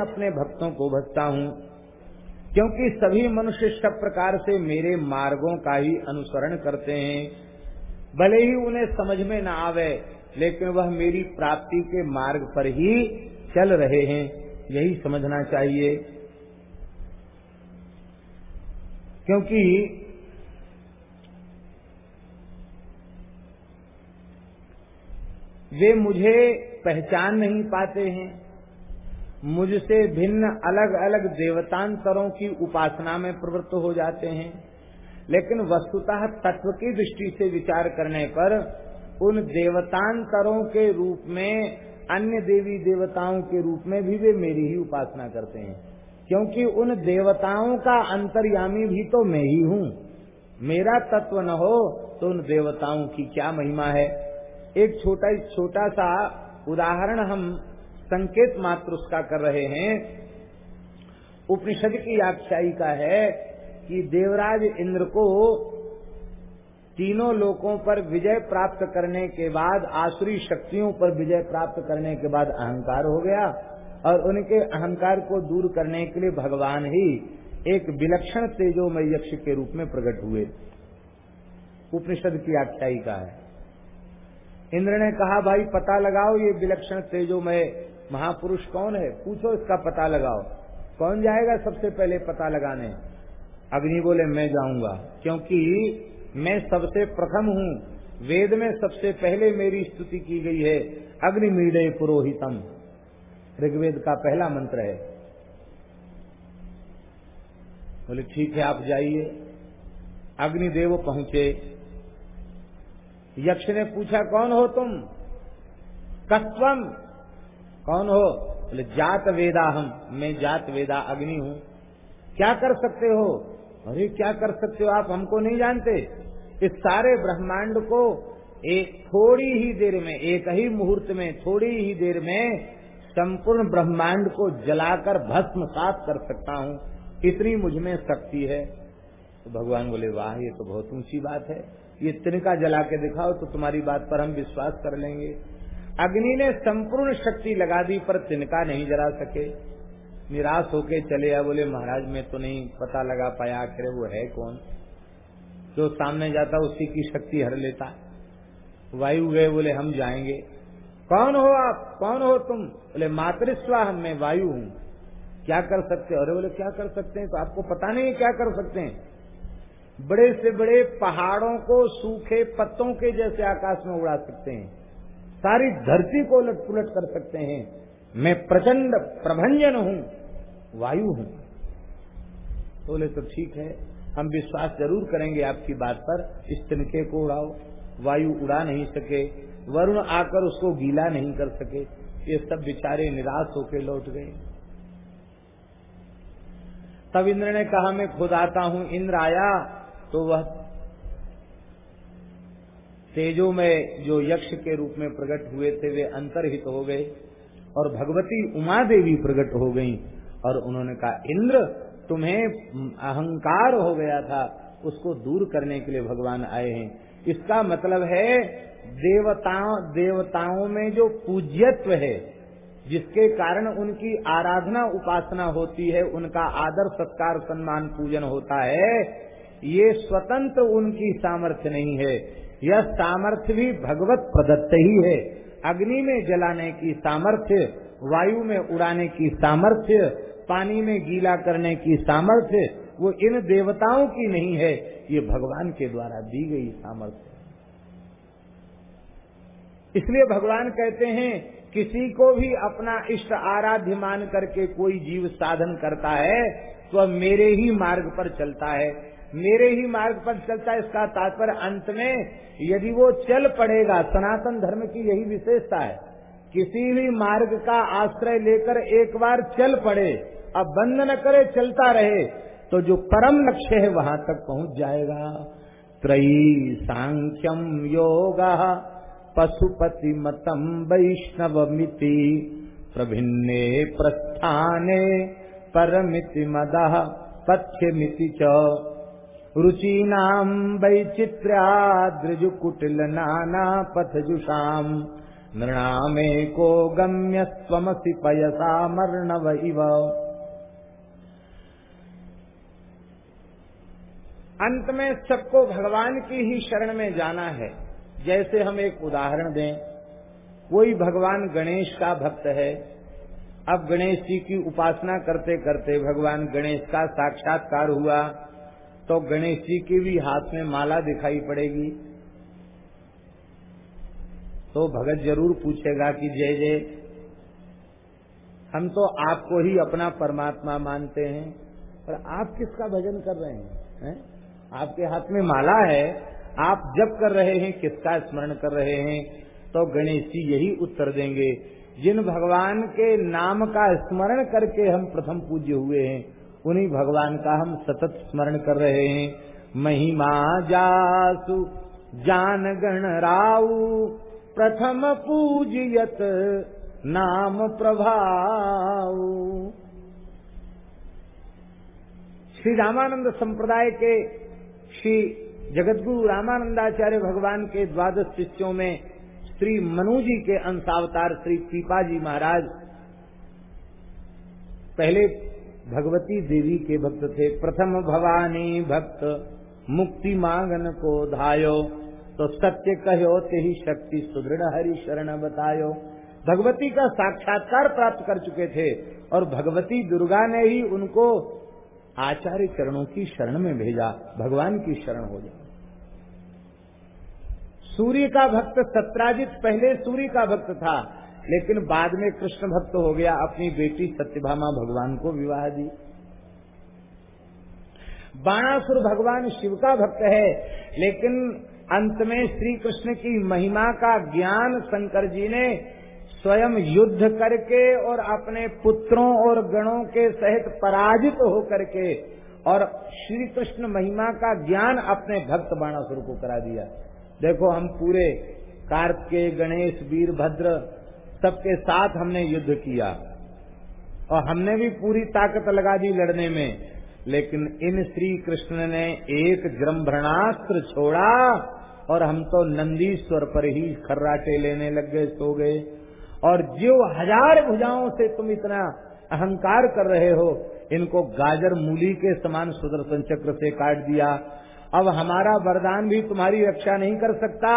अपने भक्तों को भजता हूँ, क्योंकि सभी मनुष्य सब प्रकार से मेरे मार्गों का ही अनुसरण करते हैं। भले ही उन्हें समझ में न आवे लेकिन वह मेरी प्राप्ति के मार्ग पर ही चल रहे हैं। यही समझना चाहिए। क्योंकि वे मुझे पहचान नहीं पाते हैं। मुझसे भिन्न अलग अलग देवतांतरों की उपासना में प्रवृत्त हो जाते हैं। लेकिन वस्तुतः तत्व की दृष्टि से विचार करने पर उन देवतांतरों के रूप में, अन्य देवी देवताओं के रूप में भी वे मेरी ही उपासना करते हैं। क्योंकि उन देवताओं का अंतर्यामी भी तो मैं ही हूँ। मेरा तत्व न हो तो उन देवताओं की क्या महिमा है? एक छोटा छोटा सा उदाहरण हम संकेत मात्र उसका कर रहे हैं। उपनिषद की आख्यायिका है कि देवराज इंद्र को तीनों लोकों पर विजय प्राप्त करने के बाद, आसुरी शक्तियों पर विजय प्राप्त करने के बाद अहंकार हो गया और उनके अहंकार को दूर करने के लिए भगवान ही एक विलक्षण तेजोमय यक्ष के रूप में प्रकट हुए। उपनिषद की आख्यायिका है। इंद्र ने कहा, भाई, पता लगाओ ये विलक्षण तेजोमय महापुरुष कौन है? पूछो इसका पता लगाओ। कौन जाएगा सबसे पहले पता लगाने? अग्नि बोले, मैं जाऊँगा, क्योंकि मैं सबसे प्रथम हूँ। वेद में सबसे पहले मेरी स्तुति की गई है। अग्निमीडे पुरोहितम। ऋग्वेद का पहला मंत्र है। बोले, ठीक है, आप जाइए। अग्निदेव पहुँचे। यक्ष ने पूछा, कौन हो तुम? कस्वम कौन हो? बोले, जात वेदा हम मैं जात वेदा अग्नि हूँ। क्या कर सकते हो? अरे, क्या कर सकते हो? आप हमको नहीं जानते। इस सारे ब्रह्मांड को एक थोड़ी ही देर में, एक ही मुहूर्त में, थोड़ी ही देर में संपूर्ण ब्रह्मांड को जलाकर भस्म साफ़ कर सकता हूँ। इतनी मुझमें शक्ति है? तो भगवान बोले, वाह, ये तो बहुत ऊँची बात है। ये तिनका जला के दिखाओ तो तुम्हारी बात पर हम विश्वास कर लेंगे। अग्नि ने संपूर्ण शक्ति लगा दी, पर तिनका नहीं जला सके। निराश होके चले आ बोले, महाराज, मैं तो नहीं पता लगा पाया आखिर वो है कौन? जो सामने जाता उसी की शक्ति हर लेता वायु गए, बोले, हम जाएँगे। कौन हो आप? कौन हो तुम? बोले, मातृस्वा, हम मैं वायु हूँ। क्या कर सकते अरे बोले, क्या कर सकते हैं? तो आपको पता नहीं क्या कर सकते हैं। बड़े से बड़े पहाड़ों को, सूखे पत्तों के जैसे आकाश में उड़ा सकते हैं। सारी धरती को उलट पुलट कर सकते हैं। मैं प्रचंड प्रभंजन हूँ, वायु हूँ। बोले तो ठीक है हम विश्वास ज़रूर करेंगे आपकी बात पर, इस तिनके को उड़ाओ। वायु उड़ा नहीं सके, वरुण आकर उसको गीला नहीं कर सके। ये सब बिचारे निराश होकर लौट गए। तब इंद्र ने कहा, मैं खुद आता हूँ, इंद्र आया। तो वह तेजो में जो यक्ष के रूप में प्रकट हुए थे, वे अंतरहित हो गए और भगवती उमा देवी प्रकट हो गई और उन्होंने कहा, इंद्र तुम्हें अहंकार हो गया था, उसको दूर करने के लिए भगवान आए हैं। इसका मतलब है, देवताओं देवताओं में जो पूज्यत्व है, जिसके कारण उनकी आराधना उपासना होती है, उनका आदर, सत्कार, सम्मान, पूजन होता है, ये स्वतंत्र उनकी सामर्थ्य नहीं है। यह सामर्थ्य भी भगवत प्रदत्त ही है। अग्नि में जलाने की सामर्थ्य, वायु में उड़ाने की सामर्थ्य पानी में गीला करने की सामर्थ्य वो इन देवताओं की नहीं है, ये भगवान के द्वारा दी गई सामर्थ्य इसलिए भगवान कहते हैं, किसी को भी अपना इष्ट आराध्य मान करके कोई जीव साधन करता है तो मेरे ही मार्ग पर चलता है। मेरे ही मार्ग पर चलता है, इसका तात्पर्य अंत में, यदि वो चल पड़ेगा, सनातन धर्म की यही विशेषता है, किसी भी मार्ग का आश्रय लेकर एक बार चल पड़े अब बंद न करे, चलता रहे तो जो परम लक्ष्य है वहाँ तक पहुँच जाएगा। त्रयी सांख्यम योग, पशुपति मतम वैष्णवमिति, प्रभिन्ने प्रस्थाने परमिति मद, पथ्यमिति च। रुचीनाम वैचित्र्याद्रजुकुटिल नाना पथजुषाम नृणामे को गम्य स्वमसी पयसा मर्णव इव। अंत में सबको भगवान की ही शरण में जाना है। जैसे हम एक उदाहरण दें, कोई भगवान गणेश का भक्त है। अब गणेश जी की उपासना करते करते भगवान गणेश का साक्षात्कार हुआ तो गणेश जी के भी हाथ में माला दिखाई पड़ेगी। तो भगत ज़रूर पूछेगा कि जय जय, हम तो आपको ही अपना परमात्मा मानते हैं, पर आप किसका भजन कर रहे हैं, है? आपके हाथ में माला है, आप जब कर रहे हैं, किसका स्मरण कर रहे हैं तो गणेश जी यही उत्तर देंगे। जिन भगवान के नाम का स्मरण करके हम प्रथम पूज्य हुए हैं, उन्हीं भगवान का हम सतत स्मरण कर रहे हैं। महिमा जासु, जान गण राऊ प्रथम पूजियत नाम प्रभाव श्री रामानंद संप्रदाय के श्री जगतगुरु रामानंदाचार्य भगवान के द्वादश शिष्यों में श्री मनु जी के अंशावतार श्री पीपाजी महाराज पहले भगवती देवी के भक्त थे। प्रथम भवानी भक्त, मुक्ति मांगन को धायो तो सत्य कहो ते ही शक्ति सुदृढ़ हरि शरण बतायो। भगवती का साक्षात्कार प्राप्त कर चुके थे और भगवती दुर्गा ने ही उनको आचार्य चरणों की शरण में भेजा, भगवान की शरण हो जाए। सूर्य का भक्त सत्राजित, पहले सूर्य का भक्त था, लेकिन बाद में कृष्ण भक्त हो गया, अपनी बेटी सत्यभामा भगवान को विवाह दी। बाणासुर भगवान शिव का भक्त है, लेकिन अंत में श्री कृष्ण की महिमा का ज्ञान शंकर जी ने स्वयं युद्ध करके और अपने पुत्रों और गणों के सहित पराजित होकर के और श्री कृष्ण महिमा का ज्ञान अपने भक्त बाणासुर को करा दिया। देखो, हम पूरे कार्तिकेय गणेश वीरभद्र सबके साथ हमने युद्ध किया। और हमने भी पूरी ताकत लगा दी लड़ने में, लेकिन इन श्री कृष्ण ने एक जृंभरणास्त्र छोड़ा और हम तो नंदीश्वर पर ही खर्राटे लेने लग गए, सो गए। और जो हज़ार भुजाओं से तुम इतना अहंकार कर रहे हो, इनको गाजर मूली के समान सुदर्शन चक्र से काट दिया। अब हमारा वरदान भी तुम्हारी रक्षा नहीं कर सकता।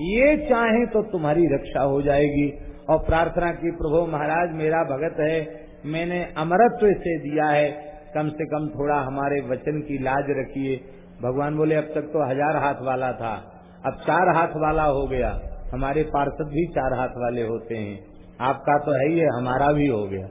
ये चाहे तो तुम्हारी रक्षा हो जाएगी। और प्रार्थना की, प्रभु महाराज, मेरा भगत है, मैंने अमरत्व से दिया है। कम से कम थोड़ा हमारे वचन की लाज रखिए। भगवान बोले, अब तक तो हज़ार हाथ वाला था, अब चार हाथ वाला हो गया। हमारे पार्षद भी चार हाथ वाले होते हैं। आपका तो है ही हमारा भी हो गया।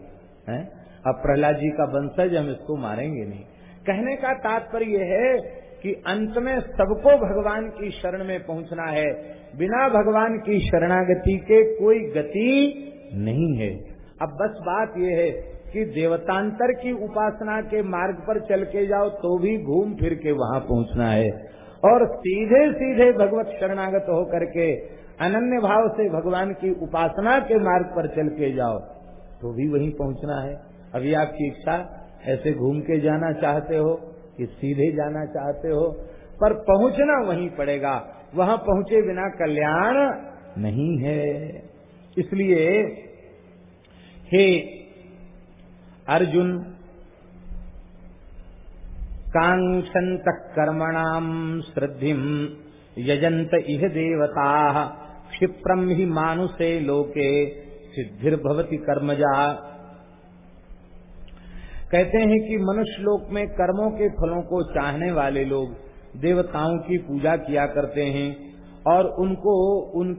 है? अब प्रहलाद जी का वंशज, हम इसको मारेंगे नहीं। कहने का तात्पर्य है कि अंत में सबको भगवान की शरण में पहुँचना है। बिना भगवान की शरणागति के कोई गति नहीं है। अब बस बात यह है कि देवतांतर की उपासना के मार्ग पर चल के जाओ तो भी घूम फिर के वहाँ पहुँचना है। और सीधे सीधे भगवत शरणागत होकर के अनन्य भाव से भगवान की उपासना के मार्ग पर चल के जाओ तो भी वहीं पहुँचना है। अभी आपकी इच्छा, ऐसे घूम के जाना चाहते हो कि सीधे जाना चाहते हो, पर पहुँचना वहीं पड़ेगा। वहाँ पहुँचे बिना कल्याण नहीं है। इसलिए, हे अर्जुन कांक्षत कर्मणाम श्रद्धि यजंत इह देवता। क्षिप्रम ही मानुषे लोके सिद्धिर्भवती कर्मजा। कहते हैं कि मनुष्य लोक में कर्मों के फलों को चाहने वाले लोग देवताओं की पूजा किया करते हैं और उनको उन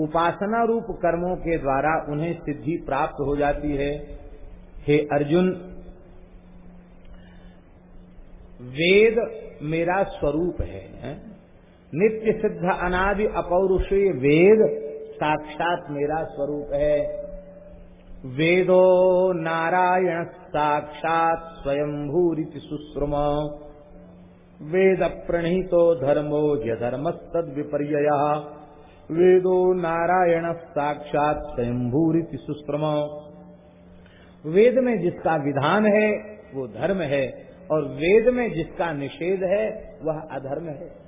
उपासना रूप कर्मों के द्वारा उन्हें सिद्धि प्राप्त हो जाती है। हे अर्जुन, वेद मेरा स्वरूप है? नित्य सिद्ध अनादि अपौरुषीय वेद, साक्षात मेरा स्वरूप है। वेदो नारायण साक्षात स्वयं भूरिति सुश्रुम। वेद प्रणीतो धर्मो ह्यधर्म तद विपर्य वेदो नारायण साक्षात स्वयंभूरित सुश्रम। वेद में जिसका विधान है, वो धर्म है, और वेद में जिसका निषेध है, वह अधर्म है।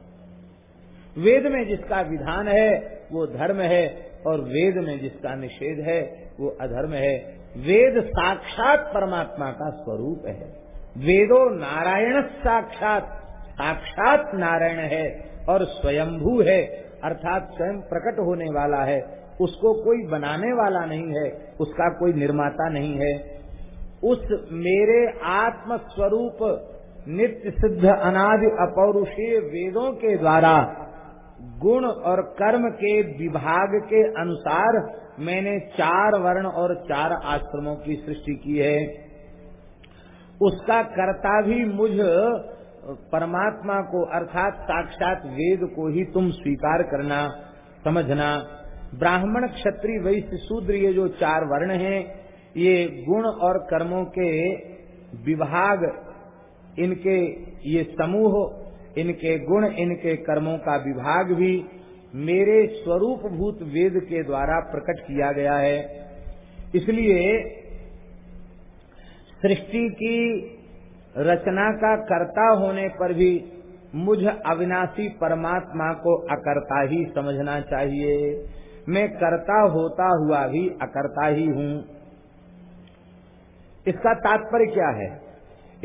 वेद में जिसका विधान है, वो धर्म है, और वेद में जिसका निषेध है, वो अधर्म है। वेद साक्षात परमात्मा का स्वरूप है। वेदो नारायण साक्षात साक्षात नारायण है, और स्वयंभू है, अर्थात स्वयं प्रकट होने वाला है। उसको कोई बनाने वाला नहीं है, उसका कोई निर्माता नहीं है। उस मेरे आत्म स्वरूप नित्य सिद्ध अनादि अपौरुषीय वेदों के द्वारा गुण और कर्म के विभाग के अनुसार मैंने चार वर्ण और चार आश्रमों की सृष्टि की है। उसका कर्ता भी मुझ परमात्मा को अर्थात साक्षात वेद को ही तुम स्वीकार करना, समझना। ब्राह्मण क्षत्रिय वैश्य शूद्र ये जो चार वर्ण हैं, ये गुण और कर्मों के विभाग, इनके ये समूह इनके गुण, इनके कर्मों का विभाग भी मेरे स्वरूप भूत वेद के द्वारा प्रकट किया गया है। इसलिए सृष्टि की रचना का कर्ता होने पर भी मुझ अविनाशी परमात्मा को अकर्ता ही समझना चाहिए। मैं कर्ता होता हुआ भी अकर्ता ही हूँ। इसका तात्पर्य क्या है?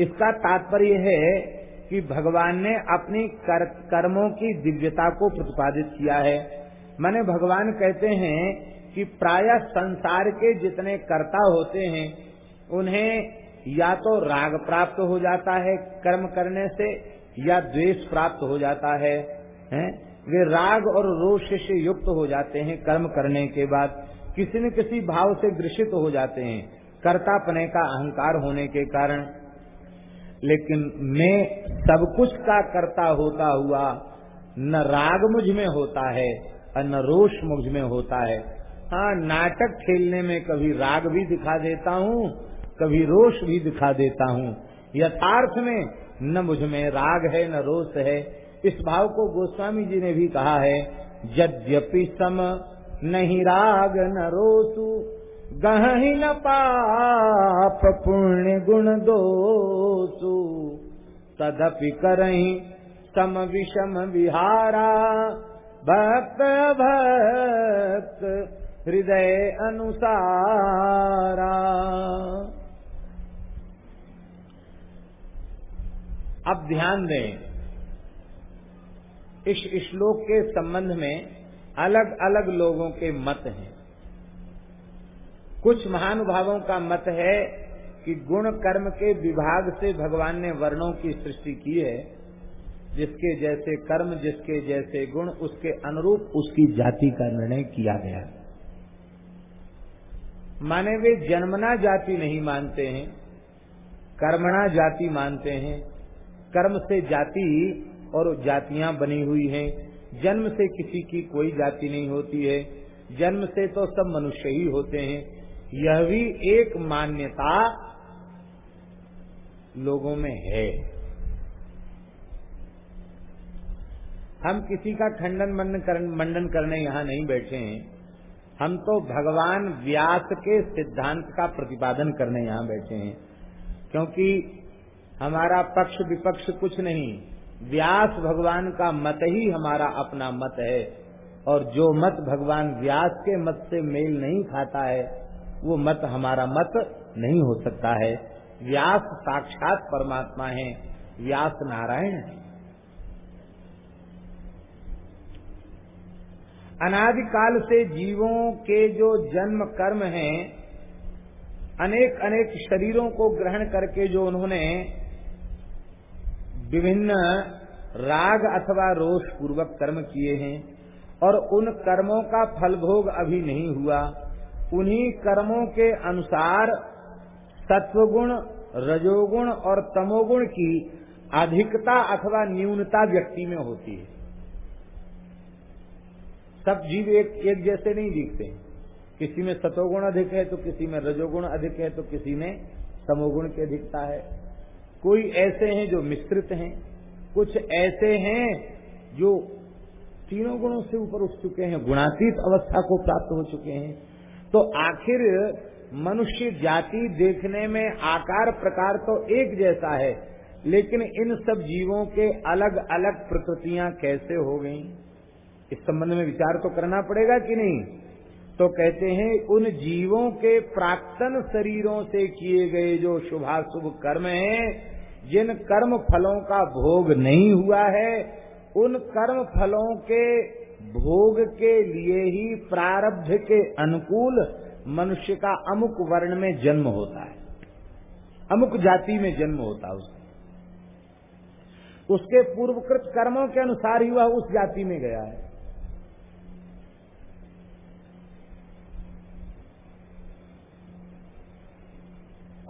इसका तात्पर्य है कि भगवान ने अपनी कर, कर्मों की दिव्यता को प्रतिपादित किया है। मैंने भगवान कहते हैं कि प्राय संसार के जितने कर्ता होते हैं उन्हें या तो राग प्राप्त हो जाता है कर्म करने से या द्वेष प्राप्त हो जाता है, है? वे राग और रोष से युक्त हो जाते हैं कर्म करने के बाद। किसी न किसी भाव से ग्रसित हो जाते हैं कर्तापने का अहंकार होने के कारण। लेकिन मैं सब कुछ का करता होता हुआ, न राग मुझमें होता है, और न रोष मुझमें होता है। हाँ नाटक खेलने में कभी राग भी दिखा देता हूँ, कभी रोष भी दिखा देता हूँ। यथार्थ में न मुझमें राग है, न रोष है। इस भाव को गोस्वामी जी ने भी कहा है, यद्यपि सम नहीं राग, न रोसु गही न पाप पुण्य गुण दोसु तदपि करही सम विषम विहारा। भक्त भक्त, हृदय अनुसारा। अब ध्यान दें, इस श्लोक के संबंध में अलग अलग लोगों के मत हैं। कुछ महानुभावों का मत है कि गुण कर्म के विभाग से भगवान ने वर्णों की सृष्टि की है। जिसके जैसे कर्म, जिसके जैसे गुण, उसके अनुरूप उसकी जाति का निर्णय किया गया। माने वे जन्मना जाति नहीं मानते हैं, कर्मणा जाति मानते हैं। कर्म से जाति और जातियाँ बनी हुई हैं। जन्म से किसी की कोई जाति नहीं होती है। जन्म से तो सब मनुष्य ही होते हैं। यह भी एक मान्यता लोगों में है। हम किसी का खंडन मंडन करने यहाँ नहीं बैठे हैं। हम तो भगवान व्यास के सिद्धांत का प्रतिपादन करने यहाँ बैठे हैं। क्योंकि हमारा पक्ष विपक्ष कुछ नहीं, व्यास भगवान का मत ही हमारा अपना मत है। और जो मत भगवान व्यास के मत से मेल नहीं खाता है वो मत, हमारा मत नहीं हो सकता है। व्यास साक्षात परमात्मा है। व्यास नारायण है। अनादिकाल से जीवों के जो जन्म कर्म हैं अनेक अनेक शरीरों को ग्रहण करके जो उन्होंने विभिन्न राग अथवा रोष पूर्वक कर्म किए हैं, और उन कर्मों का फल भोग अभी नहीं हुआ। उन्हीं कर्मों के अनुसार सत्वगुण रजोगुण और तमोगुण की अधिकता अथवा न्यूनता व्यक्ति में होती है। सब जीव एक एक जैसे नहीं दिखते। किसी में सतोगुण अधिक है तो किसी में रजोगुण अधिक है तो किसी में तमोगुण की अधिकता है। कोई ऐसे हैं जो मिश्रित हैं, कुछ ऐसे हैं जो तीनों गुणों से ऊपर उठ चुके हैं, गुणातीत अवस्था को प्राप्त हो चुके हैं। तो आखिर मनुष्य जाति देखने में आकार प्रकार तो एक जैसा है, लेकिन इन सब जीवों के अलग अलग प्रकृतियाँ कैसे हो गईं? इस संबंध में विचार तो करना पड़ेगा कि नहीं तो कहते हैं, उन जीवों के प्राक्तन शरीरों से किए गए जो शुभाशुभ कर्म हैं, जिन कर्म फलों का भोग नहीं हुआ है, उन कर्म फलों के भोग के लिए ही प्रारब्ध के अनुकूल मनुष्य का अमुक वर्ण में जन्म होता है। अमुक जाति में जन्म होता है उसका। उसके पूर्वकृत कर्मों के अनुसार ही वह उस जाति में गया है।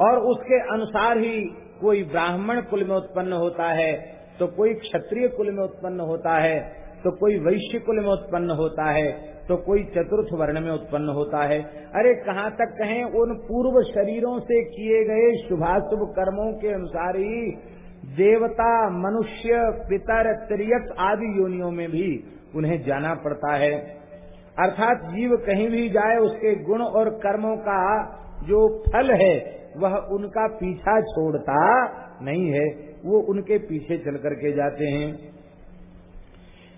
और उसके अनुसार ही कोई ब्राह्मण कुल में उत्पन्न होता है तो कोई क्षत्रिय कुल में उत्पन्न होता है तो कोई वैश्य कुल में उत्पन्न होता है तो कोई चतुर्थ वर्ण में उत्पन्न होता है। अरे, कहाँ तक कहें, उन पूर्व शरीरों से किए गए शुभाशुभ कर्मों के अनुसार ही देवता, मनुष्य, पितर त्रियक आदि योनियों में भी उन्हें जाना पड़ता है। अर्थात जीव कहीं भी जाए, उसके गुण और कर्मों का जो फल है, वह उनका पीछा छोड़ता नहीं है। वो उनके पीछे चल करके जाते हैं।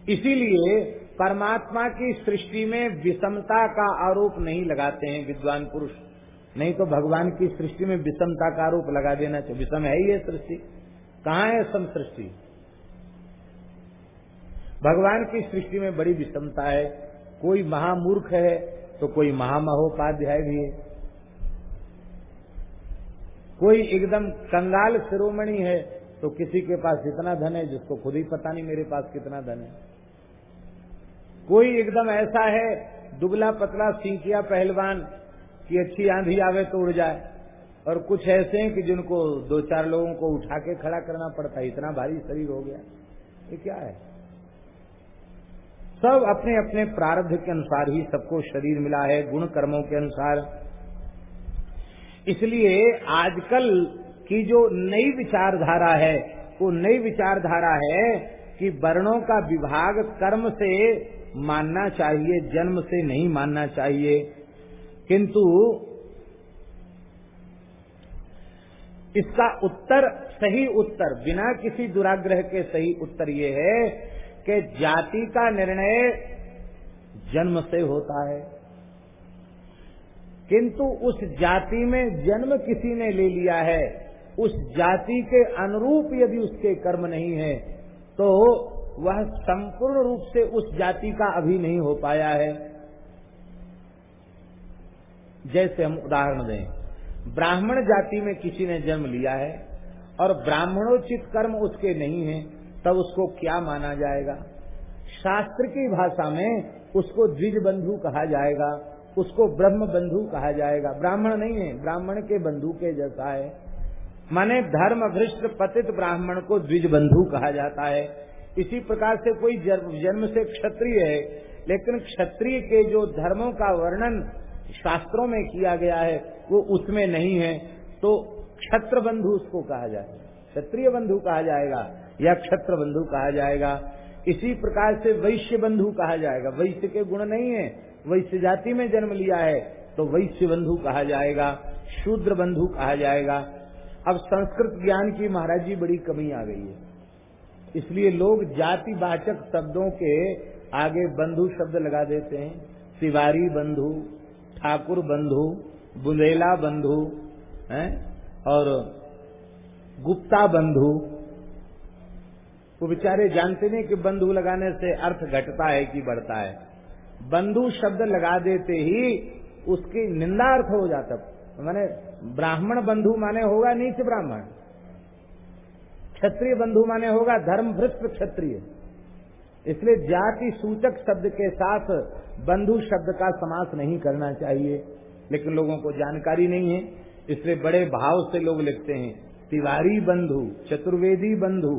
इसीलिए परमात्मा की सृष्टि में विषमता का आरोप नहीं लगाते हैं विद्वान पुरुष। नहीं तो भगवान की सृष्टि में विषमता का आरोप लगा देना चाहिए। विषम है ही है सृष्टि। कहाँ है सम सृष्टि? भगवान की सृष्टि में बड़ी विषमता है। कोई महामूर्ख है तो कोई महामहोपाध्याय भी है। कोई एकदम कंगाल शिरोमणि है तो किसी के पास इतना धन है जिसको खुद ही पता नहीं मेरे पास कितना धन है। कोई एकदम ऐसा है, दुबला पतला सींकिया पहलवान कि अच्छी आंधी आवे तो उड़ जाए। और कुछ ऐसे हैं कि जिनको दो चार लोगों को उठा के खड़ा करना पड़ता है। इतना भारी शरीर हो गया। ये क्या है? सब अपने अपने प्रारब्ध के अनुसार ही सबको शरीर मिला है, गुण कर्मों के अनुसार। इसलिए आजकल की जो नई विचारधारा है, वो नई विचारधारा है कि वर्णों का विभाग कर्म से मानना चाहिए, जन्म से नहीं मानना चाहिए। किंतु इसका उत्तर, सही उत्तर, बिना किसी दुराग्रह के सही उत्तर ये है कि जाति का निर्णय जन्म से होता है। किंतु उस जाति में जन्म किसी ने ले लिया है, उस जाति के अनुरूप यदि उसके कर्म नहीं है तो वह संपूर्ण रूप से उस जाति का अभी नहीं हो पाया है। जैसे हम उदाहरण दें, ब्राह्मण जाति में किसी ने जन्म लिया है और ब्राह्मणोचित कर्म उसके नहीं है, तब उसको क्या माना जाएगा? शास्त्र की भाषा में उसको द्विज बंधु कहा जाएगा, उसको ब्रह्म बंधु कहा जाएगा। ब्राह्मण नहीं है, ब्राह्मण के बंधु के जैसा है। माने धर्म भ्रष्ट पतित ब्राह्मण को द्विज बंधु कहा जाता है। इसी प्रकार से कोई जन्म से क्षत्रिय है, लेकिन क्षत्रिय के जो धर्मों का वर्णन शास्त्रों में किया गया है, वो उसमें नहीं है तो क्षत्र बंधु उसको कहा जाए क्षत्रिय बंधु कहा जाएगा, या क्षत्र बंधु कहा जाएगा। इसी प्रकार से वैश्य बंधु कहा जाएगा। वैश्य के गुण नहीं है, वैश्य जाति में जन्म लिया है तो वैश्य बंधु कहा जाएगा शूद्र बंधु कहा जाएगा। अब संस्कृत ज्ञान की महाराज जी बड़ी कमी आ गई है। इसलिए लोग जाति वाचक शब्दों के आगे बंधु शब्द लगा देते हैं। तिवारी बंधु, ठाकुर बंधु, बुंदेला बंधु, हैं? और गुप्ता बंधु। वो बेचारे जानते नहीं कि बंधु लगाने से अर्थ घटता है कि बढ़ता है। बंधु शब्द लगा देते ही उसकी निंदा अर्थ हो जाता। माने ब्राह्मण बंधु माने होगा, नीच ब्राह्मण। क्षत्रिय बंधु माने होगा धर्म भ्रष्ट क्षत्रिय। इसलिए जाति सूचक शब्द के साथ बंधु शब्द का समास नहीं करना चाहिए, लेकिन लोगों को जानकारी नहीं है। इसलिए बड़े भाव से लोग लिखते हैं, तिवारी बंधु, चतुर्वेदी बंधु।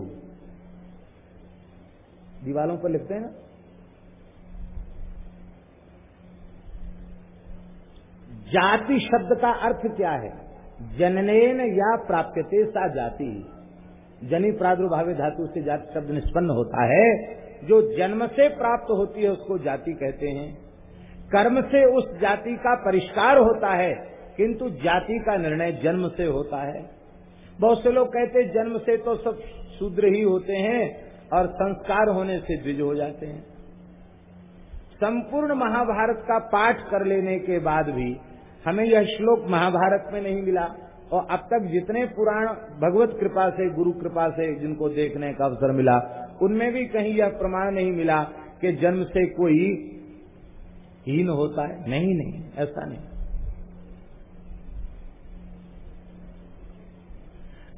दीवालों पर लिखते हैं ना? जाति शब्द का अर्थ क्या है? जननेन या प्राप्यते सा जाति। जनी प्रादुर्भाव धातु से जाति शब्द निष्पन्न होता है। जो जन्म से प्राप्त होती है, उसको जाति कहते हैं। कर्म से उस जाति का परिष्कार होता है, किंतु जाति का निर्णय जन्म से होता है। बहुत से लोग कहते हैं, जन्म से तो सब शूद्र ही होते हैं और संस्कार होने से द्विज हो जाते हैं। संपूर्ण महाभारत का पाठ कर लेने के बाद भी हमें यह श्लोक महाभारत में नहीं मिला। और अब तक जितने पुराण भगवत कृपा से, गुरु कृपा से जिनको देखने का अवसर मिला, उनमें भी कहीं यह प्रमाण नहीं मिला कि जन्म से कोई हीन होता है। नहीं नहीं, ऐसा नहीं।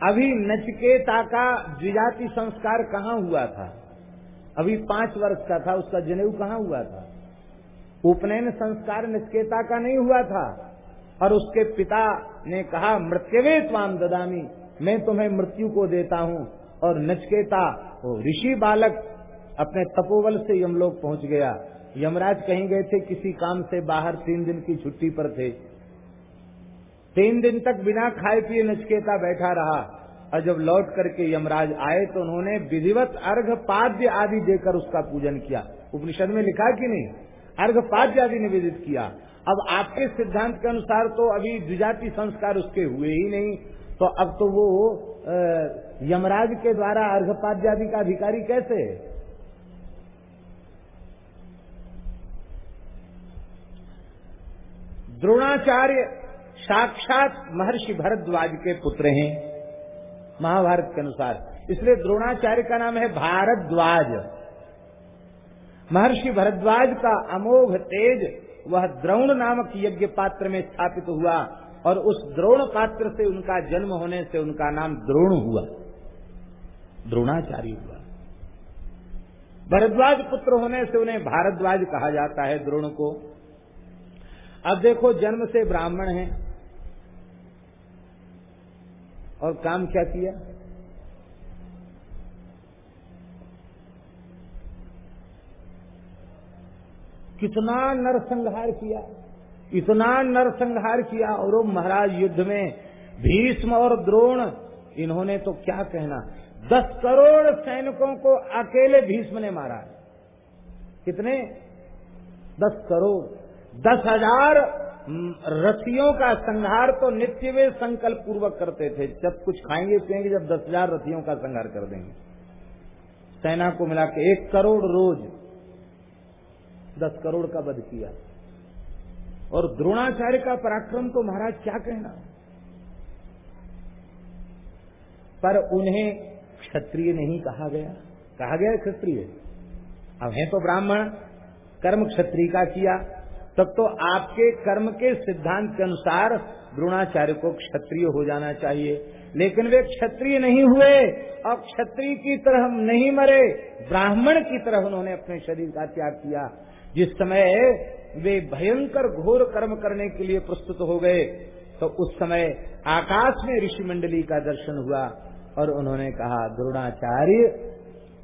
अभी नचकेता का द्विजाति संस्कार कहाँ हुआ था? अभी पाँच वर्ष का था, उसका जनेऊ कहाँ हुआ था? उपनयन संस्कार नचकेता का नहीं हुआ था। और उसके पिता ने कहा, मृत्यवे त्वाम ददामी, मैं तुम्हें मृत्यु को देता हूँ। और नचकेता ऋषि बालक, अपने तपोवल से यमलोक पहुँच गया। यमराज कहीं गए थे, किसी काम से बाहर तीन दिन की छुट्टी पर थे। तीन दिन तक बिना खाए पिए नचकेता बैठा रहा। और जब लौट करके यमराज आए तो उन्होंने विधिवत अर्घ पाद्य आदि देकर उसका पूजन किया। उपनिषद में लिखा कि नहीं? अर्घ पाद्य आदि निवेदित किया। अब आपके सिद्धांत के अनुसार तो अभी द्विजाति संस्कार उसके हुए ही नहीं तो अब तो वो यमराज के द्वारा अर्घपाद्य आदि का अधिकारी कैसे है? द्रोणाचार्य साक्षात महर्षि भरद्वाज के पुत्र हैं, महाभारत के अनुसार। इसलिए द्रोणाचार्य का नाम है भारद्वाज। महर्षि भरद्वाज का अमोघ तेज वह द्रोण नामक यज्ञ पात्र में स्थापित हुआ और उस द्रोण पात्र से उनका जन्म होने से उनका नाम द्रोण हुआ। द्रोणाचार्य हुआ। भरद्वाज पुत्र होने से उन्हें भारद्वाज कहा जाता है द्रोण को। अब देखो, जन्म से ब्राह्मण है और काम क्या किया? कितना नरसंहार किया, इतना नरसंहार किया। और महाराज युद्ध में भीष्म और द्रोण, इन्होंने तो क्या कहना? दस करोड़ सैनिकों को अकेले भीष्म ने मारा। कितने? दस करोड़। दस हज़ार रथियों का संहार तो नित्य वे संकल्प पूर्वक करते थे। जब कुछ खाएँगे, पिएँगे, जब दस हज़ार रथियों का संहार कर देंगे। सेना को मिला के एक करोड़ रोज दस करोड़ का वध किया। और द्रोणाचार्य का पराक्रम तो महाराज क्या कहना? पर उन्हें क्षत्रिय नहीं कहा गया। कहा गया क्षत्रिय। अब है तो ब्राह्मण, कर्म क्षत्रिय का किया, तब तो आपके कर्म के सिद्धांत के अनुसार द्रोणाचार्य को क्षत्रिय हो जाना चाहिए। लेकिन वे क्षत्रिय नहीं हुए और क्षत्रिय की तरह नहीं मरे। ब्राह्मण की तरह उन्होंने अपने शरीर का त्याग किया। जिस समय वे भयंकर घोर कर्म करने के लिए प्रस्तुत हो गए तो उस समय आकाश में ऋषि मंडली का दर्शन हुआ और उन्होंने कहा, द्रोणाचार्य,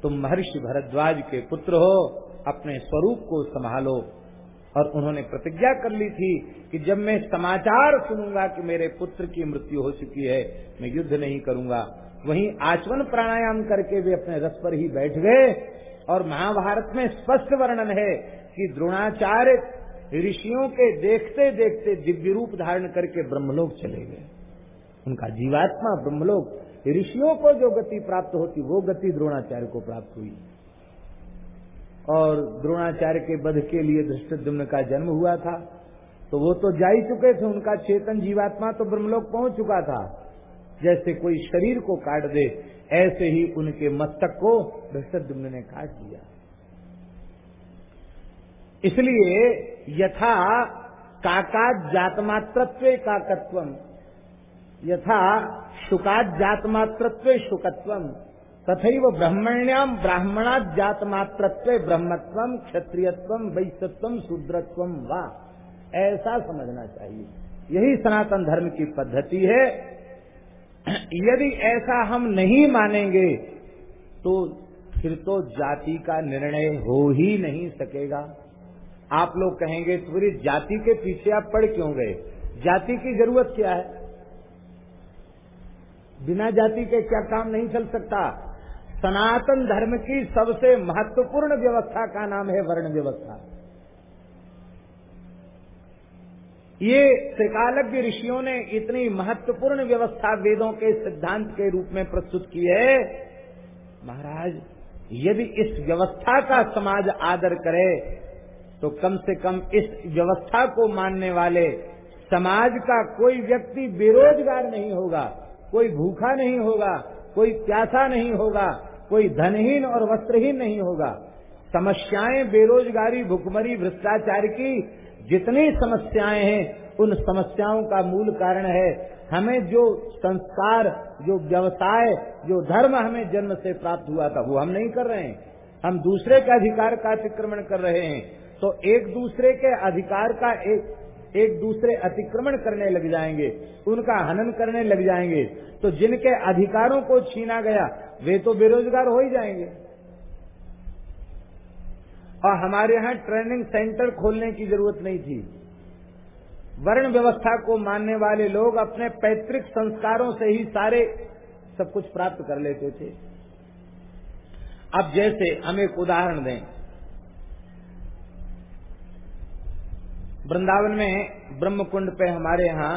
तुम महर्षि भरद्वाज के पुत्र हो, अपने स्वरूप को संभालो। और उन्होंने प्रतिज्ञा कर ली थी कि जब मैं समाचार सुनूँगा कि मेरे पुत्र की मृत्यु हो चुकी है, मैं युद्ध नहीं करूँगा। वहीं आचमन प्राणायाम करके वे अपने रथ पर ही बैठ गए और महाभारत में स्पष्ट वर्णन है कि द्रोणाचार्य ऋषियों के देखते देखते दिव्य रूप धारण करके ब्रह्मलोक चले गए। उनका जीवात्मा ब्रह्मलोक, ऋषियों को जो गति प्राप्त होती, वो गति द्रोणाचार्य को प्राप्त हुई। और द्रोणाचार्य के बध के लिए दृष्टुम्न का जन्म हुआ था तो वो तो जा ही चुके थे। उनका चेतन जीवात्मा तो ब्रह्मलोक पहुँच चुका था। जैसे कोई शरीर को काट दे ऐसे ही उनके मस्तक को दृष्टुम्न ने काट दिया। इसलिए यथा काकात जातमात्रत्व काकत्व यथा शुकात जातमात्रत्व शुकत्व तथा ब्रह्मण्याम ब्राह्मणात जातमात्रत्व ब्रह्मत्व क्षत्रियत्व वैश्यत्व शूद्रत्व वा। ऐसा समझना चाहिए। यही सनातन धर्म की पद्धति है। यदि ऐसा हम नहीं मानेंगे तो फिर तो जाति का निर्णय हो ही नहीं सकेगा। आप लोग कहेंगे फिर जाति के पीछे आप पढ़ क्यों गए? जाति की ज़रूरत क्या है? बिना जाति के क्या काम नहीं चल सकता? सनातन धर्म की सबसे महत्वपूर्ण व्यवस्था का नाम है वर्ण व्यवस्था। ये त्रिकालज्ञ ऋषियों ने इतनी महत्वपूर्ण व्यवस्था वेदों के सिद्धांत के रूप में प्रस्तुत की है। महाराज, यदि इस व्यवस्था का समाज आदर करे तो कम से कम इस व्यवस्था को मानने वाले समाज का कोई व्यक्ति बेरोजगार नहीं होगा, कोई भूखा नहीं होगा, कोई प्यासा नहीं होगा, कोई धनहीन और वस्त्रहीन नहीं होगा। समस्याएँ बेरोजगारी, भुखमरी, भ्रष्टाचार की जितनी समस्याएँ हैं, उन समस्याओं का मूल कारण है। हमें जो संस्कार, जो व्यवसाय, जो धर्म हमें जन्म से प्राप्त हुआ था, वो हम नहीं कर रहे हैं। हम दूसरे के अधिकार का अतिक्रमण कर रहे हैं। तो एक दूसरे के अधिकार का एक एक दूसरे अतिक्रमण करने लग जाएँगे। उनका हनन करने लग जाएँगे। तो जिनके अधिकारों को छीना गया, वे तो बेरोजगार हो ही जाएँगे। और हमारे यहाँ ट्रेनिंग सेंटर खोलने की ज़रूरत नहीं थी। वर्ण व्यवस्था को मानने वाले लोग अपने पैतृक संस्कारों से ही सारे सब कुछ प्राप्त कर लेते थे। अब जैसे हम एक उदाहरण दें। वृंदावन में ब्रह्मकुंड पे हमारे यहाँ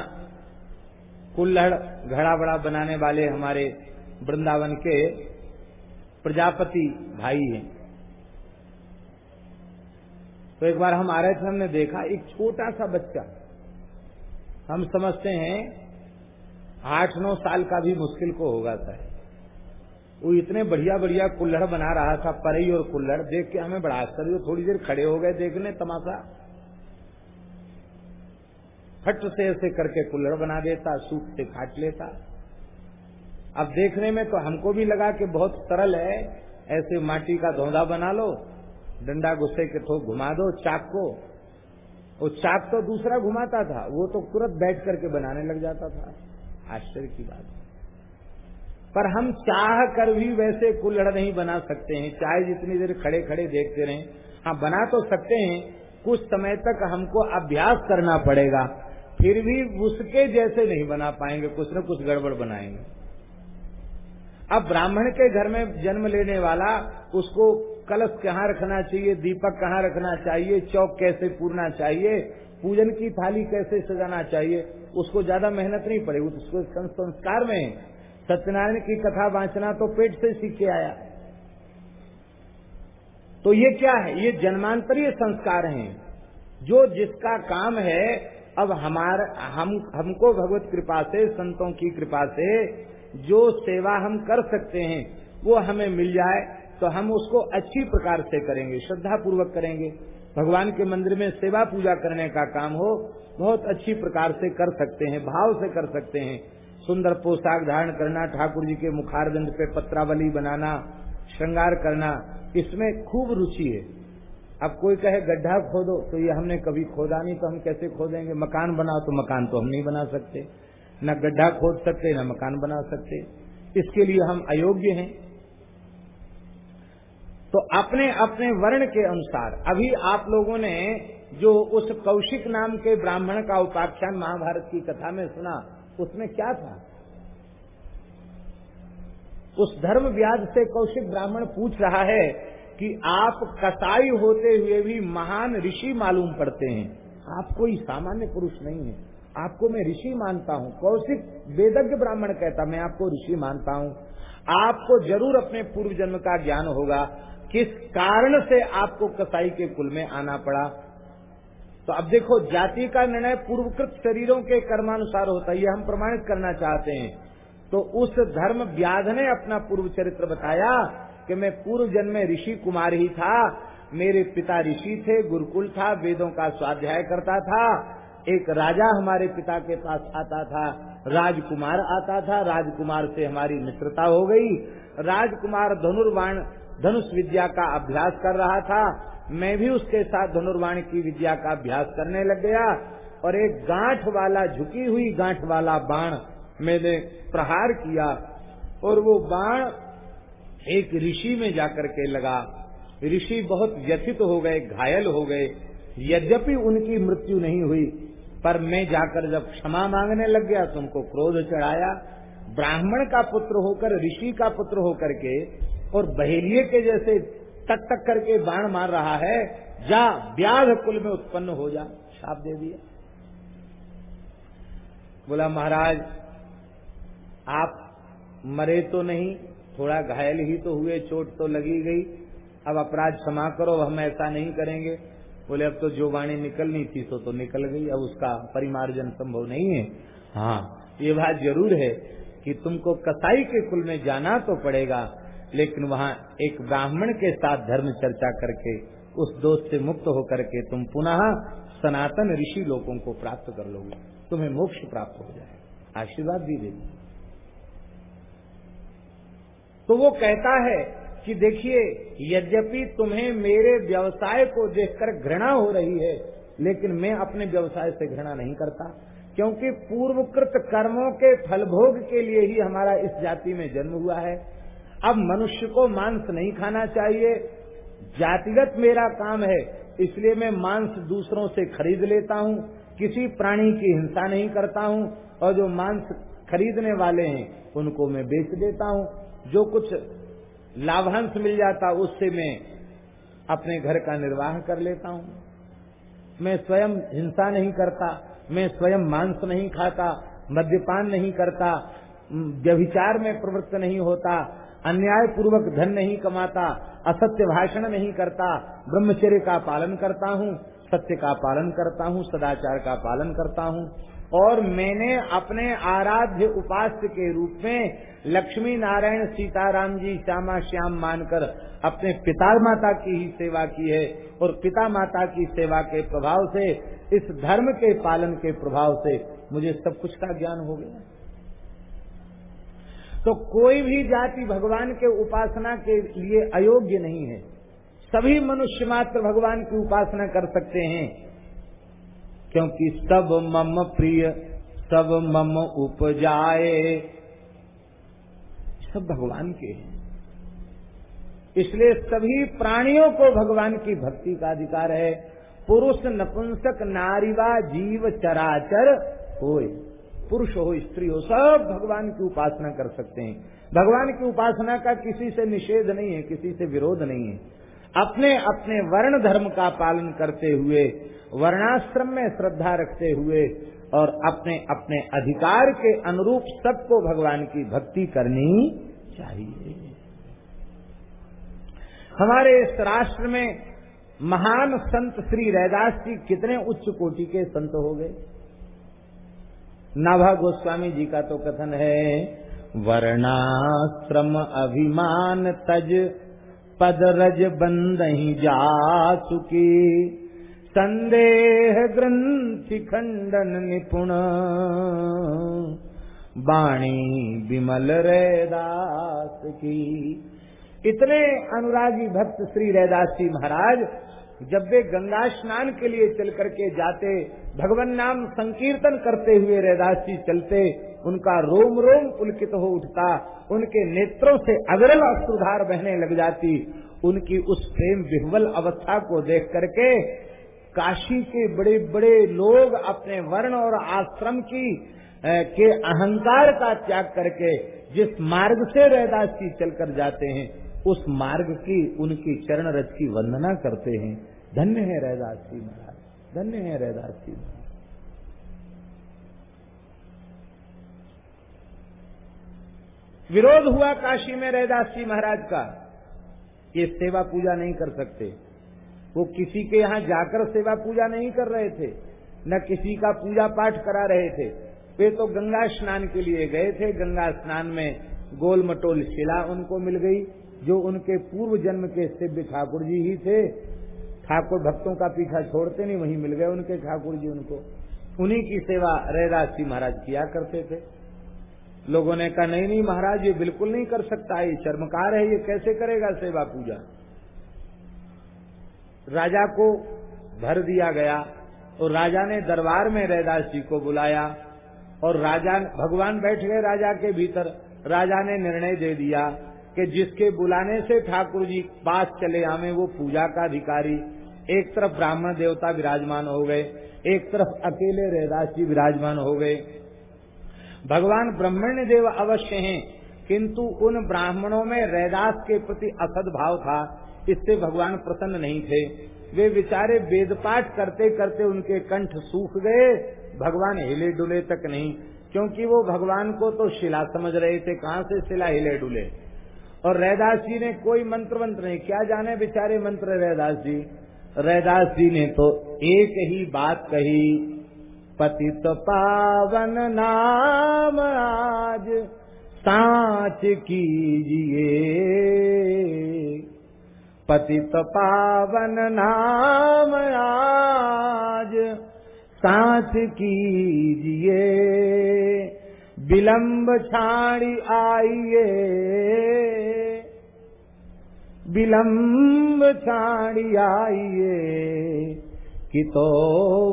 कुल्लड़ घड़ा बड़ा बनाने वाले हमारे वृंदावन के प्रजापति भाई हैं। तो एक बार हम आ रहे थे हमने देखा, एक छोटा सा बच्चा। हम समझते हैं, आठ नौ साल का भी मुश्किल को होगा सर वो इतने बढ़िया बढ़िया कुल्लड़ बना रहा था, परई और कुल्लड़ देख के हमें बड़ा आश्चर्य थोड़ी देर खड़े हो गए, देखने तमाशा। फट से ऐसे करके कुल्लड़ बना देता सूख से काट लेता। अब देखने में तो हमको भी लगा कि बहुत सरल है, ऐसे माटी का धोधा बना लो। डंडा गुस्से के थोक घुमा दो, चाक को। वो चाक तो दूसरा घुमाता था, वो तो तुरंत बैठ करके बनाने लग जाता था। आश्चर्य की बात पर हम चाह कर भी वैसे कुल्हड़ नहीं बना सकते हैं। चाहे जितनी देर खड़े खड़े देखते रहें। हाँ बना तो सकते हैं। कुछ समय तक हमको अभ्यास करना पड़ेगा। फिर भी उसके जैसे नहीं बना पाएँगे, कुछ न कुछ गड़बड़ बनाएँगे। अब ब्राह्मण के घर में जन्म लेने वाला, उसको कलश कहाँ रखना चाहिए, दीपक कहाँ रखना चाहिए, चौक कैसे पूरना चाहिए, पूजन की थाली कैसे सजाना चाहिए, उसको ज़्यादा मेहनत नहीं पड़ेगी उसको संस्कार में सत्यनारायण की कथा वाचना तो पेट से सीख आया। तो ये क्या है? ये जन्मांतरीय संस्कार हैं। जो जिसका काम है, अब हमारे हम हमको भगवत कृपा से, संतों की कृपा से, जो सेवा हम कर सकते हैं, वो हमें मिल जाए। तो हम उसको अच्छी प्रकार से करेंगे श्रद्धा पूर्वक करेंगे। भगवान के मंदिर में सेवा पूजा करने का काम हो, बहुत अच्छी प्रकार से कर सकते हैं, भाव से कर सकते हैं। सुंदर पोशाक धारण करना, ठाकुर जी के मुखारबिंद पे पत्रावली बनाना, श्रृंगार करना, इसमें खूब रुचि है। अब कोई कहे, गड्ढा खोदो तो ये हमने कभी खोदा नहीं तो हम कैसे खोदेंगे? मकान बनाओ तो मकान तो हम नहीं बना सकते। न गड्ढा खोद सकते, न मकान बना सकते। इसके लिए हम अयोग्य हैं। तो अपने अपने वर्ण के अनुसार, अभी आप लोगों ने जो उस कौशिक नाम के ब्राह्मण का उपाख्यान महाभारत की कथा में सुना, उसमें क्या था? उस धर्म व्याज से कौशिक ब्राह्मण पूछ रहा है कि आप कसाई होते हुए भी महान ऋषि मालूम पड़ते हैं। आप कोई सामान्य पुरुष नहीं है। आपको मैं ऋषि मानता हूँ। कौशिक वेदज्ञ ब्राह्मण कहता, मैं आपको ऋषि मानता हूँ। आपको ज़रूर अपने पूर्व जन्म का ज्ञान होगा। किस कारण से आपको कसाई के कुल में आना पड़ा? तो अब देखो, जाति का निर्णय पूर्वकृत शरीरों के कर्मानुसार होता है, ये हम प्रमाणित करना चाहते हैं। तो उस धर्म व्याध ने अपना पूर्व चरित्र बताया कि मैं पूर्व जन्म में ऋषि कुमार ही था, मेरे पिता ऋषि थे, गुरुकुल था, वेदों का स्वाध्याय करता था, एक राजा हमारे पिता के पास आता था, राजकुमार आता था, राजकुमार से हमारी मित्रता हो गई, राजकुमार धनुर्वाण धनुष विद्या का अभ्यास कर रहा था। मैं भी उसके साथ धनुर्वाण की विद्या का अभ्यास करने लग गया और एक गांठ वाला, झुकी हुई गांठ वाला बाण मैंने प्रहार किया और वो बाण एक ऋषि में जाकर के लगा। ऋषि बहुत व्यथित हो गए, घायल हो गए। यद्यपि उनकी मृत्यु नहीं हुई, पर मैं जाकर जब क्षमा मांगने लग गया तो उनको क्रोध चढ़ाया। ब्राह्मण का पुत्र होकर, ऋषि का पुत्र होकर के और बहेलिए के जैसे टक टक करके बाण मार रहा है, जा व्याध कुल में उत्पन्न हो जा शाप दे दिया। बोला, महाराज, आप मरे तो नहीं, थोड़ा घायल ही तो हुए, चोट तो लगी गई, अब अपराध क्षमा करो, हम ऐसा नहीं करेंगे। बोले, अब तो जो वाणी निकलनी थी तो तो निकल गई, अब उसका परिमार्जन संभव नहीं है। हाँ ये बात ज़रूर है कि तुमको कसाई के कुल में जाना तो पड़ेगा लेकिन वहाँ एक ब्राह्मण के साथ धर्म चर्चा करके, उस दोष से मुक्त होकर के तुम पुनः सनातन ऋषि लोगों को प्राप्त कर लोगे। तुम्हें मोक्ष प्राप्त हो जाए। आशीर्वाद भी देगी तो वो कहता है कि देखिए, यद्यपि तुम्हें मेरे व्यवसाय को देखकर घृणा हो रही है, लेकिन मैं अपने व्यवसाय से घृणा नहीं करता, क्योंकि पूर्वकृत कर्मों के फलभोग के लिए ही हमारा इस जाति में जन्म हुआ है। अब मनुष्य को मांस नहीं खाना चाहिए। जातिगत मेरा काम है, इसलिए मैं मांस दूसरों से खरीद लेता हूँ। किसी प्राणी की हिंसा नहीं करता हूँ, और जो मांस खरीदने वाले हैं, उनको मैं बेच देता हूँ। जो कुछ लाभांश मिल जाता, उससे मैं अपने घर का निर्वाह कर लेता हूँ। मैं स्वयं हिंसा नहीं करता, मैं स्वयं मांस नहीं खाता, मद्यपान नहीं करता व्यभिचार में प्रवृत्त नहीं होता अन्याय पूर्वक धन नहीं कमाता, असत्य भाषण नहीं करता, ब्रह्मचर्य का पालन करता हूँ, सत्य का पालन करता हूँ, सदाचार का पालन करता हूँ। और मैंने अपने आराध्य उपास्य के रूप में लक्ष्मी नारायण सीताराम जी, श्यामा श्याम मानकर अपने पिता माता की ही सेवा की है और पिता माता की सेवा के प्रभाव से, इस धर्म के पालन के प्रभाव से मुझे सब कुछ का ज्ञान हो गया। तो कोई भी जाति भगवान के उपासना के लिए अयोग्य नहीं है। सभी मनुष्य मात्र भगवान की उपासना कर सकते हैं। क्योंकि सब मम प्रिय, सब मम उपजाए। सब भगवान के हैं। इसलिए सभी प्राणियों को भगवान की भक्ति का अधिकार है। पुरुष नपुंसक नारीवा जीव चराचर हो पुरुष हो, स्त्री हो, सब भगवान की उपासना कर सकते हैं। भगवान की उपासना का किसी से निषेध नहीं है, किसी से विरोध नहीं है। अपने अपने वर्ण धर्म का पालन करते हुए, वर्णाश्रम में श्रद्धा रखते हुए और अपने अपने अधिकार के अनुरूप सबको भगवान की भक्ति करनी चाहिए। हमारे इस राष्ट्र में महान संत श्री रैदास जी कितने उच्च कोटि के संत हो गए। नाभा गोस्वामी जी का तो कथन है, वर्णाश्रम अभिमान तज पद रज बंद जा चुकी। संदेह ग्रंथि खंडन निपुण। बाणी विमल रैदास की। इतने अनुरागी भक्त श्री रैदास जी महाराज जब वे गंगा स्नान के लिए चल करके जाते, भगवान नाम संकीर्तन करते हुए रैदास जी चलते, उनका रोम रोम पुलकित हो उठता, उनके नेत्रों से अविरल अश्रुधार बहने लग जाती। उनकी उस प्रेम विह्वल अवस्था को देख करके काशी के बड़े बड़े लोग अपने वर्ण और आश्रम की के अहंकार का त्याग करके जिस मार्ग से रैदास जी चलकर जाते हैं, उस मार्ग की, उनकी चरण रथ की वंदना करते हैं। धन्य है रैदास जी महाराज, धन्य है रैदास जी विरोध हुआ काशी में रैदास जी महाराज का, ये सेवा पूजा नहीं कर सकते। वो किसी के यहाँ जाकर सेवा पूजा नहीं कर रहे थे, न किसी का पूजा पाठ करा रहे थे। वे तो गंगा स्नान के लिए गए थे, गंगा स्नान में गोल मटोल शिला उनको मिल गई, जो उनके पूर्व जन्म के सिद्ध ठाकुर जी ही थे। ठाकुर भक्तों का पीछा छोड़ते नहीं, वहीं मिल गए उनके, ठाकुर जी उनको। उन्हीं की सेवा रैदास जी महाराज किया करते थे। लोगों ने कहा, नहीं नहीं महाराज, ये बिल्कुल नहीं कर सकता, ये चर्मकार है, ये कैसे करेगा सेवा पूजा? राजा को भर दिया गया और राजा ने दरबार में रैदास जी को बुलाया और राजा, भगवान बैठ गए राजा के भीतर। राजा ने निर्णय दे दिया कि जिसके बुलाने से ठाकुर जी पास चले आवे वो पूजा का अधिकारी एक तरफ़ ब्राह्मण देवता विराजमान हो गए, एक तरफ़ अकेले रैदास जी विराजमान हो गए। भगवान ब्रह्मण्य देव अवश्य हैं, किंतु उन ब्राह्मणों में रैदास के प्रति असद भाव था, इससे भगवान प्रसन्न नहीं थे। वे बेचारे वेद पाठ करते करते उनके कंठ सूख गए, भगवान हिले डुले तक नहीं, क्योंकि वो भगवान को तो शिला समझ रहे थे, कहाँ से शिला हिले डुले? और रैदास जी ने कोई मंत्र मंत्र नहीं, क्या जाने बेचारे मंत्र रैदास जी? रैदास जी ने तो एक ही बात कही, पतित पावन नाम आज साच कीजिए। पतित पावन नाम आज साथ कीजिए। विलंब छाड़ी आइए। विलंब छाड़ी आइए कि तो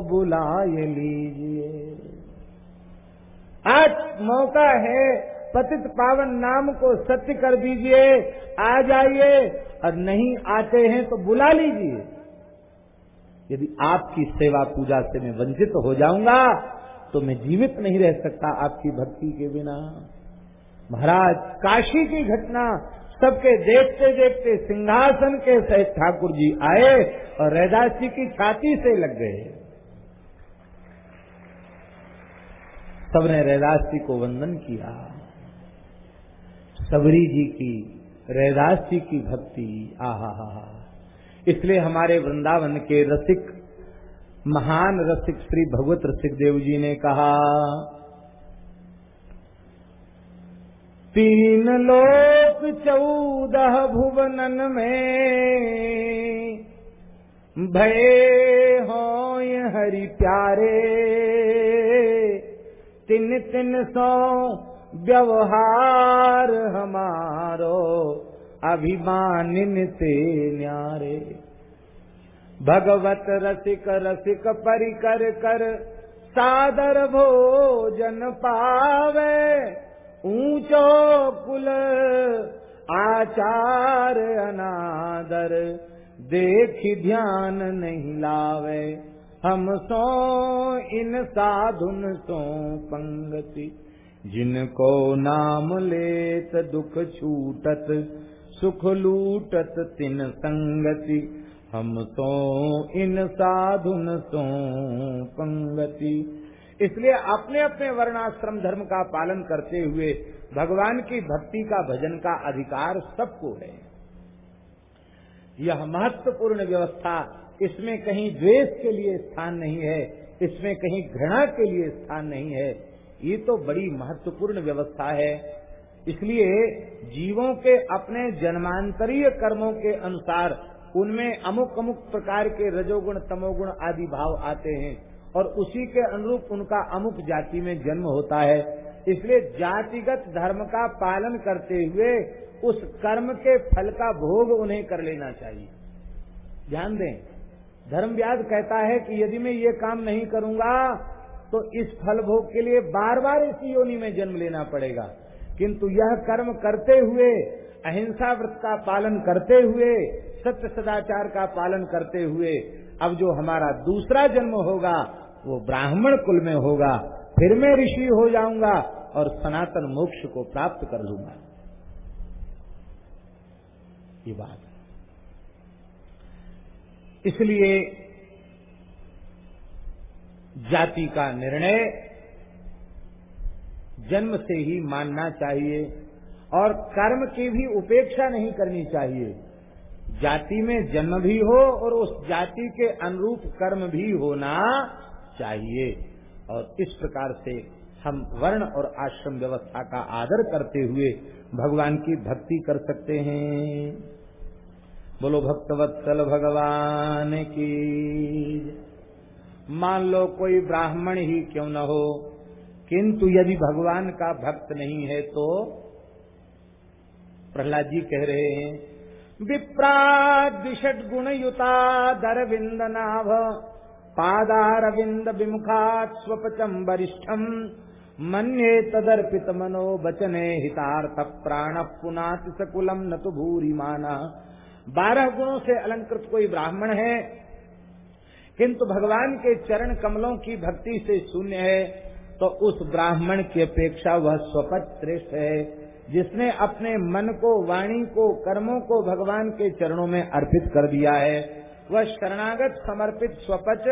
बुलाए लीजिए। आज मौका है, पतित पावन नाम को सत्य कर दीजिए। आ जाइए, और नहीं आते हैं तो बुला लीजिए। यदि आपकी सेवा पूजा से मैं वंचित हो जाऊँगा तो मैं जीवित नहीं रह सकता आपकी भक्ति के बिना। महाराज, काशी की घटना सबके देखते देखते सिंहासन के सहित ठाकुर जी आए और रैदास जी की छाती से लग गए। सबने रैदास जी को वंदन किया। सबरी जी की, रैदास जी की भक्ति आहा हा इसलिए हमारे वृंदावन के रसिक, महान रसिक श्री भगवत रसिक देव जी ने कहा तीन लोक चौदह भुवनन में। भय हो हरि प्यारे, तिन तिन सौ व्यवहार हमारो अभिमानिन ते न्यारे। भगवत रसिक रसिक परिकर कर, सादर भोजन पावे। ऊंचो कुल आचार अनादर, देख ध्यान नहीं लावे। हम सो इन साधुन सो पंगति, जिनको नाम लेत दुख छूटत, सुख लूटत तिन संगति। हम तो इन साधुन सो पंगति इसलिए अपने अपने वर्णाश्रम धर्म का पालन करते हुए भगवान की भक्ति का भजन का अधिकार सबको है। यह महत्वपूर्ण व्यवस्था इसमें कहीं द्वेष के लिए स्थान नहीं है, इसमें कहीं घृणा के लिए स्थान नहीं है। ये तो बड़ी महत्वपूर्ण व्यवस्था है। इसलिए जीवों के अपने जन्मांतरीय कर्मों के अनुसार उनमें अमुक अमुक प्रकार के रजोगुण, तमोगुण आदि भाव आते हैं। और उसी के अनुरूप उनका अमुक जाति में जन्म होता है। इसलिए जातिगत धर्म का पालन करते हुए उस कर्म के फल का भोग उन्हें कर लेना चाहिए। ध्यान दें, धर्म व्याज कहता है कि यदि मैं ये काम नहीं करूँगा तो इस फल भोग के लिए बार बार इसी योनि में जन्म लेना पड़ेगा। किंतु यह कर्म करते हुए, अहिंसा व्रत का पालन करते हुए, सत्य सदाचार का पालन करते हुए अब जो हमारा दूसरा जन्म होगा, वो ब्राह्मण कुल में होगा। फिर मैं ऋषि हो जाऊँगा और सनातन मोक्ष को प्राप्त कर लूँगा। ये बात। इसलिए जाति का निर्णय जन्म से ही मानना चाहिए और कर्म की भी उपेक्षा नहीं करनी चाहिए। जाति में जन्म भी हो और उस जाति के अनुरूप कर्म भी होना चाहिए। और इस प्रकार से हम वर्ण और आश्रम व्यवस्था का आदर करते हुए भगवान की भक्ति कर सकते हैं। बोलो भक्तवत्सल भगवान की मान लो कोई ब्राह्मण ही क्यों न हो, किंतु यदि भगवान का भक्त नहीं है तो प्रहलाद जी कह रहे हैं विप्रादिषट गुण युता दरविंद नाभ पादारविंद विमुखात स्वपचम वरिष्ठम मन्ये तदर्पित मनो बचने हितार्थ प्राण पुनाति सकुलम न तो भूरी माना बारह गुणों से अलंकृत कोई ब्राह्मण है, किंतु भगवान के चरण कमलों की भक्ति से शून्य है तो उस ब्राह्मण की अपेक्षा वह स्वपत श्रेष्ठ है। जिसने अपने मन को, वाणी को, कर्मों को भगवान के चरणों में अर्पित कर दिया है, वह शरणागत, समर्पित, स्वपच,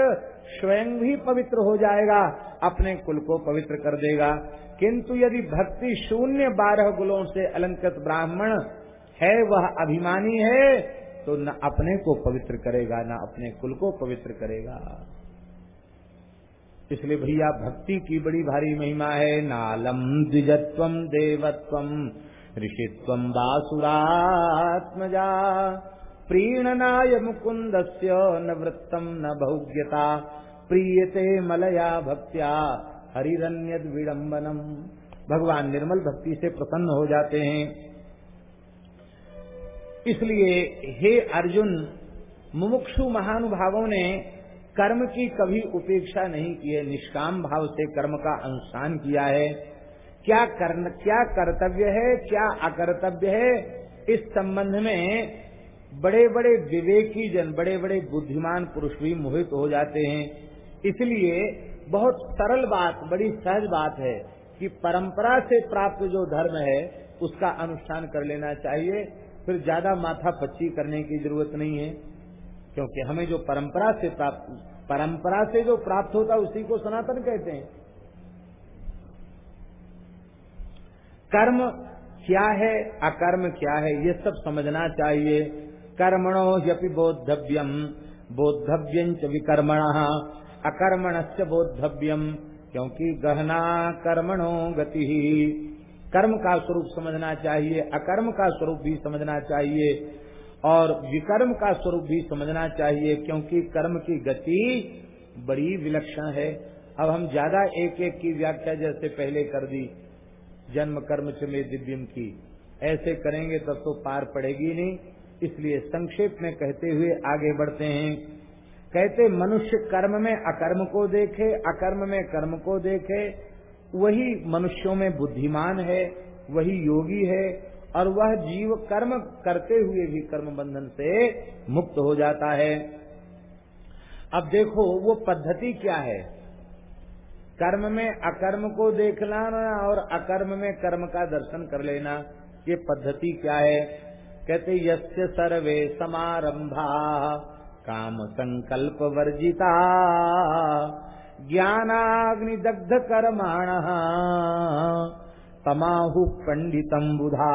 स्वयं भी पवित्र हो जाएगा, अपने कुल को पवित्र कर देगा। किंतु यदि भक्ति शून्य बारह गुलों से अलंकृत ब्राह्मण है, वह अभिमानी है तो न अपने को पवित्र करेगा, न अपने कुल को पवित्र करेगा। इसलिए भैया, भक्ति की बड़ी भारी महिमा है। नालम द्विजत्व देवत्व, ऋषित्व बासुरात्मजा प्रीणनाय मुकुंद न वृत्तम न भौग्यता प्रीयते मलया भक्त्या हरिरण्य विडम्बनम भगवान निर्मल भक्ति से प्रसन्न हो जाते हैं। इसलिए हे अर्जुन, मुमुक्षु महानुभावों ने कर्म की कभी उपेक्षा नहीं की है, निष्काम भाव से कर्म का अनुष्ठान किया है। क्या कर्म क्या कर्तव्य है, क्या अकर्तव्य है? इस संबंध में बड़े बड़े विवेकी जन बड़े बड़े बुद्धिमान पुरुष भी मोहित हो जाते हैं। इसलिए बहुत सरल बात, बड़ी सहज बात है कि परंपरा से प्राप्त जो धर्म है, उसका अनुष्ठान कर लेना चाहिए। फिर ज़्यादा माथा पच्ची करने की ज़रूरत नहीं है। क्योंकि हमें जो परंपरा से प्राप्त, परंपरा से जो प्राप्त होता उसी को सनातन कहते हैं। कर्म क्या है, अकर्म क्या है, ये सब समझना चाहिए। कर्मणो यपि बोद्धव्यम बोद्धव्यं च विकर्मण अकर्मण से बोद्धव्यम, क्योंकि गहना कर्मणो गति। कर्म का स्वरूप समझना चाहिए, अकर्म का स्वरूप भी समझना चाहिए। और विकर्म का स्वरूप भी समझना चाहिए, क्योंकि कर्म की गति बड़ी विलक्षण है। अब हम ज़्यादा एक एक की व्याख्या जैसे पहले कर दी, जन्म कर्म चमे दिव्यम की। ऐसे करेंगे तब तो पार पड़ेगी नहीं। इसलिए संक्षेप में कहते हुए आगे बढ़ते हैं। कहते, मनुष्य कर्म में अकर्म को देखे, अकर्म में कर्म को देखे, वही मनुष्यों में बुद्धिमान है, वही योगी है और वह जीव कर्म करते हुए भी कर्म बंधन से मुक्त हो जाता है। अब देखो, वो पद्धति क्या है? कर्म में अकर्म को देख लाना और अकर्म में कर्म का दर्शन कर लेना, ये पद्धति क्या है? कहते, यस्य सर्वे समारंभा, काम संकल्प वर्जिता, ज्ञानाग्निदग्ध कर्माण। तमाहु पंडितम बुधा।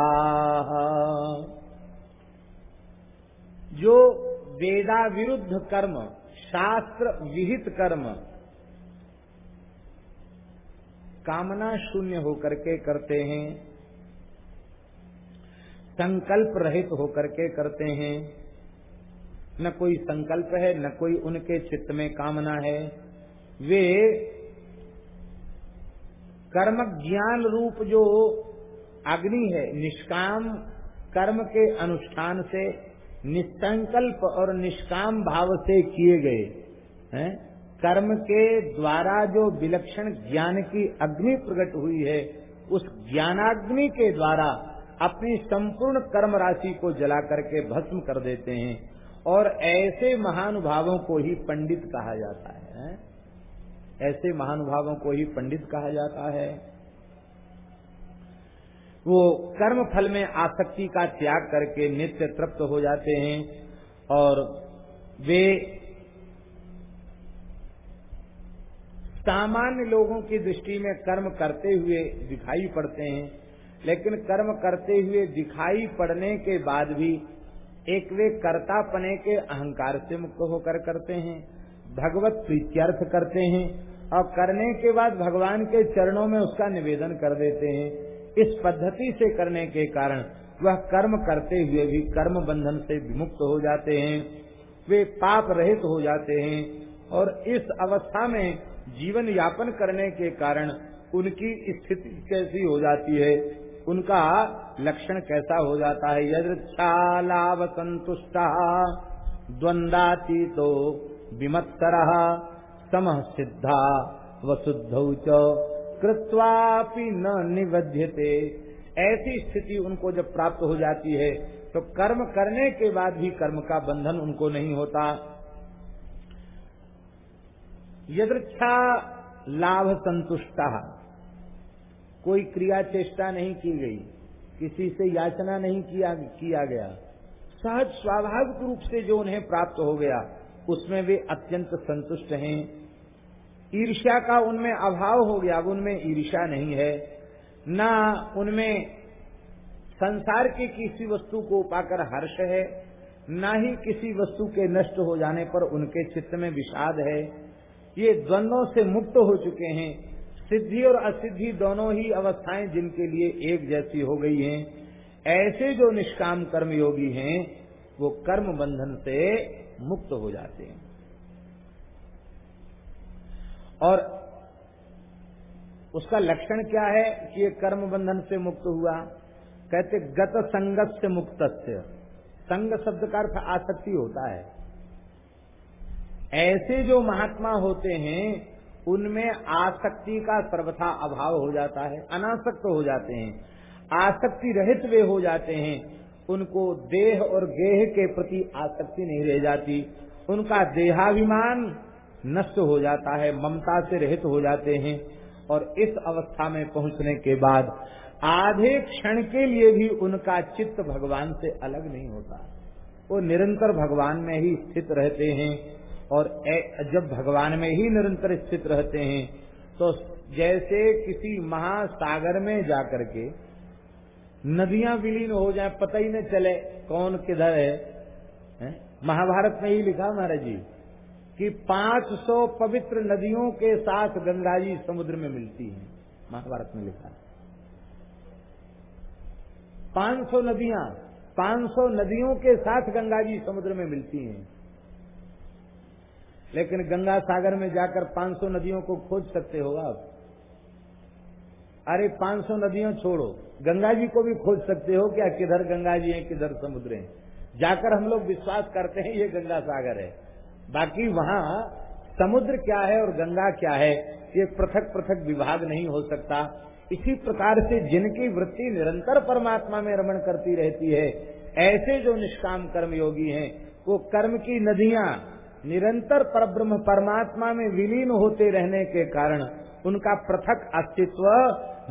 जो वेदा विरुद्ध कर्म, शास्त्र विहित कर्म, कामना शून्य होकर के करते हैं, संकल्प रहित होकर के करते हैं, न कोई संकल्प है, न कोई उनके चित्त में कामना है, वे कर्म ज्ञान रूप जो अग्नि है, निष्काम कर्म के अनुष्ठान से, निसंकल्प और निष्काम भाव से किए गए, हैं कर्म के द्वारा जो विलक्षण ज्ञान की अग्नि प्रकट हुई है, उस ज्ञानाग्नि के द्वारा अपनी संपूर्ण कर्म राशि को जला करके भस्म कर देते हैं, और ऐसे महानुभावों को ही पंडित कहा जाता है? ऐसे महानुभावों को ही पंडित कहा जाता है। वो कर्म फल में आसक्ति का त्याग करके नित्य तृप्त हो जाते हैं और वे सामान्य लोगों की दृष्टि में कर्म करते हुए दिखाई पड़ते हैं, लेकिन कर्म करते हुए दिखाई पड़ने के बाद भी एक वे कर्तापने के अहंकार से मुक्त होकर करते हैं, भगवत प्रीत्यर्थ करते हैं और करने के बाद भगवान के चरणों में उसका निवेदन कर देते हैं। इस पद्धति से करने के कारण वह कर्म करते हुए भी कर्म बंधन से विमुक्त हो जाते हैं। वे पाप रहित हो जाते हैं और इस अवस्था में जीवन यापन करने के कारण उनकी स्थिति कैसी हो जाती है, उनका लक्षण कैसा हो जाता है। यदृच्छा लाभ संतुष्ट द्वंदातीतो विमत्सर। सम सिद्धा, वसुद्ध कृत्वापि न निबध्यते। ऐसी स्थिति उनको जब प्राप्त हो जाती है तो कर्म करने के बाद भी कर्म का बंधन उनको नहीं होता। यदृच्छा लाभ संतुष्टा। कोई क्रिया चेष्टा नहीं की गई, किसी से याचना नहीं किया किया गया। सहज स्वाभाविक रूप से जो उन्हें प्राप्त हो गया, उसमें वे अत्यंत संतुष्ट हैं। ईर्ष्या का उनमें अभाव हो गया उनमें ईर्ष्या नहीं है। न उनमें संसार की किसी वस्तु को पाकर हर्ष है, न ही किसी वस्तु के नष्ट हो जाने पर उनके चित्त में विषाद है। ये द्वंद्वों से मुक्त हो चुके हैं। सिद्धि और असिद्धि दोनों ही अवस्थाएँ जिनके लिए एक जैसी हो गई हैं। ऐसे जो निष्काम कर्म योगी हैं, वो कर्म बंधन से मुक्त हो जाते हैं। और उसका लक्षण क्या है कि ये कर्म बंधन से मुक्त हुआ? कहते, गत संगत से मुक्त संग शब्द का अर्थ आसक्ति होता है। ऐसे जो महात्मा होते हैं, उनमें आसक्ति का सर्वथा अभाव हो जाता है, अनासक्त हो जाते हैं। आसक्ति रहित वे हो जाते हैं, उनको देह और गेह के प्रति आसक्ति नहीं रह जाती। उनका देहाभिमान नष्ट हो जाता है ममता से रहित हो जाते हैं और इस अवस्था में पहुँचने के बाद आधे क्षण के लिए भी उनका चित्त भगवान से अलग नहीं होता वो निरंतर भगवान में ही स्थित रहते हैं और जब भगवान में ही निरंतर स्थित रहते हैं तो जैसे किसी महासागर में जाकर के नदियाँ विलीन हो जाए पता ही न चले कौन किधर है, है? महाभारत में ही लिखा महाराज जी कि 500 पवित्र नदियों के साथ गंगा जी समुद्र में मिलती हैं, महाभारत में लिखा 500 नदियाँ 500 नदियों के साथ गंगा जी समुद्र में मिलती हैं। लेकिन गंगा सागर में जाकर 500 नदियों को खोज सकते हो आप? अरे 500 नदियों छोड़ो। गंगा जी को भी खोज सकते हो क्या? किधर गंगा जी हैं, किधर समुद्र है? जाकर हम लोग विश्वास करते हैं ये गंगा सागर है। बाकी वहाँ समुद्र क्या है और गंगा क्या है, ये पृथक पृथक विभाग नहीं हो सकता। इसी प्रकार से जिनकी वृत्ति निरंतर परमात्मा में रमण करती रहती है, ऐसे जो निष्काम कर्म योगी हैं, वो कर्म की नदियाँ निरंतर परब्रह्म परमात्मा में विलीन होते रहने के कारण उनका पृथक अस्तित्व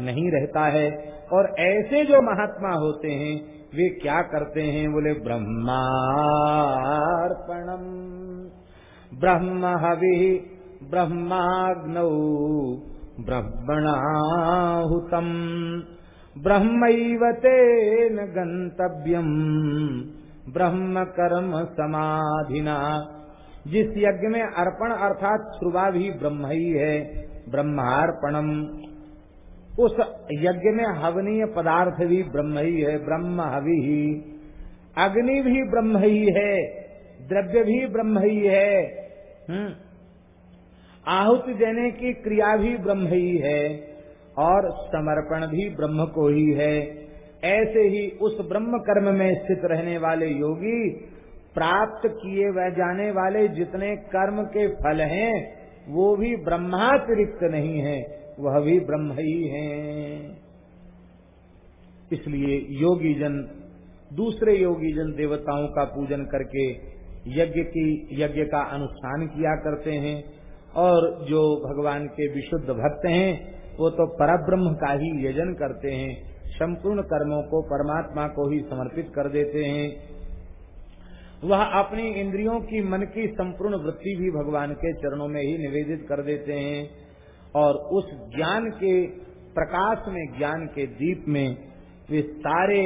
नहीं रहता है। और ऐसे जो महात्मा होते हैं, वे क्या करते हैं? बोले, ब्रह्मार्पणम। ब्रह्म हवि ब्रह्माग्नौ ब्रह्मणाहुतम ब्रह्मैव तेन गंतव्यम ब्रह्म कर्म समाधिना जिस यज्ञ में अर्पण अर्थात श्रुवा भी ब्रह्म ही है ब्रह्मार्पणम। उस यज्ञ में हवनीय पदार्थ भी ब्रह्म ही है ब्रह्म हवि ही अग्नि भी ब्रह्म ही है द्रव्य भी ब्रह्म ही है। हम्म। आहुति देने की क्रिया भी ब्रह्म ही है और समर्पण भी ब्रह्म को ही है। ऐसे ही उस ब्रह्म कर्म में स्थित रहने वाले योगी प्राप्त किए वह जाने वाले जितने कर्म के फल हैं, वो भी ब्रह्मातिरिक्त नहीं है, वह भी ब्रह्म ही है। इसलिए योगी जन दूसरे योगी जन देवताओं का पूजन करके यज्ञ की, यज्ञ का अनुष्ठान किया करते हैं और जो भगवान के विशुद्ध भक्त हैं, वो तो परब्रह्म का ही यजन करते हैं। संपूर्ण कर्मों को परमात्मा को ही समर्पित कर देते हैं। वह अपनी इंद्रियों की मन की संपूर्ण वृत्ति भी भगवान के चरणों में ही निवेदित कर देते हैं और उस ज्ञान के, प्रकाश में, ज्ञान के दीप में, वे सारे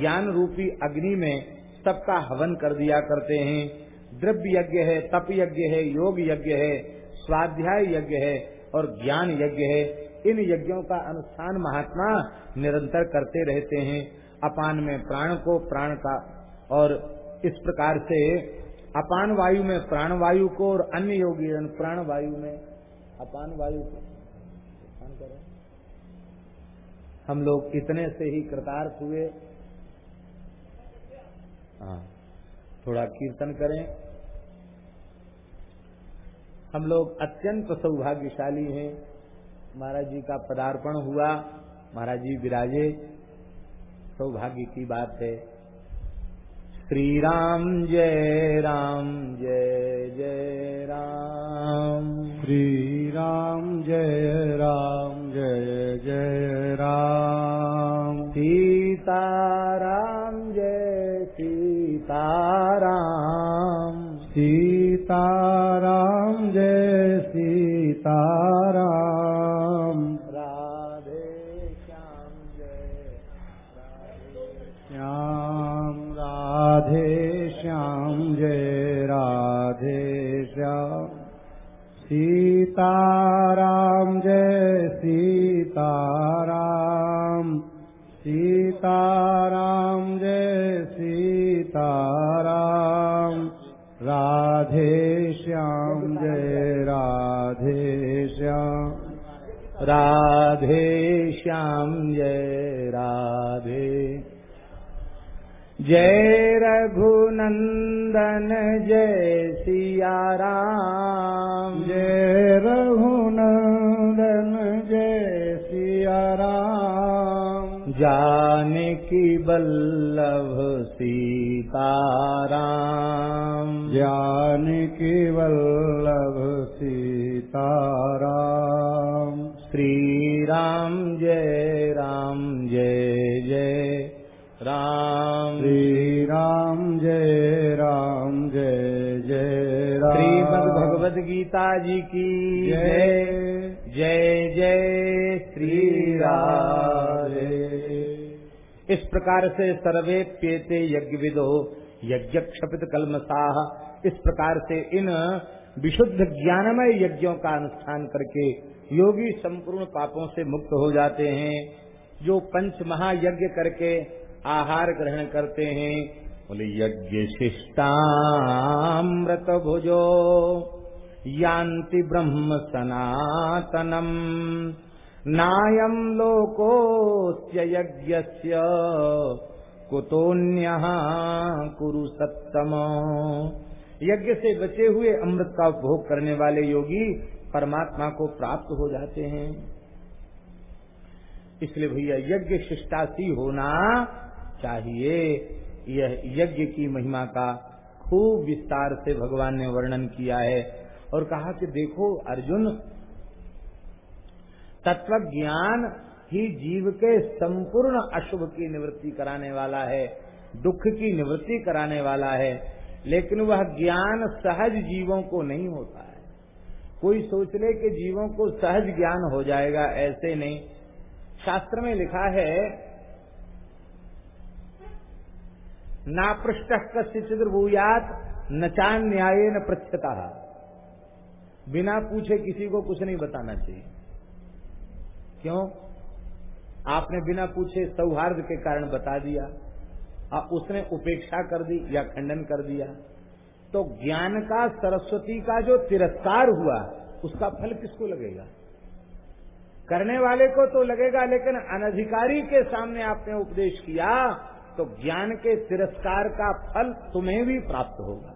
ज्ञान रूपी अग्नि में सबका हवन कर दिया करते हैं। द्रव्य यज्ञ है, तप यज्ञ है, योग यज्ञ है, स्वाध्याय यज्ञ है और ज्ञान यज्ञ है। इन यज्ञों का अनुष्ठान महात्मा निरंतर करते रहते हैं। अपान में प्राण को प्राण का और इस प्रकार से अपान वायु में प्राण वायु को और अन्य योगी प्राण वायु में अपान वायु को। हम लोग इतने से ही कृतार्थ हुए। हाँ थोड़ा कीर्तन करें। हम लोग अत्यंत सौभाग्यशाली हैं। महाराज जी का पदार्पण हुआ। महाराज जी विराजे। सौभाग्य की बात है। श्री राम जय राम जय जय राम। श्री राम जय राम जय जय राम। श्री सीताराम। सीताराम जय सीताराम। राधे श्याम जय श्याम राधे श्याम जय राधे श्याम। सीताराम जय सीताराम। सीताराम जय सीताराम। राधे श्याम जय राधे श्याम। राधे श्याम जय राधे। जय रघुनंदन जय सिया राम जय रघुनंदन जानकी बल्लभ सीताराम। जानकी वल्लभ सीताराम। श्री राम जय राम जय जय राम। श्री राम जय राम जय जय राम। श्रीमद भगवद गीता जी की जय। जय। जय श्री राधे इस प्रकार से सर्वे प्येते यज्ञ विदो यज्ञ क्षपित कलमसाह इस प्रकार से इन विशुद्ध ज्ञानमय यज्ञों का अनुष्ठान करके योगी संपूर्ण पापों से मुक्त हो जाते हैं। जो पंच महायज्ञ करके आहार ग्रहण करते हैं, बोले यज्ञ शिष्टामृत भुजो यान्ति ब्रह्म सनातनम। नायम लोकोस्य यज्ञस्य कुतोन्य कुरु सत्तम यज्ञ से बचे हुए अमृत का उपभोग करने वाले योगी परमात्मा को प्राप्त हो जाते हैं। इसलिए भैया, यज्ञ शिष्टासी होना चाहिए। यह यज्ञ की महिमा का खूब विस्तार से भगवान ने वर्णन किया है और कहा कि देखो, अर्जुन तत्व ज्ञान ही जीव के संपूर्ण अशुभ की निवृत्ति कराने वाला है, दुख की निवृत्ति कराने वाला है, लेकिन वह ज्ञान सहज जीवों को नहीं होता है। कोई सोच ले कि जीवों को सहज ज्ञान हो जाएगा, ऐसे नहीं। शास्त्र में लिखा है ना पृष्ठ कश्चित भूयात न चान न्याय न पृछता बिना पूछे किसी को कुछ नहीं बताना चाहिए। क्यों? आपने बिना पूछे सौहार्द के कारण बता दिया। और उसने उपेक्षा कर दी या खंडन कर दिया। तो ज्ञान का, सरस्वती का जो तिरस्कार हुआ, उसका फल किसको लगेगा? करने वाले को तो लगेगा, लेकिन अनधिकारी के सामने आपने उपदेश किया तो ज्ञान के तिरस्कार का फल तुम्हें भी प्राप्त होगा।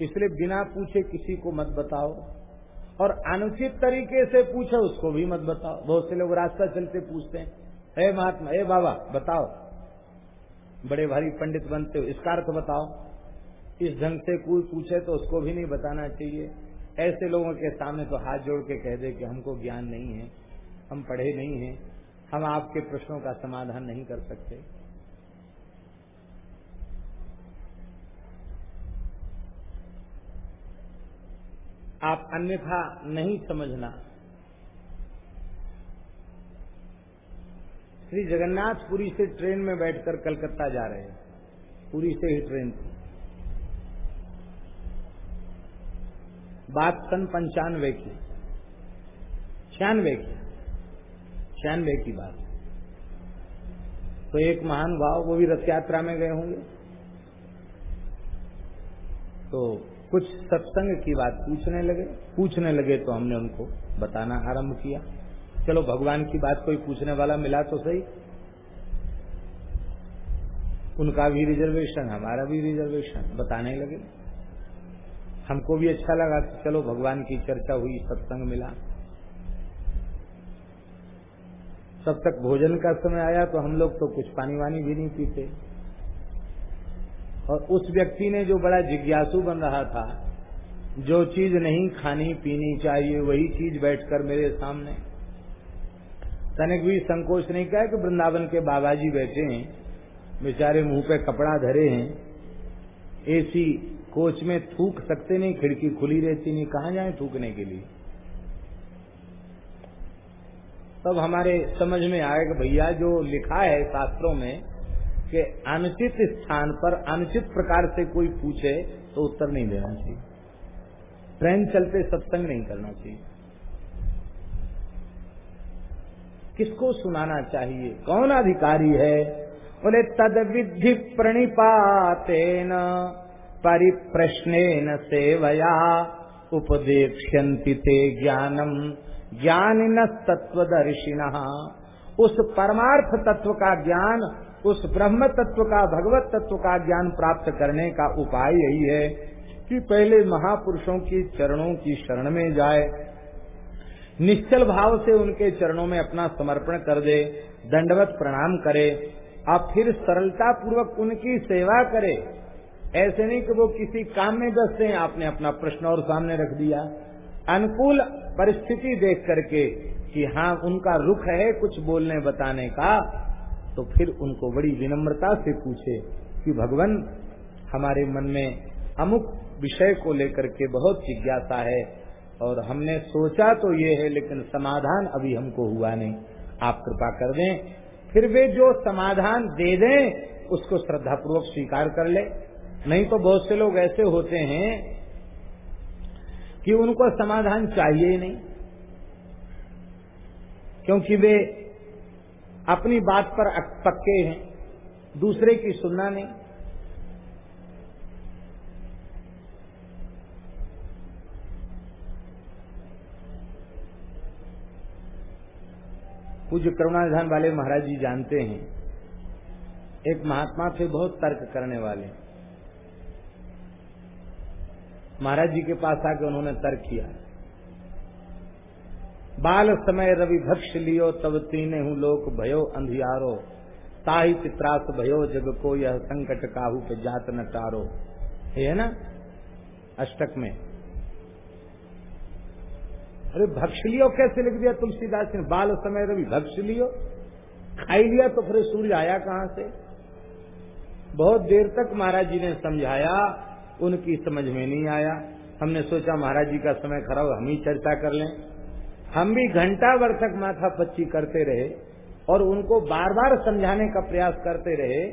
इसलिए बिना पूछे किसी को मत बताओ। और अनुचित तरीके से पूछो, उसको भी मत बताओ। बहुत से लोग रास्ता चलते पूछते हैं, हे महात्मा, हे बाबा, बताओ। बड़े भारी पंडित बनते हो, इसका अर्थ बताओ। इस ढंग से कोई पूछे तो उसको भी नहीं बताना चाहिए। ऐसे लोगों के सामने तो हाथ जोड़ के कह दे कि हमको ज्ञान नहीं है, हम पढ़े नहीं हैं, हम आपके प्रश्नों का समाधान नहीं कर सकते। आप अन्यथा नहीं समझना। श्री जगन्नाथ पुरी से ट्रेन में बैठकर कलकत्ता जा रहे हैं। पुरी से ही ट्रेन थी। बात सन पंचानवे की। छियानवे की। छियानवे की बात। तो एक महान भाव वो भी रथ यात्रा में गए होंगे। तो कुछ सत्संग की बात पूछने लगे। पूछने लगे तो हमने उनको बताना आरंभ किया। चलो, भगवान की बात कोई पूछने वाला मिला तो सही। उनका भी रिजर्वेशन हमारा भी रिजर्वेशन बताने लगे। हमको भी अच्छा लगा कि चलो, भगवान की चर्चा हुई, सत्संग मिला। तब तक भोजन का समय आया तो हम लोग तो कुछ पानी वानी भी नहीं पीते। और उस व्यक्ति ने जो बड़ा जिज्ञासु बन रहा था, जो चीज़ नहीं खानी पीनी चाहिए, वही चीज़ बैठकर मेरे सामने। तनिक भी संकोच नहीं किया कि वृंदावन के बाबा जी बैठे हैं, बेचारे मुँह पे कपड़ा धरे हैं एसी कोच में थूक सकते नहीं, खिड़की खुली रहती नहीं, कहा जाए थूकने के लिए? तब हमारे समझ में आएगा भैया जो लिखा है शास्त्रों में कि अनुचित स्थान पर, अनुचित प्रकार से कोई पूछे तो उत्तर नहीं देना चाहिए। ट्रेन चलते सत्संग नहीं करना चाहिए। किसको सुनाना चाहिए? कौन अधिकारी है? बोले तद विधि प्रणिपातेन परिप्रश्न सेवया उपदेक्ष्यंति ज्ञानम। ज्ञान तत्वदर्शिन उस परमार्थ तत्व का ज्ञान उस ब्रह्म तत्व का भगवत तत्व का ज्ञान प्राप्त करने का उपाय यही है कि पहले महापुरुषों की चरणों की शरण में जाए, निश्चल भाव से उनके चरणों में अपना समर्पण कर दे, दंडवत प्रणाम करे और फिर सरलता पूर्वक उनकी सेवा करे। ऐसे नहीं कि वो किसी काम में व्यस्त हैं, आपने अपना प्रश्न और सामने रख दिया। अनुकूल परिस्थिति देख करके कि हाँ उनका रुख है कुछ बोलने बताने का तो फिर उनको बड़ी विनम्रता से पूछे कि भगवान, हमारे मन में अमुक विषय को लेकर के बहुत जिज्ञासा है और हमने सोचा तो ये है, लेकिन समाधान अभी हमको हुआ नहीं। आप कृपा कर दें, फिर वे जो समाधान दे दें, उसको श्रद्धा पूर्वक स्वीकार कर ले। नहीं तो बहुत से लोग ऐसे होते हैं कि उनको समाधान चाहिए ही नहीं, क्योंकि वे अपनी बात पर पक्के हैं, दूसरे की सुनना नहीं। पूज्य करुणाधान वाले महाराज जी जानते हैं, एक महात्मा थे, बहुत तर्क करने वाले। महाराज जी के पास आके उन्होंने तर्क किया। बाल समय रवि भक्ष लियो तब तीने हूँ लोक भयो अंधियारो। ताही चित्रास भयो जग को, यह संकट काहू पे जात न टारो है ना? अष्टक में। अरे भक्ष लियो कैसे लिख दिया तुलसीदास ने? बाल समय रवि भक्ष लियो। खाई लिया तो फिर सूर्य आया कहाँ से? बहुत देर तक महाराज जी ने समझाया, उनकी समझ में नहीं आया। हमने सोचा महाराज जी का समय खराब, हम ही चर्चा कर लें। हम भी घंटा भर तक माथा पच्ची करते रहे और उनको बार बार समझाने का प्रयास करते रहे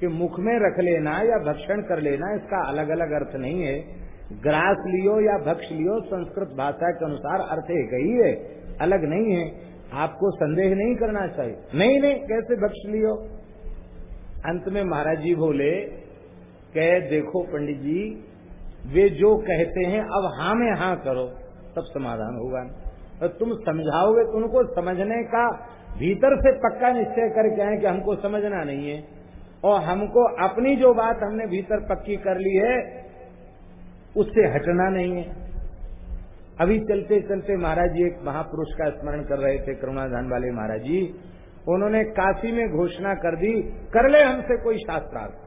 कि मुख में रख लेना या भक्षण कर लेना, इसका अलग अलग अर्थ नहीं है। ग्रास लियो या भक्ष लियो, संस्कृत भाषा के अनुसार अर्थ एक ही है, अलग नहीं है। आपको संदेह नहीं करना चाहिए। नहीं नहीं, कैसे भक्ष लियो? अंत में महाराज जी बोले, कह, देखो पंडित जी, वे जो कहते हैं, अब हाँ में हाँ करो, तब समाधान होगा। और तुम समझाओगे तो उनको समझने का भीतर से पक्का निश्चय करके आए कि हमको समझना नहीं है। और हमको अपनी जो बात हमने भीतर पक्की कर ली है, उससे हटना नहीं है। अभी चलते चलते महाराज जी एक महापुरुष का स्मरण कर रहे थे, करुणाधान वाले महाराज जी। उन्होंने काशी में घोषणा कर दी, कर ले हमसे कोई शास्त्रार्थ।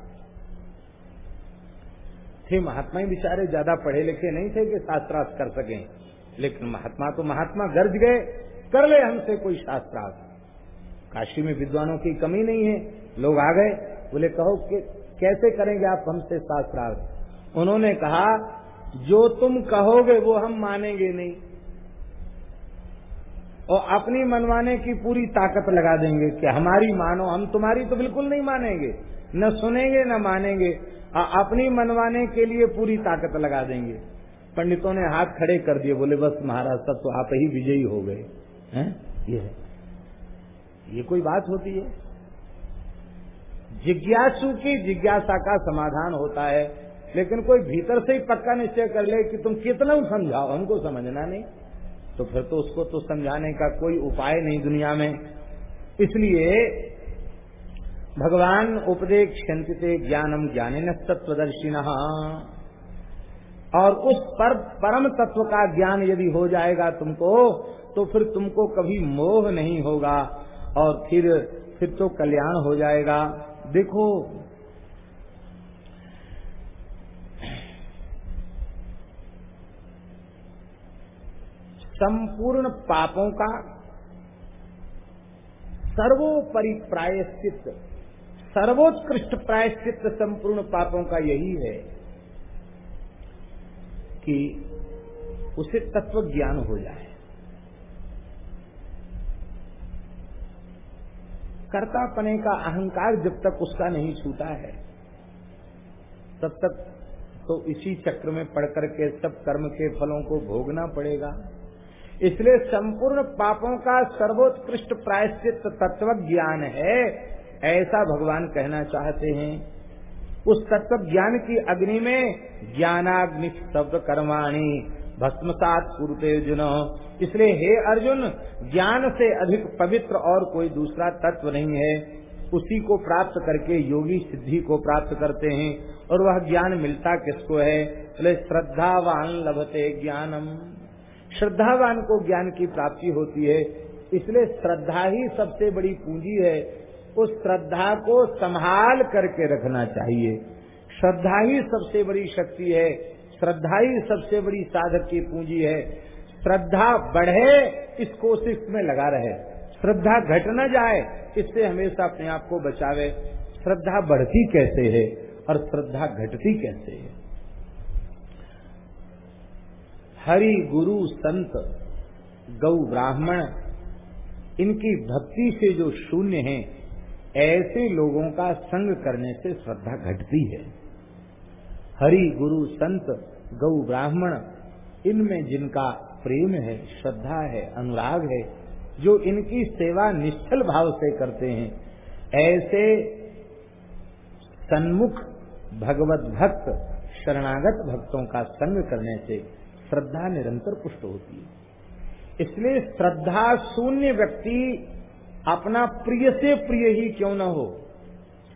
थे महात्मा ही बेचारे, ज़्यादा पढ़े लिखे नहीं थे कि शास्त्रार्थ कर सके। लेकिन महात्मा तो महात्मा गर्ज गए, कर ले हमसे कोई शास्त्रार्थ। काशी में विद्वानों की कमी नहीं है, लोग आ गए, बोले, कहो, कि कैसे करेंगे आप हमसे शास्त्रार्थ? उन्होंने कहा, जो तुम कहोगे वो हम मानेंगे नहीं। और अपनी मनवाने की पूरी ताकत लगा देंगे कि हमारी मानो, हम तुम्हारी तो बिल्कुल नहीं मानेंगे। न सुनेंगे, न मानेंगे। अपनी मनवाने के लिए पूरी ताकत लगा देंगे। पंडितों ने हाथ खड़े कर दिए, बोले, बस महाराज सब तो आप ही विजयी हो गए। हैं? ये ये कोई बात होती है? जिज्ञासु की जिज्ञासा का समाधान होता है, लेकिन कोई भीतर से ही पक्का निश्चय कर ले कि तुम कितना समझाओ, हमको समझना नहीं। तो फिर तो उसको तो समझाने का कोई उपाय नहीं दुनिया में। इसलिए भगवान उपदेश क्षंतिते ज्ञानम ज्ञाने न तत्वदर्शी और उस पर, परम तत्व का ज्ञान यदि हो जाएगा तुमको तो फिर तुमको कभी मोह नहीं होगा, और फिर फिर तो कल्याण हो जाएगा। देखो, संपूर्ण पापों का सर्वोपरि प्रायश्चित, सर्वोत्कृष्ट प्रायश्चित संपूर्ण पापों का यही है। कि उसे तत्व ज्ञान हो जाए। कर्तापने का अहंकार जब तक उसका नहीं छूटा है, तब तक तो इसी चक्र में पड़ करके सब कर्म के फलों को भोगना पड़ेगा। इसलिए संपूर्ण पापों का सर्वोत्कृष्ट प्रायश्चित तत्व ज्ञान है, ऐसा भगवान कहना चाहते हैं। उस तत्व ज्ञान की अग्नि में ज्ञानाग्नि शब्द कर्माणी। भस्मसात पूर्ते अर्जुन इसलिए हे अर्जुन, ज्ञान से अधिक पवित्र और कोई दूसरा तत्व नहीं है। उसी को प्राप्त करके योगी सिद्धि को प्राप्त करते हैं और वह ज्ञान मिलता किसको है? बोले श्रद्धावान लभते ज्ञानम। श्रद्धावान को ज्ञान की प्राप्ति होती है। इसलिए श्रद्धा ही सबसे बड़ी पूंजी है। उस श्रद्धा को संभाल करके रखना चाहिए। श्रद्धा ही सबसे बड़ी शक्ति है, श्रद्धा ही सबसे बड़ी साधक की पूंजी है। श्रद्धा बढ़े, इस कोशिश में लगा रहे। श्रद्धा घट न जाए, इससे हमेशा अपने आप को बचावे। श्रद्धा बढ़ती कैसे है और श्रद्धा घटती कैसे है? हरि गुरु संत, गौ ब्राह्मण, इनकी भक्ति से जो शून्य है ऐसे लोगों का संग करने से श्रद्धा घटती है। हरि, गुरु, संत, गौ, ब्राह्मण, इनमें जिनका प्रेम है, श्रद्धा है, अनुराग है, जो इनकी सेवा निश्चल भाव से करते हैं, ऐसे सन्मुख भगवत भक्त, शरणागत भक्तों का संग करने से श्रद्धा निरंतर पुष्ट होती है। इसलिए श्रद्धा शून्य व्यक्ति अपना प्रिय से प्रिय ही क्यों न हो?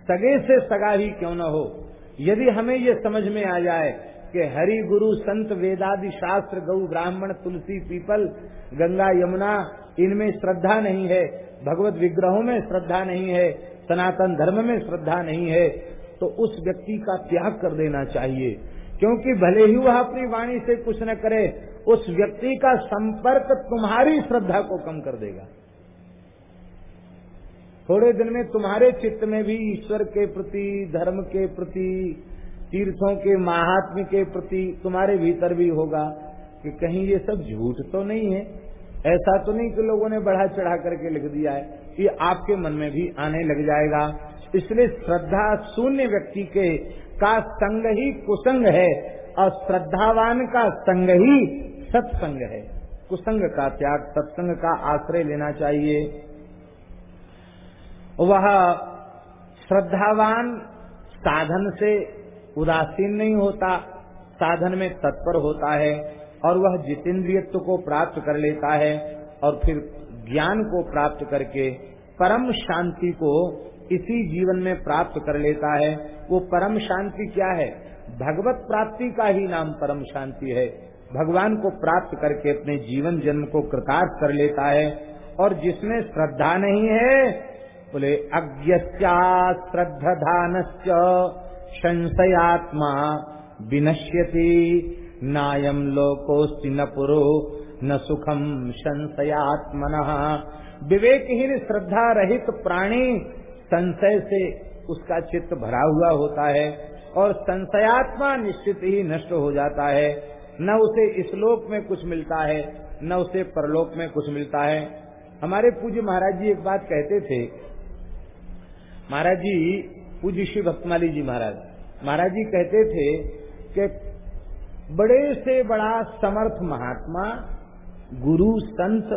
सगे से सगा ही क्यों न हो? यदि हमें ये समझ में आ जाए कि हरि गुरु संत वेदादि शास्त्र, गौ, ब्राह्मण, तुलसी, पीपल, गंगा, यमुना, इनमें श्रद्धा नहीं है, भगवत विग्रहों में श्रद्धा नहीं है, सनातन धर्म में श्रद्धा नहीं है तो उस व्यक्ति का त्याग कर देना चाहिए। क्योंकि भले ही वह अपनी वाणी से कुछ न करे, उस व्यक्ति का संपर्क तुम्हारी श्रद्धा को कम कर देगा। थोड़े दिन में तुम्हारे चित्त में भी ईश्वर के प्रति, धर्म के प्रति, तीर्थों के, महात्म्य के प्रति तुम्हारे भीतर भी होगा कि कहीं ये सब झूठ तो नहीं है। ऐसा तो नहीं कि लोगों ने बढ़ा चढ़ा करके लिख दिया है ये आपके मन में भी आने लग जाएगा। इसलिए श्रद्धा शून्य व्यक्ति के का संग ही कुसंग है और श्रद्धावान का संग ही सत्संग है। कुसंग का त्याग, सत्संग का आश्रय लेना चाहिए। वह श्रद्धावान साधन से उदासीन नहीं होता, साधन में तत्पर होता है और वह जितेंद्रियत्व को प्राप्त कर लेता है और फिर ज्ञान को प्राप्त करके परम शांति को इसी जीवन में प्राप्त कर लेता है। वो परम शांति क्या है? भगवत प्राप्ति का ही नाम परम शांति है। भगवान को प्राप्त करके अपने जीवन जन्म को कृतार्थ कर लेता है और जिसमें श्रद्धा नहीं है बोले अज्ञा श्रद्धान संशयात्मा विनश्यति नायम लोकोस्ति न पुरो, न सुखम संशयात्मन। विवेकहीन श्रद्धा रहित प्राणी संशय से उसका चित्त भरा हुआ होता है और संशयात्मा निश्चित ही नष्ट हो जाता है। न उसे इस लोक में कुछ मिलता है, न उसे परलोक में कुछ मिलता है। हमारे पूज्य महाराज जी एक बात कहते थे महाराज जी पूज्य श्री भक्तमाली जी महाराज महाराज जी कहते थे कि बड़े से बड़ा समर्थ महात्मा, गुरु, संत,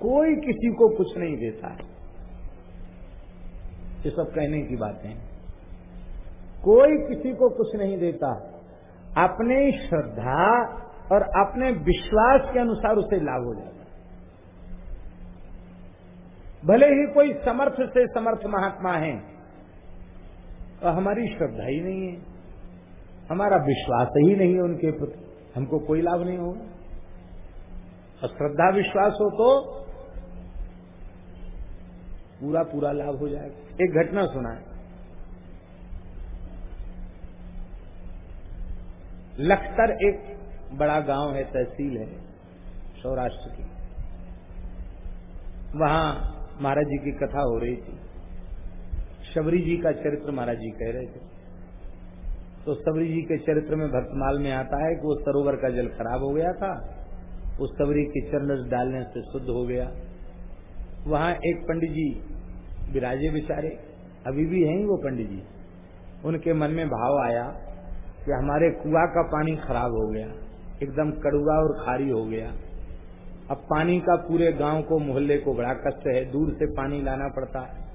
कोई किसी को कुछ नहीं देता। ये सब कहने की बातें कोई किसी को कुछ नहीं देता। अपने श्रद्धा और अपने विश्वास के अनुसार उसे लाभ हो जाता। भले ही कोई समर्थ से समर्थ महात्मा है तो हमारी श्रद्धा ही नहीं है। हमारा विश्वास ही नहीं है उनके प्रति। हमको कोई लाभ नहीं होगा। और श्रद्धा विश्वास हो तो पूरा पूरा लाभ हो जाएगा। एक घटना सुना है लखतर एक बड़ा गाँव है, तहसील है, सौराष्ट्र की। वहाँ महाराज जी की कथा हो रही थी। शबरी जी का चरित्र महाराज जी कह रहे थे। तो सबरी जी के चरित्र में भक्तमाल में आता है कि वो सरोवर का जल खराब हो गया था उस सबरी के चरण डालने से शुद्ध हो गया। वहाँ एक पंडित जी विराजे बेचारे, अभी भी हैं वो पंडित जी। उनके मन में भाव आया कि हमारे कुआ का पानी खराब हो गया, एकदम कड़ुआ और खारी हो गया। अब पानी का पूरे गाँव को, मोहल्ले को बड़ा कष्ट है। दूर से पानी लाना पड़ता है।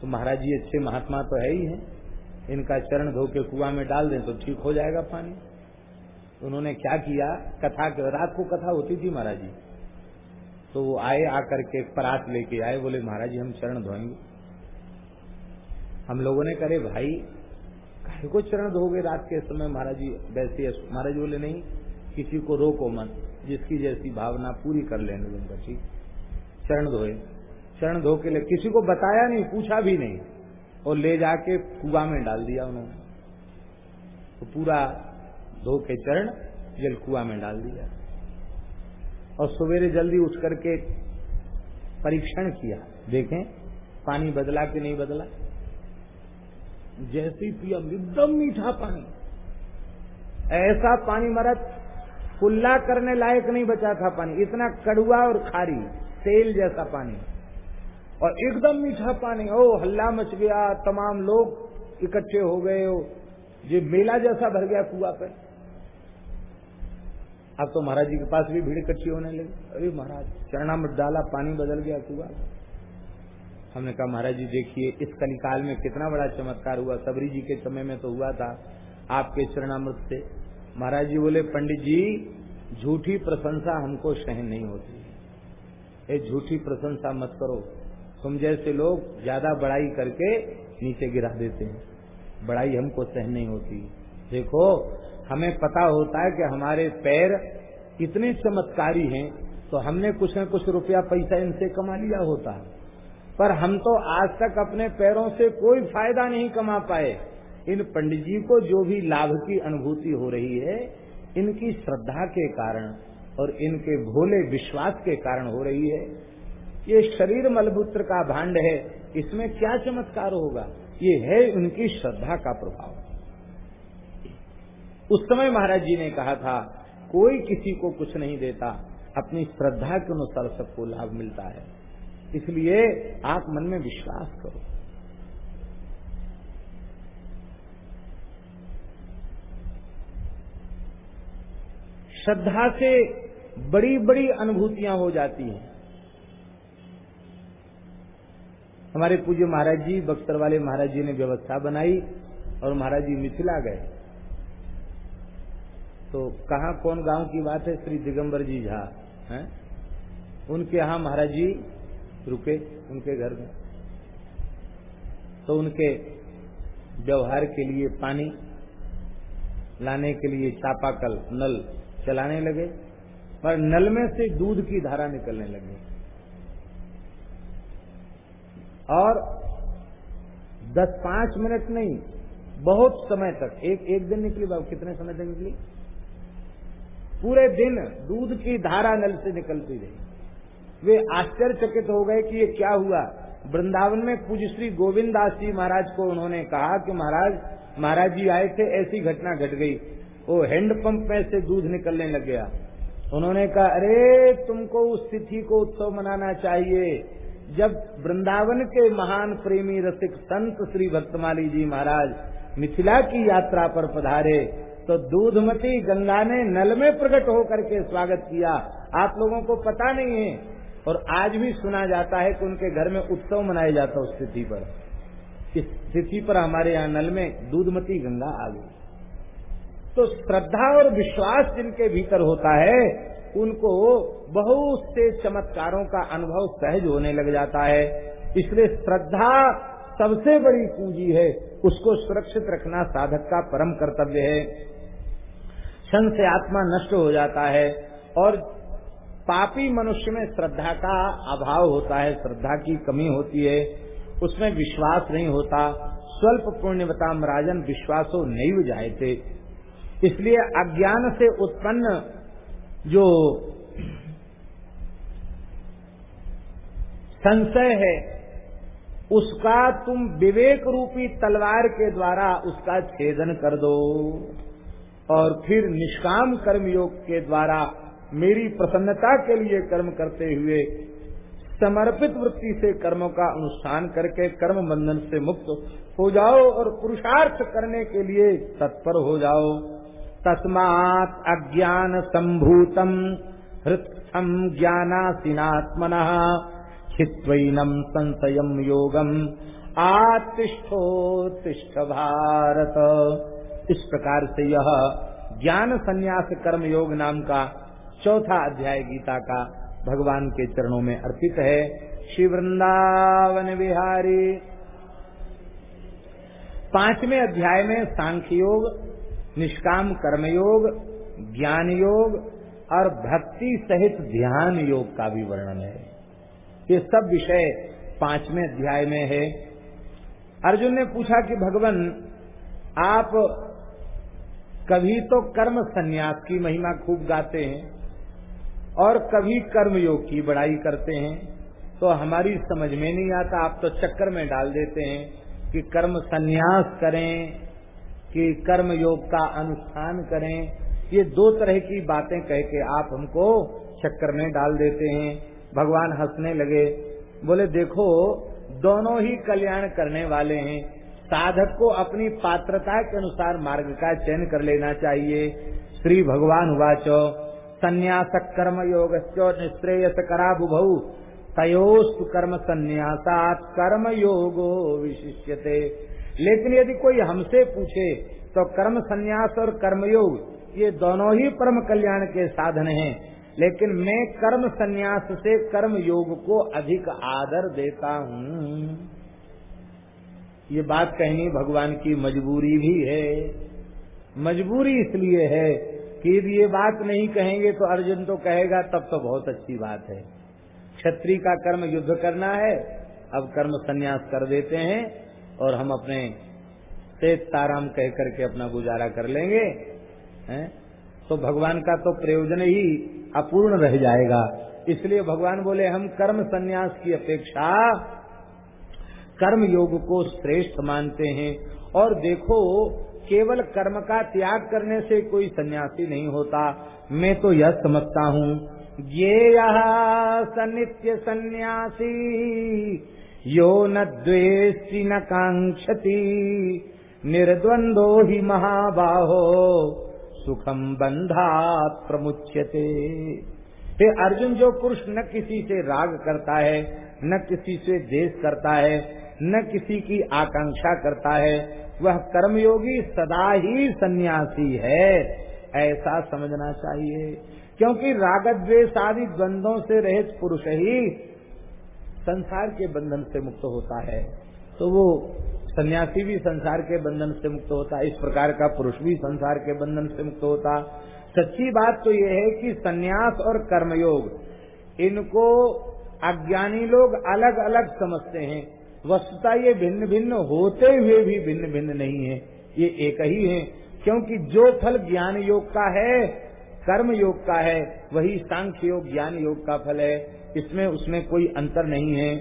तो महाराज जी, अच्छे महात्मा तो है ही हैं। इनका चरण धो के कुआ में डाल दें तो ठीक हो जाएगा पानी। उन्होंने क्या किया? कथा के, रात को कथा होती थी महाराज जी। तो वो आए, आकर के परात लेके आए। बोले, महाराज जी, हम चरण धोएँगे। हम लोगों ने करे भाई, काहे को चरण धोगे रात के समय महाराज जी, वैसे महाराज बोले, नहीं, किसी को रोको मत। जिसकी जैसी भावना पूरी कर लेने दूँगा ठीक चरण धोए। चरण धो के लिए किसी को बताया नहीं, पूछा भी नहीं। और ले जाके कुआ में डाल दिया उन्होंने। तो पूरा धो के चरण जल कुआ में डाल दिया। और सवेरे जल्दी उठ करके परीक्षण किया। देखें, पानी बदला कि नहीं बदला? जैसी पिया एकदम मीठा पानी। ऐसा पानी मरत कुल्ला करने लायक नहीं बचा था पानी। इतना कड़ुआ और खारी, तेल जैसा पानी। और एकदम मीठा पानी। ओ हल्ला मच गया, तमाम लोग इकट्ठे हो गए हो ये मेला जैसा भर गया कुआ पे। अब तो महाराज जी के पास भी भीड़ इकट्ठी होने लगी। अरे महाराज चरणामृत डाला पानी बदल गया कुआ। हमने कहा, महाराज जी, देखिए, इस कलिकाल में कितना बड़ा चमत्कार हुआ। सबरी जी के समय में तो हुआ था, आपके चरणामृत से। महाराज जी बोले, पंडित जी, झूठी प्रशंसा हमको सहन नहीं होती ये झूठी प्रशंसा मत करो। तुम जैसे लोग ज़्यादा बड़ाई करके नीचे गिरा देते हैं। बड़ाई हमको सहन नहीं होती देखो, हमें पता होता है कि हमारे पैर इतने चमत्कारी हैं तो हमने कुछ न कुछ रुपया पैसा इनसे कमा लिया होता। पर हम तो आज तक अपने पैरों से कोई फ़ायदा नहीं कमा पाए। इन पंडित जी को जो भी लाभ की अनुभूति हो रही है, इनकी श्रद्धा के कारण और इनके भोले विश्वास के कारण हो रही है। ये शरीर मलबूत्र का भांड है, इसमें क्या चमत्कार होगा? ये है उनकी श्रद्धा का प्रभाव। उस समय महाराज जी ने कहा था, कोई किसी को कुछ नहीं देता, अपनी श्रद्धा के अनुसार सबको लाभ मिलता है। इसलिए आप मन में विश्वास करो। श्रद्धा से बड़ी बड़ी अनुभूतियाँ हो जाती हैं। हमारे पूज्य महाराज जी बक्सर वाले महाराज जी ने व्यवस्था बनाई और महाराज जी मिथिला गए। तो कहा कौन गाँव की बात है? श्री दिगंबर जी झा, हैं? उनके यहाँ महाराज जी रुके, उनके घर में। तो उनके व्यवहार के लिए पानी, लाने के लिए चापाकल, नल चलाने लगे और नल में से दूध की धारा निकलने लगी। और दस पाँच मिनट नहीं, बहुत समय तक, एक एक दिन निकली, बाबू, कितने समय तक निकली? पूरे दिन दूध की धारा नल से निकलती रही। वे आश्चर्यचकित हो गए कि ये क्या हुआ। वृंदावन में पूज्य श्री गोविंद दास जी महाराज को उन्होंने कहा कि महाराज महाराज जी आए थे, ऐसी घटना घट गई। वो हैंडपंप में से दूध निकलने लग गया। उन्होंने कहा, अरे, तुमको उस तिथि को उत्सव मनाना चाहिए। जब वृंदावन के महान प्रेमी रसिक संत श्री भक्तमाली जी महाराज मिथिला की यात्रा पर पधारे तो दूधमती गंगा ने नल में प्रकट होकर के स्वागत किया। आप लोगों को पता नहीं है, और आज भी सुना जाता है कि उनके घर में उत्सव मनाया जाता उस तिथि पर। इस तिथि पर हमारे यहाँ नल में दूधमती गंगा आ गई। तो श्रद्धा और विश्वास जिनके भीतर होता है, उनको बहुत से चमत्कारों का अनुभव सहज होने लग जाता है। इसलिए श्रद्धा सबसे बड़ी पूंजी है, उसको सुरक्षित रखना साधक का परम कर्तव्य है। क्षण से आत्मा नष्ट हो जाता है और पापी मनुष्य में श्रद्धा का अभाव होता है, श्रद्धा की कमी होती है। उसमें विश्वास नहीं होता। स्वल्प पुण्यवता राजन विश्वासो नहीं थे इसलिए अज्ञान से उत्पन्न जो संशय है, उसका तुम विवेक रूपी तलवार के द्वारा उसका छेदन कर दो और फिर निष्काम कर्म योग के द्वारा मेरी प्रसन्नता के लिए कर्म करते हुए समर्पित वृत्ति से कर्मों का अनुष्ठान करके कर्म बंधन से मुक्त हो जाओ और पुरुषार्थ करने के लिए तत्पर हो जाओ। तस्मात अज्ञान संभूतम हृत्म ज्ञानासीनात्मन हित्वनम संशयम योगम आतिष्ठोतिष्ठ भारत इस प्रकार से यह ज्ञान संन्यास कर्म योग नाम का चौथा अध्याय गीता का भगवान के चरणों में अर्पित है। श्री वृंदावन बिहारी पाँचवें अध्याय में सांख्य योग निष्काम कर्मयोग ज्ञान योग और भक्ति सहित ध्यान योग का भी वर्णन है। ये सब विषय पाँचवें अध्याय में है। अर्जुन ने पूछा कि भगवान, आप कभी तो कर्म संन्यास की महिमा खूब गाते हैं और कभी कर्म योग की बड़ाई करते हैं तो हमारी समझ में नहीं आता। आप तो चक्कर में डाल देते हैं कि कर्म संन्यास करें कि कर्म योग का अनुष्ठान करें। ये दो तरह की बातें कह के आप हमको चक्कर में डाल देते हैं। भगवान हंसने लगे। बोले, देखो, दोनों ही कल्याण करने वाले हैं। साधक को अपनी पात्रता के अनुसार मार्ग का चयन कर लेना चाहिए। श्री भगवान वाचो संन्यास कर्म योग निश्रेयस करा बुभऊ तयोस्तु कर्म संन्यासात कर्म योगो विशिष्यते। लेकिन यदि कोई हमसे पूछे तो कर्म संन्यास और कर्मयोग, ये दोनों ही परम कल्याण के साधन हैं। लेकिन मैं कर्म संन्यास से कर्म योग को अधिक आदर देता हूँ। ये बात कहनी भगवान की मजबूरी भी है। मजबूरी इसलिए है कि यदि ये बात नहीं कहेंगे तो अर्जुन तो कहेगा, तब तो बहुत अच्छी बात है। क्षत्रिय का कर्म युद्ध करना है, अब कर्म संन्यास कर देते हैं। और हम अपने तेज ताराम कह करके अपना गुजारा कर लेंगे, हैं? तो भगवान का तो प्रयोजन ही अपूर्ण रह जाएगा इसलिए भगवान बोले, हम कर्म संन्यास की अपेक्षा कर्म योग को श्रेष्ठ मानते हैं और देखो, केवल कर्म का त्याग करने से कोई सन्यासी नहीं होता मैं तो यह समझता हूँ ये सनित्य सन्यासी यो न द्वेषी न कांक्षति निर्द्वंदो ही महाबाहो सुखम बंधा प्रमुच्यते। हे अर्जुन, जो पुरुष न किसी से राग करता है, न किसी से देश करता है, न किसी की आकांक्षा करता है, वह कर्मयोगी सदा ही सन्यासी है। ऐसा समझना चाहिए, क्योंकि रागद्वेश आदि द्वंद्वों से रहित पुरुष ही संसार के बंधन से मुक्त होता है। तो वो सन्यासी भी संसार के बंधन से मुक्त होता, इस प्रकार का पुरुष भी संसार के बंधन से मुक्त होता। सच्ची बात तो ये है कि सन्यास और कर्मयोग, इनको अज्ञानी लोग अलग अलग समझते हैं। वस्तुता ये भिन्न भिन्न होते हुए भी भिन्न भिन्न नहीं है, ये एक ही है। क्योंकि जो फल ज्ञान योग का है कर्म योग का है, वही सांख्य योग ज्ञान योग का फल है। इसमें उसमें कोई अंतर नहीं है।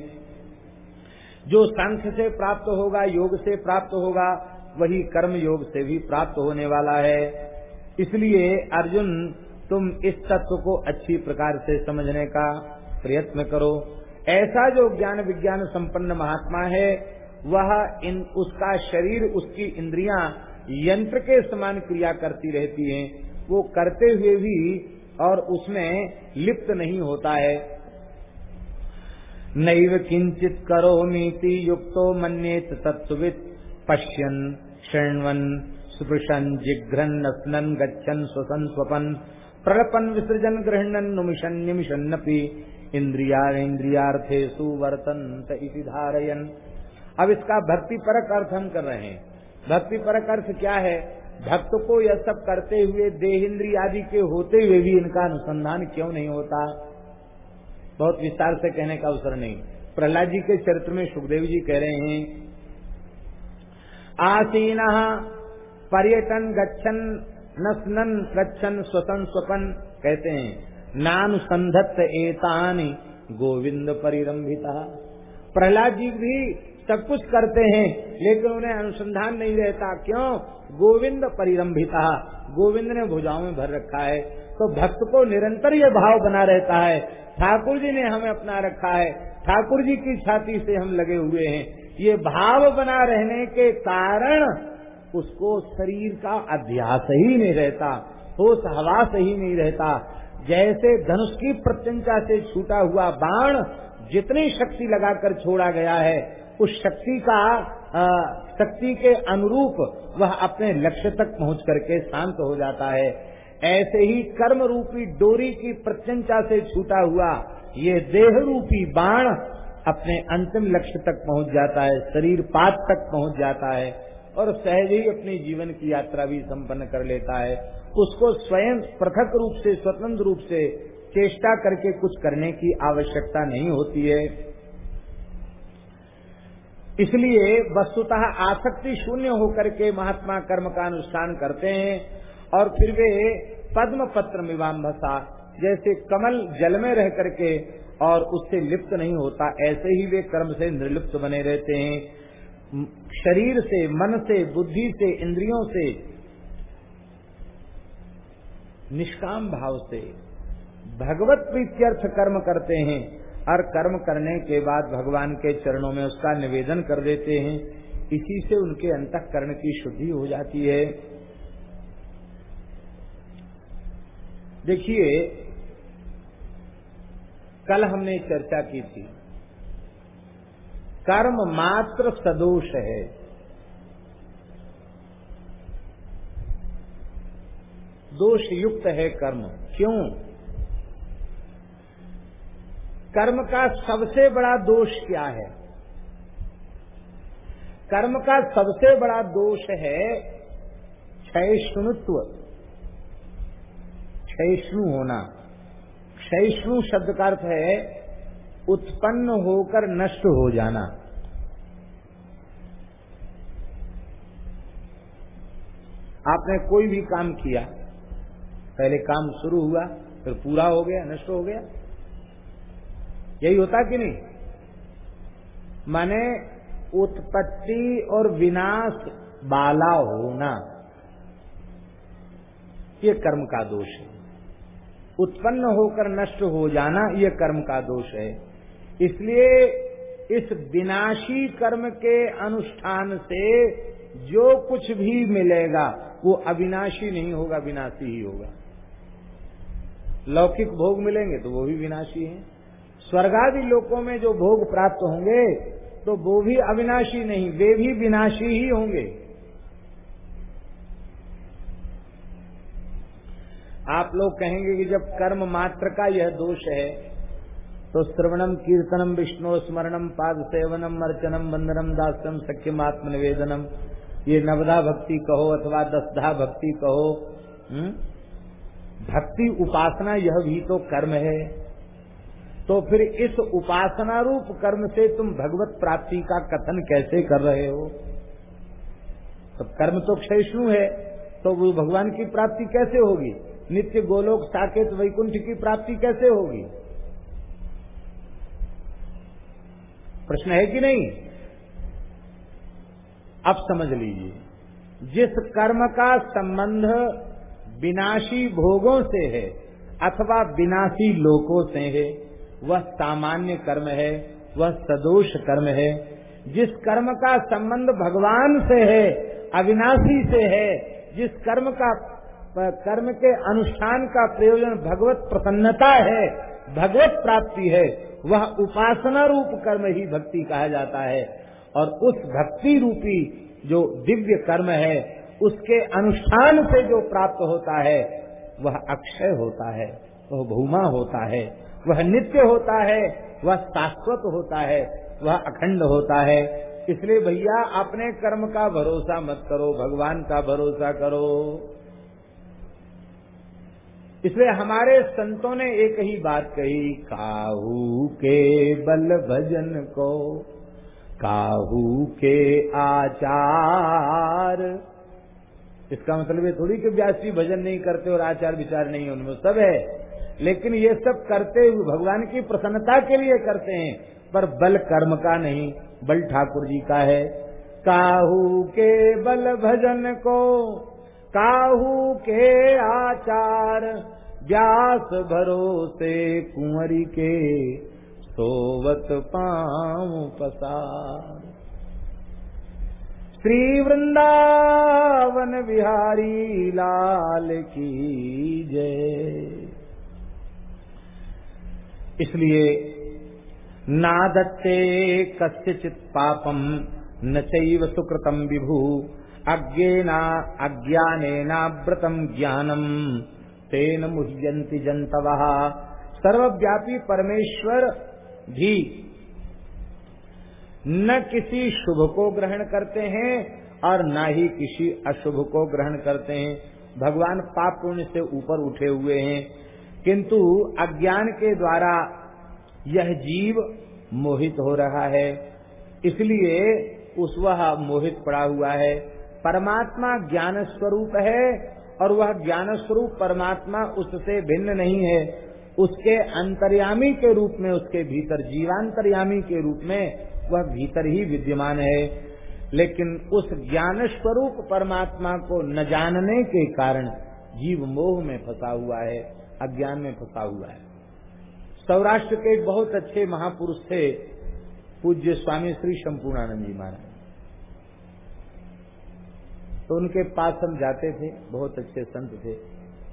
जो सांख्य से प्राप्त होगा, योग से प्राप्त होगा, वही कर्म योग से भी प्राप्त होने वाला है। इसलिए अर्जुन, तुम इस तत्व को अच्छी प्रकार से समझने का प्रयत्न करो। ऐसा जो ज्ञान विज्ञान संपन्न महात्मा है, वह इन, उसका शरीर, उसकी इंद्रियाँ यंत्र के समान क्रिया करती रहती हैं। वो करते हुए भी और उसमें लिप्त नहीं होता है। नैव किंचित करो मीति युक्तो मन्येत तत्वित पश्यन, शृण्वन, स्पृशन, जिघ्रन, नस्नन, गच्छन स्वसन स्वपन, प्रलपन विसर्जन गृहणन नुमिशन इंद्रिया इंद्रियार्थे सुवर्तन धारयन। अब इसका भक्ति परक अर्थ हम कर रहे हैं। भक्ति परक अर्थ क्या है? भक्त को यह सब करते हुए देह इंद्रिय आदि के होते हुए भी इनका अनुसंधान क्यों नहीं होता? बहुत विस्तार से कहने का अवसर नहीं। प्रहलाद जी के चरित्र में सुखदेव जी कह रहे हैं, आसीन पर्यटन गच्छन, नस्नन गच्छन, स्वतन स्वपन। कहते हैं नानुसंधत्त एतानी गोविंद परिरंभिता प्रहलाद जी भी सब कुछ करते हैं, लेकिन उन्हें अनुसंधान नहीं रहता। क्यों? गोविंद परिरंभिता गोविंद ने भुजाओं में भर रखा है तो भक्त को निरंतर ये भाव बना रहता है ठाकुर जी ने हमें अपना रखा है। ठाकुर जी की छाती से हम लगे हुए हैं। ये भाव बना रहने के कारण उसको शरीर का अध्यास ही नहीं रहता होश हवास ही नहीं रहता। जैसे धनुष की प्रत्यंचा से छूटा हुआ बाण जितनी शक्ति लगाकर छोड़ा गया है उस शक्ति का आ, शक्ति के अनुरूप वह अपने लक्ष्य तक पहुँच करके शांत हो जाता है। ऐसे ही कर्म रूपी डोरी की प्रत्यंचा से छूटा हुआ ये देह रूपी बाण अपने अंतिम लक्ष्य तक पहुँच जाता है, शरीर पात तक पहुँच जाता है और सहज ही अपनी जीवन की यात्रा भी संपन्न कर लेता है। उसको स्वयं पृथक रूप से, स्वतंत्र रूप से चेष्टा करके कुछ करने की आवश्यकता नहीं होती है। इसलिए वस्तुतः आसक्ति शून्य होकर के महात्मा कर्म का अनुष्ठान करते हैं। और फिर वे पद्म पत्र मिवाम्भसा जैसे कमल जल में रह करके, और उससे लिप्त नहीं होता, ऐसे ही वे कर्म से निर्लिप्त बने रहते हैं। शरीर से, मन से, बुद्धि से, इंद्रियों से, निष्काम भाव से। भगवत प्रीत्यर्थ कर्म करते हैं, और कर्म करने के बाद भगवान के चरणों में उसका निवेदन कर देते हैं। इसी से उनके अंतकरण की शुद्धि हो जाती है। देखिए, कल हमने चर्चा की थी। कर्म मात्र सदोष है। दोष युक्त है कर्म। क्यों? कर्म का सबसे बड़ा दोष क्या है? कर्म का सबसे बड़ा दोष है क्षयष्णुत्व क्षयष्णु होना। क्षयष्णु शब्द का अर्थ है, उत्पन्न होकर नष्ट हो जाना। आपने कोई भी काम किया, पहले काम शुरू हुआ, फिर पूरा हो गया, नष्ट हो गया। यही होता कि नहीं? माने उत्पत्ति और विनाश बाला होना। ये कर्म का दोष है। उत्पन्न होकर नष्ट हो जाना ये कर्म का दोष है। इसलिए इस विनाशी कर्म के अनुष्ठान से जो कुछ भी मिलेगा, वो अविनाशी नहीं होगा, विनाशी ही होगा। लौकिक भोग मिलेंगे तो वो भी विनाशी है। स्वर्गादि लोकों में जो भोग प्राप्त होंगे तो वो भी अविनाशी नहीं, वे भी विनाशी ही होंगे। आप लोग कहेंगे कि जब कर्म मात्र का यह दोष है तो श्रवणम, कीर्तनम, विष्णु स्मरणम, पाद सेवनम, अर्चनम, वंदनम दासम सख्यम आत्म निवेदनम ये नवधा भक्ति कहो अथवा दसधा भक्ति कहो हुँ? हम्म? भक्ति उपासना यह भी तो कर्म है तो फिर इस उपासना रूप कर्म से तुम भगवत प्राप्ति का कथन कैसे कर रहे हो तो कर्म तो क्षयष्णु है तो वो भगवान की प्राप्ति कैसे होगी नित्य गोलोक साकेत वैकुंठ की प्राप्ति कैसे होगी? प्रश्न है कि नहीं? अब समझ लीजिए। जिस कर्म का संबंध विनाशी भोगों से है अथवा विनाशी लोकों से है, वह सामान्य कर्म है, वह सदोष कर्म है। जिस कर्म का संबंध भगवान से है, अविनाशी से है, जिस कर्म का कर्म के अनुष्ठान का प्रयोजन भगवत प्रसन्नता है, भगवत प्राप्ति है, वह उपासना रूप कर्म ही भक्ति कहा जाता है। और उस भक्ति रूपी जो दिव्य कर्म है, उसके अनुष्ठान से जो प्राप्त होता है, वह अक्षय होता है, वह भूमा होता है, वह नित्य होता है, वह शाश्वत होता है, वह अखंड होता है। इसलिए भैया, अपने कर्म का भरोसा मत करो, भगवान का भरोसा करो। इसलिए हमारे संतों ने एक ही बात कही, काहू के बल भजन को, काहू के आचार। इसका मतलब ये थोड़ी कि व्यास जी भजन नहीं करते और आचार विचार नहीं, उनमें सब है। लेकिन ये सब करते हुए भगवान की प्रसन्नता के लिए करते हैं, पर बल कर्म का नहीं, बल ठाकुर जी का है। काहू के बल भजन को, काहू के आचार व्यास भरोसे कुंवरी के सोवत पाऊ पसार। श्री वृंदावन बिहारी लाल की जय। इसलिए नादत्ते कस्यचित पापम न चैव सुकृतम विभु, अज्ञेना अज्ञानेनाव्रतम ज्ञानम। तेन मुह्यंति जंतव सर्वव्यापी परमेश्वर भी न किसी शुभ को ग्रहण करते हैं और न ही किसी अशुभ को ग्रहण करते हैं। भगवान पाप पुण्य से ऊपर उठे हुए हैं। किंतु अज्ञान के द्वारा यह जीव मोहित हो रहा है। इसलिए उस वह मोहित पड़ा हुआ है। परमात्मा ज्ञान स्वरूप है। और वह ज्ञान स्वरूप परमात्मा उससे भिन्न नहीं है। उसके अंतर्यामी के रूप में, उसके भीतर जीवांतर्यामी के रूप में वह भीतर ही विद्यमान है। लेकिन उस ज्ञान स्वरूप परमात्मा को न जानने के कारण जीव मोह में फंसा हुआ है, अज्ञान में फंसा हुआ है। सौराष्ट्र के बहुत अच्छे महापुरुष थे, पूज्य स्वामी श्री संपूर्णानंद जी महाराज। तो उनके पास हम जाते थे, बहुत अच्छे संत थे।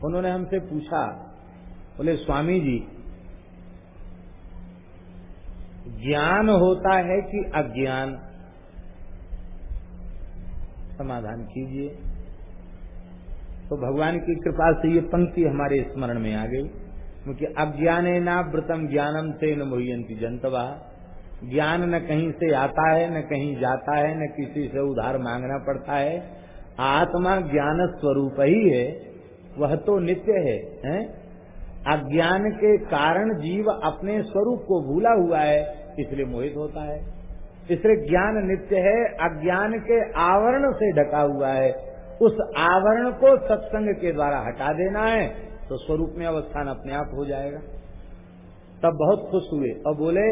उन्होंने हमसे पूछा, बोले, स्वामी जी, ज्ञान होता है कि अज्ञान? समाधान कीजिए। तो भगवान की कृपा से ये पंक्ति हमारे स्मरण में आ गई, क्योंकि अज्ञान ना व्रतम ज्ञानम से न मोहयंती जनतवा। ज्ञान न कहीं से आता है, न कहीं जाता है, न किसी से उधार मांगना पड़ता है। आत्मा ज्ञान स्वरूप ही है वह तो नित्य है, है? अज्ञान के कारण जीव अपने स्वरूप को भूला हुआ है इसलिए मोहित होता है। इसलिए ज्ञान नित्य है अज्ञान के आवरण से ढका हुआ है। उस आवरण को सत्संग के द्वारा हटा देना है तो स्वरूप में अवस्थान अपने आप हो जाएगा। तब बहुत खुश हुए और बोले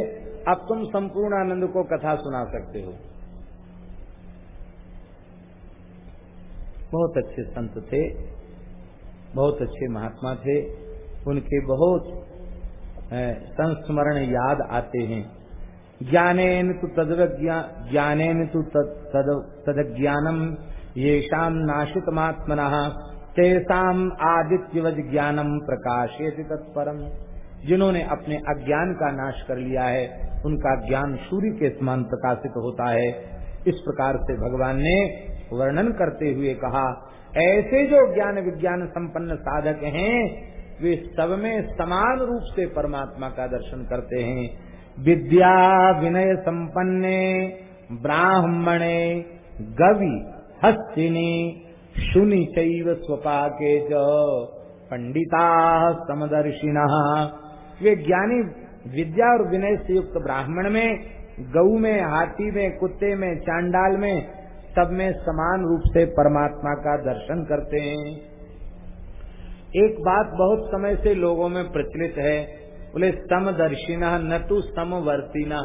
अब तुम संपूर्ण आनंद को कथा सुना सकते हो। बहुत अच्छे संत थे, बहुत अच्छे महात्मा थे। उनके बहुत संस्मरण याद आते हैं। ज्ञानेन तु ज्ञानेन तु तद ज्ञानम ये शाम नाशितमात्मन तेसाम आदित्यवज ज्ञानम प्रकाशित तत्परम जिन्होंने अपने अज्ञान का नाश कर लिया है, उनका ज्ञान सूर्य के समान प्रकाशित होता है। इस प्रकार से भगवान ने वर्णन करते हुए कहा, ऐसे जो ज्ञान विज्ञान संपन्न साधक हैं, वे सब में समान रूप से परमात्मा का दर्शन करते हैं। विद्या विनय संपन्ने, ब्राह्मणे, गवि, हस्तिनी, शुनि चैव स्वपाके च। पंडिता समदर्शिन। वे ज्ञानी विद्या और विनय से युक्त ब्राह्मण में, गऊ में, हाथी में, कुत्ते में, चांडाल में सब में समान रूप से परमात्मा का दर्शन करते हैं। एक बात बहुत समय से लोगों में प्रचलित है, बोले, समदर्शिना न तो समवर्तिना।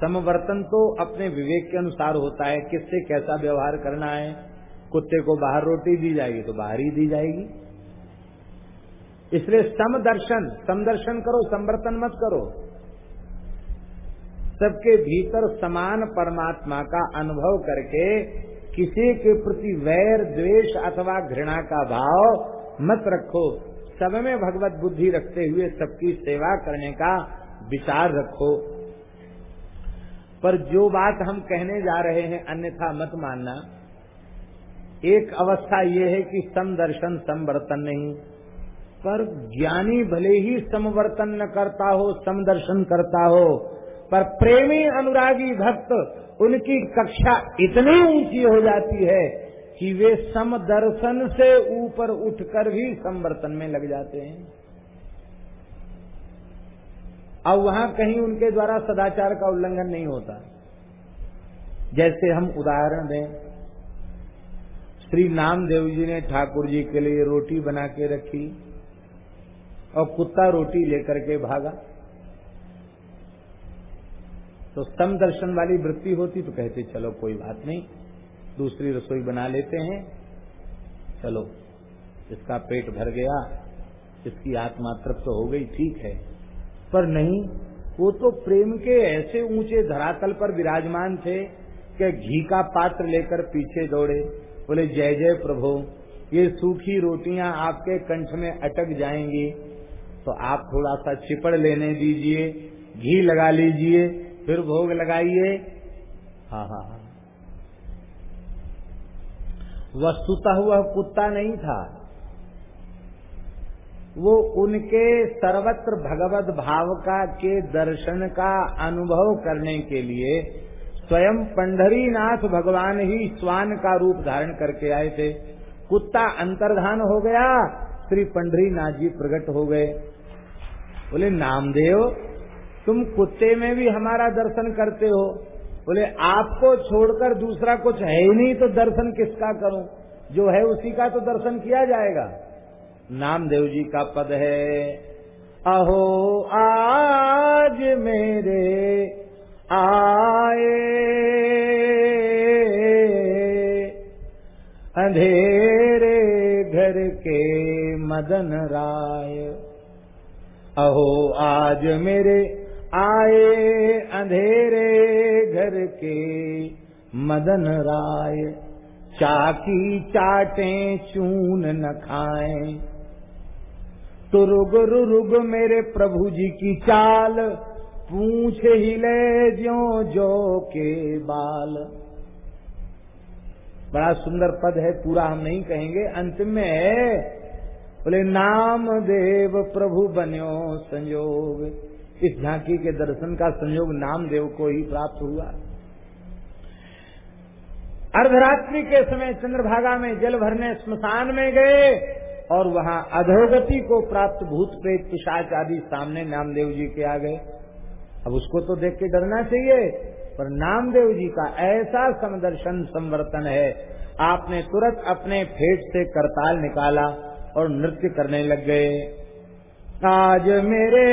समवर्तन तो अपने विवेक के अनुसार होता है, किससे कैसा व्यवहार करना है। कुत्ते को बाहर रोटी दी जाएगी तो बाहर ही दी जाएगी। इसलिए समदर्शन समदर्शन करो, समवर्तन मत करो। सबके भीतर समान परमात्मा का अनुभव करके किसी के प्रति वैर, द्वेष अथवा घृणा का भाव मत रखो। सब में भगवत बुद्धि रखते हुए सबकी सेवा करने का विचार रखो। पर जो बात हम कहने जा रहे हैं, अन्यथा मत मानना। एक अवस्था ये है कि समदर्शन समवर्तन नहीं। पर ज्ञानी भले ही समवर्तन न करता हो समदर्शन करता हो पर प्रेमी अनुरागी भक्त, उनकी कक्षा इतनी ऊँची हो जाती है कि वे समदर्शन से ऊपर उठकर भी समवर्तन में लग जाते हैं। अब वहाँ कहीं उनके द्वारा सदाचार का उल्लंघन नहीं होता। जैसे हम उदाहरण दें, श्री नामदेव जी ने ठाकुर जी के लिए रोटी बना के रखी और कुत्ता रोटी लेकर के भागा। तो स्तम दर्शन वाली वृत्ति होती तो कहते, चलो, कोई बात नहीं, दूसरी रसोई बना लेते हैं, चलो, इसका पेट भर गया, इसकी आत्मा तृप्त हो गई, ठीक है। पर नहीं, वो तो प्रेम के ऐसे ऊँचे धरातल पर विराजमान थे कि घी का पात्र लेकर पीछे दौड़े, बोले, जय जय प्रभु, ये सूखी रोटियाँ आपके कंठ में अटक जाएँगी तो आप थोड़ा सा चिपड़ लेने दीजिए, घी लगा लीजिए फिर भोग लगाइए। हाँ हाँ हाँ। वस्तुतः वह कुत्ता नहीं था। वो उनके सर्वत्र भगवत भाव का के दर्शन का अनुभव करने के लिए स्वयं पंडरीनाथ भगवान ही स्वान का रूप धारण करके आए थे। कुत्ता अंतर्धान हो गया श्री पंडरीनाथ जी प्रकट हो गए। बोले नामदेव तुम कुत्ते में भी हमारा दर्शन करते हो। बोले, आपको छोड़कर दूसरा कुछ है ही नहीं तो दर्शन किसका करूँ? जो है उसी का तो दर्शन किया जाएगा। नामदेव जी का पद है, अहो, आज मेरे आए। अंधेरे घर के मदन राय, अहो, आज मेरे आए अंधेरे घर के मदन राय। चाकी चाटे चून न खाए। तो रुग रुग मेरे प्रभु जी की चाल, पूछ ज्यो जो जो के बाल। बड़ा सुंदर पद है, पूरा हम नहीं कहेंगे, अंत में है बोले नाम देव प्रभु बन्यो संयोग इस झांकी के दर्शन का संयोग नामदेव को ही प्राप्त हुआ। अर्धरात्रि के समय चंद्रभागा में जल भरने स्मशान में गए और वहाँ अधोगति को प्राप्त भूत प्रेत पिशाच आदि सामने नामदेव जी के आ गए। अब उसको तो देख के डरना चाहिए, पर नामदेव जी का ऐसा समदर्शन संवर्तन है, आपने तुरंत अपने फेट से करताल निकाला और नृत्य करने लग गए। आज मेरे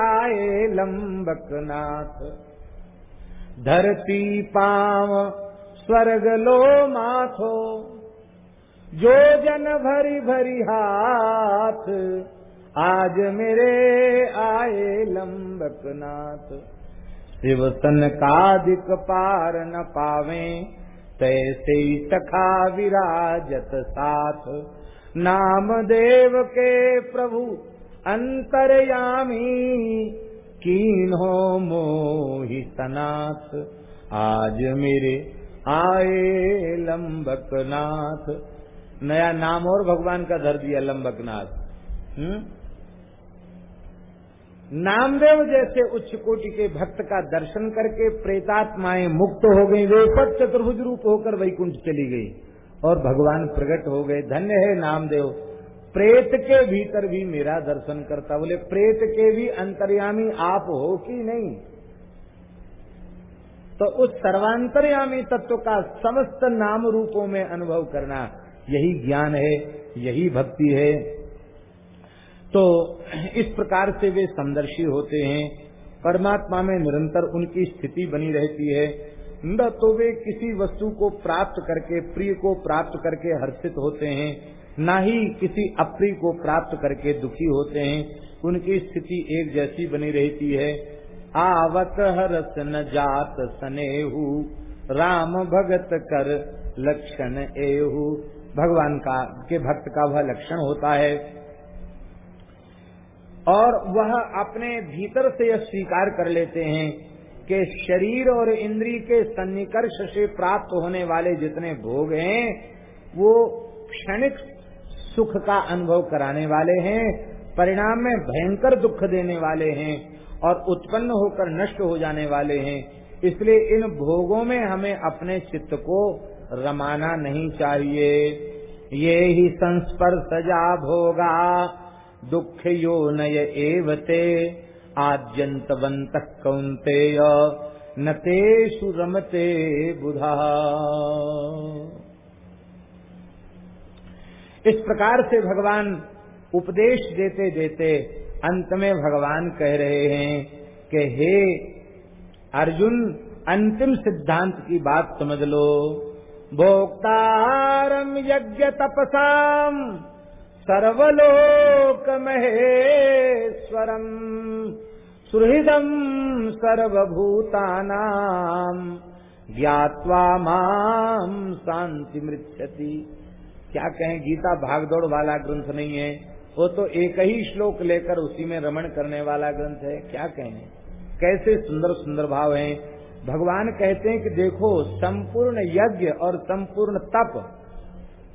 आए लंबक नाथ धरती पाव स्वर्ग लो माथो, जो जन भरी भरी हाथ, आज मेरे आए लंबक नाथ शिव सन कादिक पार न पावे, तैसे सखा विराजत साथ। नाम देव के प्रभु अंतरयामी, कीन मोहि सनाथ। आज मेरे आए लंबक नाथ नया नाम और भगवान का धर दिया लंबक नाथ हम्म? नामदेव जैसे उच्च कोटि के भक्त का दर्शन करके प्रेतात्माएँ मुक्त हो गई, वे पद चतुर्भुज रूप होकर वैकुंठ चली गई। और भगवान प्रकट हो गए, धन्य है नामदेव। प्रेत के भीतर भी मेरा दर्शन करता, बोले, प्रेत के भी अंतर्यामी आप हो कि नहीं? तो उस सर्वांतर्यामी तत्व का समस्त नाम रूपों में अनुभव करना, यही ज्ञान है, यही भक्ति है। तो इस प्रकार से वे समदर्शी होते हैं। परमात्मा में निरंतर उनकी स्थिति बनी रहती है। न तो वे किसी वस्तु को प्राप्त करके, प्रिय को प्राप्त करके हर्षित होते हैं न ही किसी अप्री को प्राप्त करके दुखी होते हैं, उनकी स्थिति एक जैसी बनी रहती है। आवत हरस न जात सनेहु, राम भगत कर लक्षण एहु। भगवान का, के भक्त का वह लक्षण होता है। और वह अपने भीतर से यह स्वीकार कर लेते हैं कि शरीर और इंद्री के सन्निकर्ष से प्राप्त होने वाले जितने भोग हैं, वो क्षणिक सुख का अनुभव कराने वाले हैं, परिणाम में भयंकर दुख देने वाले हैं और उत्पन्न होकर नष्ट हो जाने वाले हैं। इसलिए इन भोगों में हमें अपने चित्त को रमाना नहीं चाहिए। ये ही संस्पर्शजा भोगा, दुख यो नय एवते, आद्यंतवंत कौंते न रमते बुधा। इस प्रकार से भगवान उपदेश देते देते अंत में भगवान कह रहे हैं कि हे अर्जुन, अंतिम सिद्धांत की बात समझ लो। भोक्तारम यज्ञ तपसाम सर्वलोक महेश्वरम सुहृदम सर्वभूतानाम ज्ञावा माम शांति मृत्यति क्या कहें, गीता भागदौड़ वाला ग्रंथ नहीं है। वो तो एक ही श्लोक लेकर उसी में रमण करने वाला ग्रंथ है। क्या कहें? कैसे सुंदर सुंदर भाव हैं। भगवान कहते हैं कि देखो, संपूर्ण यज्ञ और संपूर्ण तप,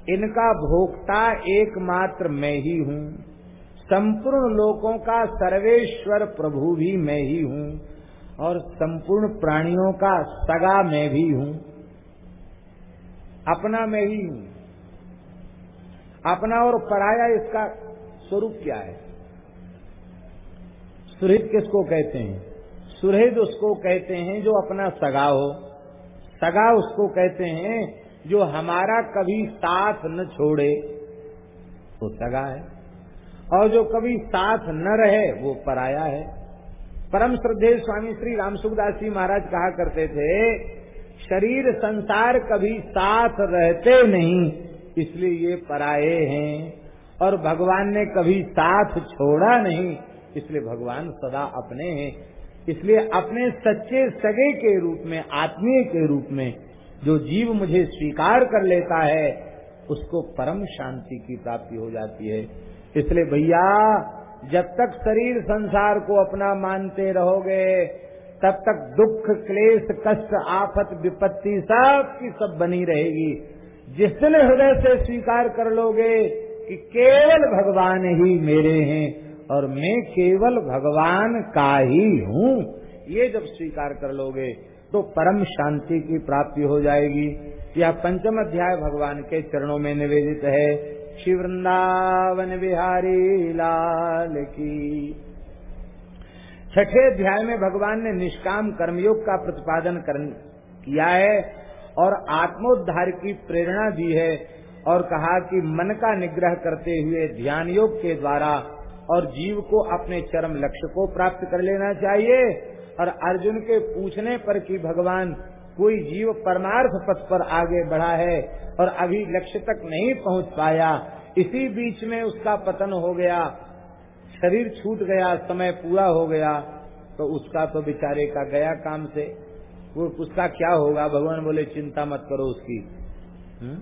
इनका भोक्ता एकमात्र मैं ही हूँ। संपूर्ण लोकों का सर्वेश्वर प्रभु भी मैं ही हूँ और संपूर्ण प्राणियों का सगा मैं भी हूँ। अपना मैं ही हूँ। अपना और पराया इसका स्वरूप क्या है? सुहृद किसको कहते हैं? सुहृद उसको कहते हैं जो अपना सगा हो। सगा उसको कहते हैं जो हमारा कभी साथ न छोड़े, वो सगा है। और जो कभी साथ न रहे, वो पराया है। परम श्रद्धेय स्वामी श्री रामसुखदास जी महाराज कहा करते थे, शरीर संसार कभी साथ रहते नहीं। इसलिए ये पराये हैं। और भगवान ने कभी साथ छोड़ा नहीं, इसलिए भगवान सदा अपने हैं। इसलिए अपने सच्चे सगे के रूप में, आत्मीय के रूप में, जो जीव मुझे स्वीकार कर लेता है, उसको परम शांति की प्राप्ति हो जाती है। इसलिए भैया, जब तक शरीर संसार को अपना मानते रहोगे, तब तक दुख, क्लेश, कष्ट, आफत, विपत्ति, सब की सब बनी रहेगी। जिस दिन हृदय से स्वीकार कर लोगे कि केवल भगवान ही मेरे हैं और मैं केवल भगवान का ही हूँ, ये जब स्वीकार कर लोगे तो परम शांति की प्राप्ति हो जाएगी। यह पंचम अध्याय भगवान के चरणों में निवेदित है। श्री वृंदावन बिहारी लाल की। छठे अध्याय में भगवान ने निष्काम कर्मयोग का प्रतिपादन किया है। और आत्मोद्धार की प्रेरणा दी है और कहा कि मन का निग्रह करते हुए ध्यान योग के द्वारा और जीव को अपने चरम लक्ष्य को प्राप्त कर लेना चाहिए। और अर्जुन के पूछने पर कि भगवान, कोई जीव परमार्थ पथ पर आगे बढ़ा है और अभी लक्ष्य तक नहीं पहुँच पाया, इसी बीच में उसका पतन हो गया, शरीर छूट गया, समय पूरा हो गया तो उसका तो बेचारे का गया काम से। वो उसका क्या होगा भगवान बोले, चिंता मत करो उसकी हुँ? हम्म?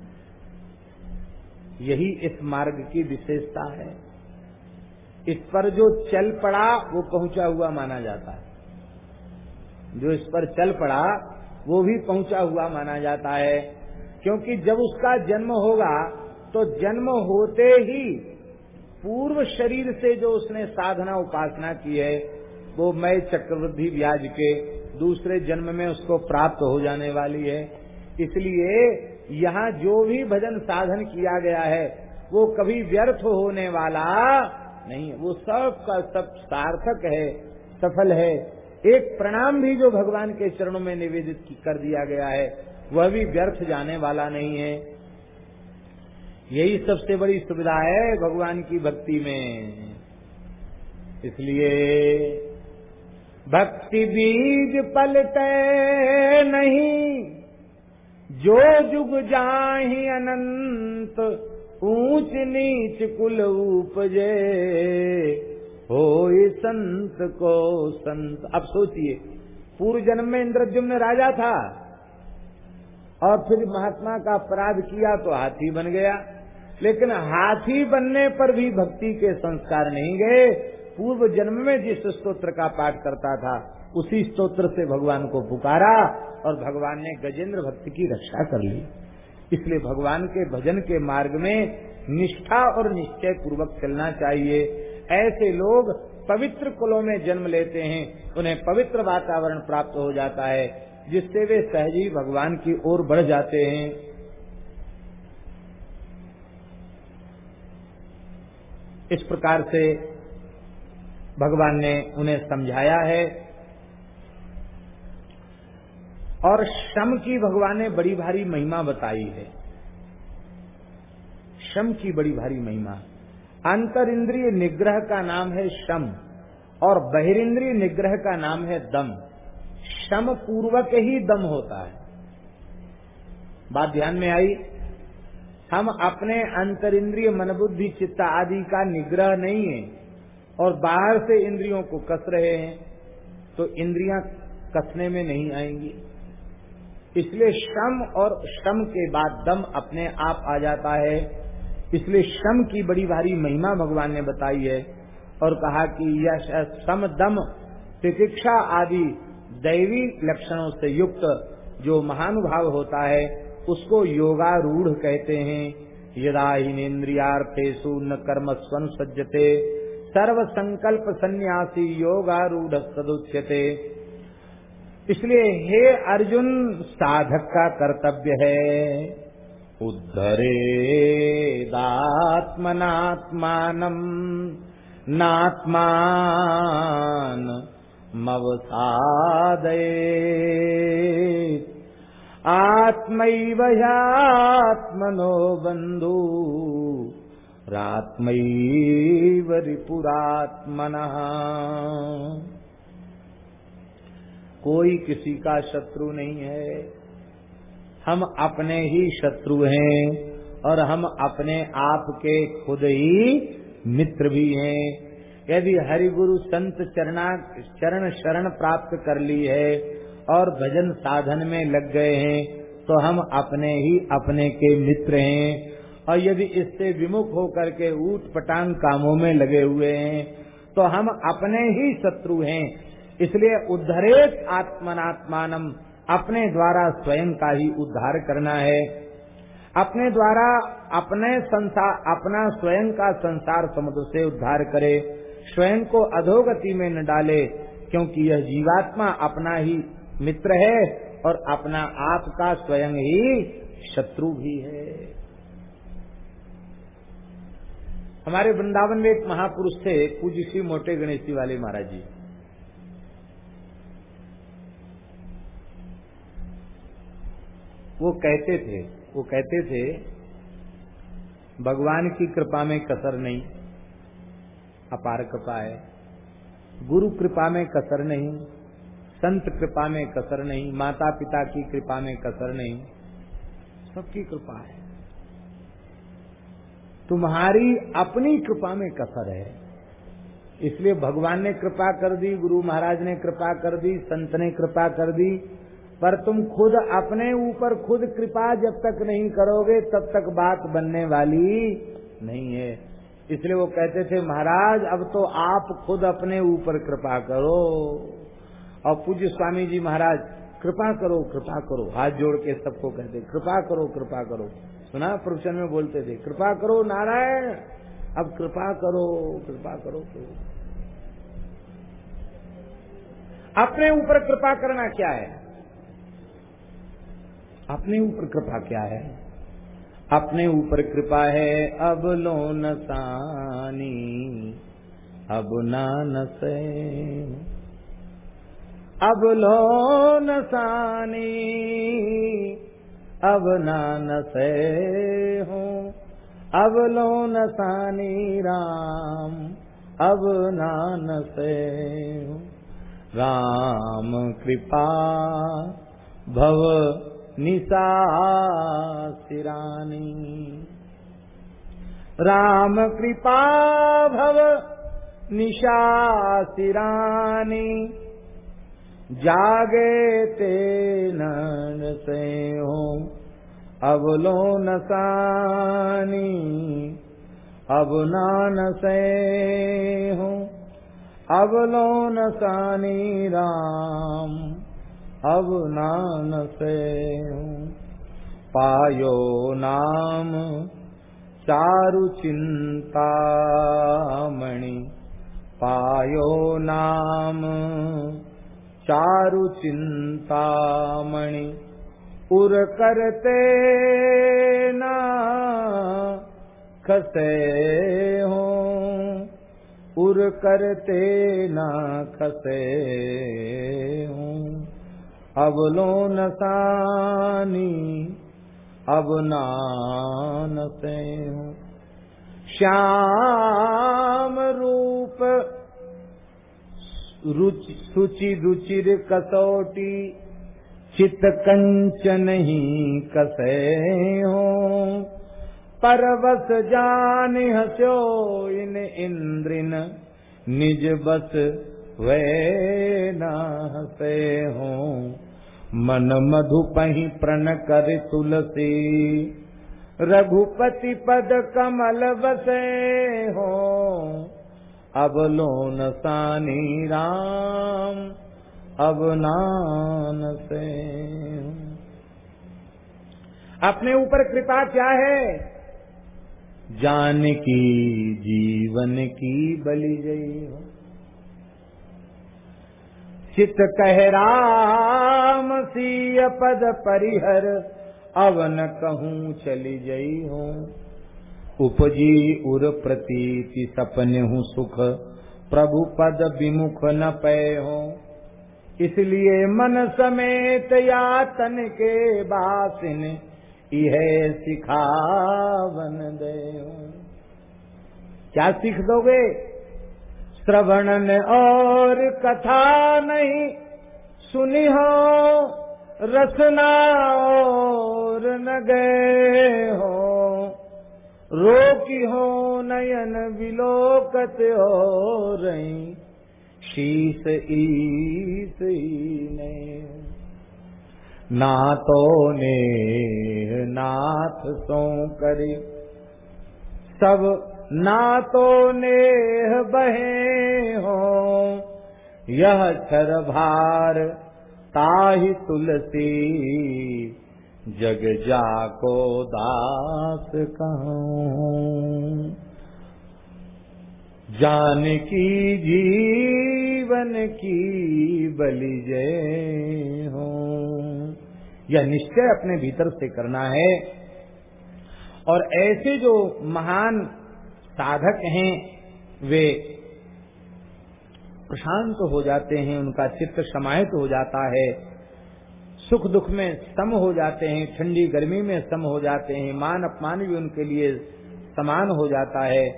यही इस मार्ग की विशेषता है इस पर जो चल पड़ा, वो पहुँचा हुआ माना जाता है जो इस पर चल पड़ा, वो भी पहुँचा हुआ माना जाता है क्योंकि जब उसका जन्म होगा तो जन्म होते ही पूर्व शरीर से जो उसने साधना उपासना की है, वो मय चक्रवृद्धि ब्याज के दूसरे जन्म में उसको प्राप्त हो जाने वाली है। इसलिए यहाँ जो भी भजन साधन किया गया है, वो कभी व्यर्थ होने वाला नहीं वो सब का सब सार्थक है, सफल है। एक प्रणाम भी जो भगवान के चरणों में निवेदित कर दिया गया है, वह भी व्यर्थ जाने वाला नहीं है। यही सबसे बड़ी सुविधा है भगवान की भक्ति में। इसलिए भक्ति बीज पलते नहीं, जो जुग जाही अनंत, ऊंच नीच कुल उपजे। हो संत को संत। अब सोचिए, पूर्व जन्म में इंद्रजुम्न राजा था, और फिर महात्मा का अपराध किया तो हाथी बन गया। लेकिन हाथी बनने पर भी भक्ति के संस्कार नहीं गए। पूर्व जन्म में जिस स्तोत्र का पाठ करता था, उसी स्तोत्र से भगवान को पुकारा और भगवान ने गजेंद्र भक्ति की रक्षा कर ली। इसलिए भगवान के भजन के मार्ग में निष्ठा और निश्चय पूर्वक चलना चाहिए। ऐसे लोग पवित्र कुलों में जन्म लेते हैं, उन्हें पवित्र वातावरण प्राप्त हो जाता है, जिससे वे सहजी भगवान की ओर बढ़ जाते हैं। इस प्रकार से भगवान ने उन्हें समझाया है। और श्रम की भगवान ने बड़ी भारी महिमा बताई है। श्रम की बड़ी भारी महिमा। अंतर इंद्रिय निग्रह का नाम है शम, और बहिरिंद्रिय निग्रह का नाम है दम। शम पूर्वक ही दम होता है। बात ध्यान में आई, हम अपने अंतर इंद्रिय मन बुद्धि चित्त आदि का निग्रह नहीं है। और बाहर से इंद्रियों को कस रहे हैं तो इंद्रियाँ कसने में नहीं आएँगी। इसलिए श्रम और श्रम के बाद दम अपने आप आ जाता है। इसलिए श्रम की बड़ी भारी महिमा भगवान ने बताई है और कहा कि यह श्रम दम प्रतीक्षा आदि दैवी लक्षणों से युक्त जो महानुभाव होता है, उसको योगारूढ़ कहते हैं। यदा हिनेन्द्रियार्थेशु न कर्म स्वन सज्जते सर्व संकल्प सन्यासी योगारूढ़ सदुच्यते इसलिए हे अर्जुन, साधक का कर्तव्य है उद्धरे दात्मनात्मान नात्मान मवसादये आत्मैव ह्यात्मनो बन्धु रात्मैव कोई किसी का शत्रु नहीं है। हम अपने ही शत्रु हैं और हम अपने आप के खुद ही मित्र भी हैं। यदि हरिगुरु संत चरणा, चरण शरण प्राप्त कर ली है और भजन साधन में लग गए हैं तो हम अपने ही अपने के मित्र हैं। और यदि इससे विमुख होकर के ऊट पटांग कामों में लगे हुए हैं तो हम अपने ही शत्रु हैं। इसलिए उद्धरेत आत्मनात्मानम, अपने द्वारा स्वयं का ही उद्धार करना है। अपने द्वारा अपने संसार अपना स्वयं का संसार समुद्र से उद्धार करे, स्वयं को अधोगति में न डाले, क्योंकि यह जीवात्मा अपना ही मित्र है और अपना आप का स्वयं ही शत्रु भी है। हमारे वृंदावन में एक महापुरुष थे, पूज्य श्री मोटे गणेशी वाले महाराज जी। वो कहते थे, वो कहते थे, भगवान की कृपा में कसर नहीं, अपार कृपा है। गुरु कृपा में कसर नहीं, संत कृपा में कसर नहीं, माता पिता की कृपा में कसर नहीं, सबकी कृपा है। तुम्हारी अपनी कृपा में कसर है। इसलिए भगवान ने कृपा कर दी, गुरु महाराज ने कृपा कर दी, संत ने कृपा कर दी, पर तुम खुद अपने ऊपर खुद कृपा जब तक नहीं करोगे, तब तक बात बनने वाली नहीं है। इसलिए वो कहते थे, महाराज, अब तो आप खुद अपने ऊपर कृपा करो। और पूज्य स्वामी जी महाराज, कृपा करो कृपा करो। हाथ जोड़ के सबको कहते, कृपा करो कृपा करो। सुना प्रवचन में बोलते थे, कृपा करो नारायण, अब कृपा करो कृपा करो अपने ऊपर कृपा करना क्या है? अपने ऊपर कृपा क्या है? अपने ऊपर कृपा है अब लो नसानी अब ना नसे अब लो नसानी अब ना नसे हो। अब लो नसानी राम। अब ना नसे हो। राम कृपा, भव निशा सिरानी राम कृपा, भव निशा सिरानी जागे ते नन से हो अवलो नसानी अब नान से हो अवलो नसानी राम अब नान से हो पायो नाम, चारु चिंता मणि पायो नाम चारु चिंतामणि उर करते ना खसे हो। उर करते ना खसे हो। अब लो नसानी अब नान से हो। श्याम रूप सुचि रुचिर कसौटी चित कंचन ही कसे हो। परवस जान हस्यो इन इंद्रिन, निज बस वे न हसे हो। मन मधु प्रण कर तुलसी, रघुपति पद कमल बसे हो। अब लोन सानी राम, अब नान से। अपने ऊपर कृपा क्या है? जान की, जीवन की बलि गई हो। चित कह राम, सीय पद परिहर अवन कहूँ चली जई हो। उपजी उर प्रतीति सपन हूँ सुख। प्रभु पद विमुख न पे हो। इसलिए मन समेत या तन के बासिन यह सिखावन दे क्या सीख दोगे? श्रवणन और कथा नहीं, सुनी हो, रसना और न गए हो। रोकी हो नयन विलोकत हो रही, शीस ईस ने। नातो ने नाथ सो करे, सबने बहे हो। यह छर भार ताहि तुलसी जग जा को दास कहूँ। जानकी जीवन की बलि जय हो। यह निश्चय अपने भीतर से करना है। और ऐसे जो महान साधक हैं, वे प्रशांत हो जाते हैं, उनका चित्त समाहित हो जाता है। सुख दुख में सम हो जाते हैं, ठंडी गर्मी में सम हो जाते हैं, मान अपमान भी उनके लिए समान हो जाता है।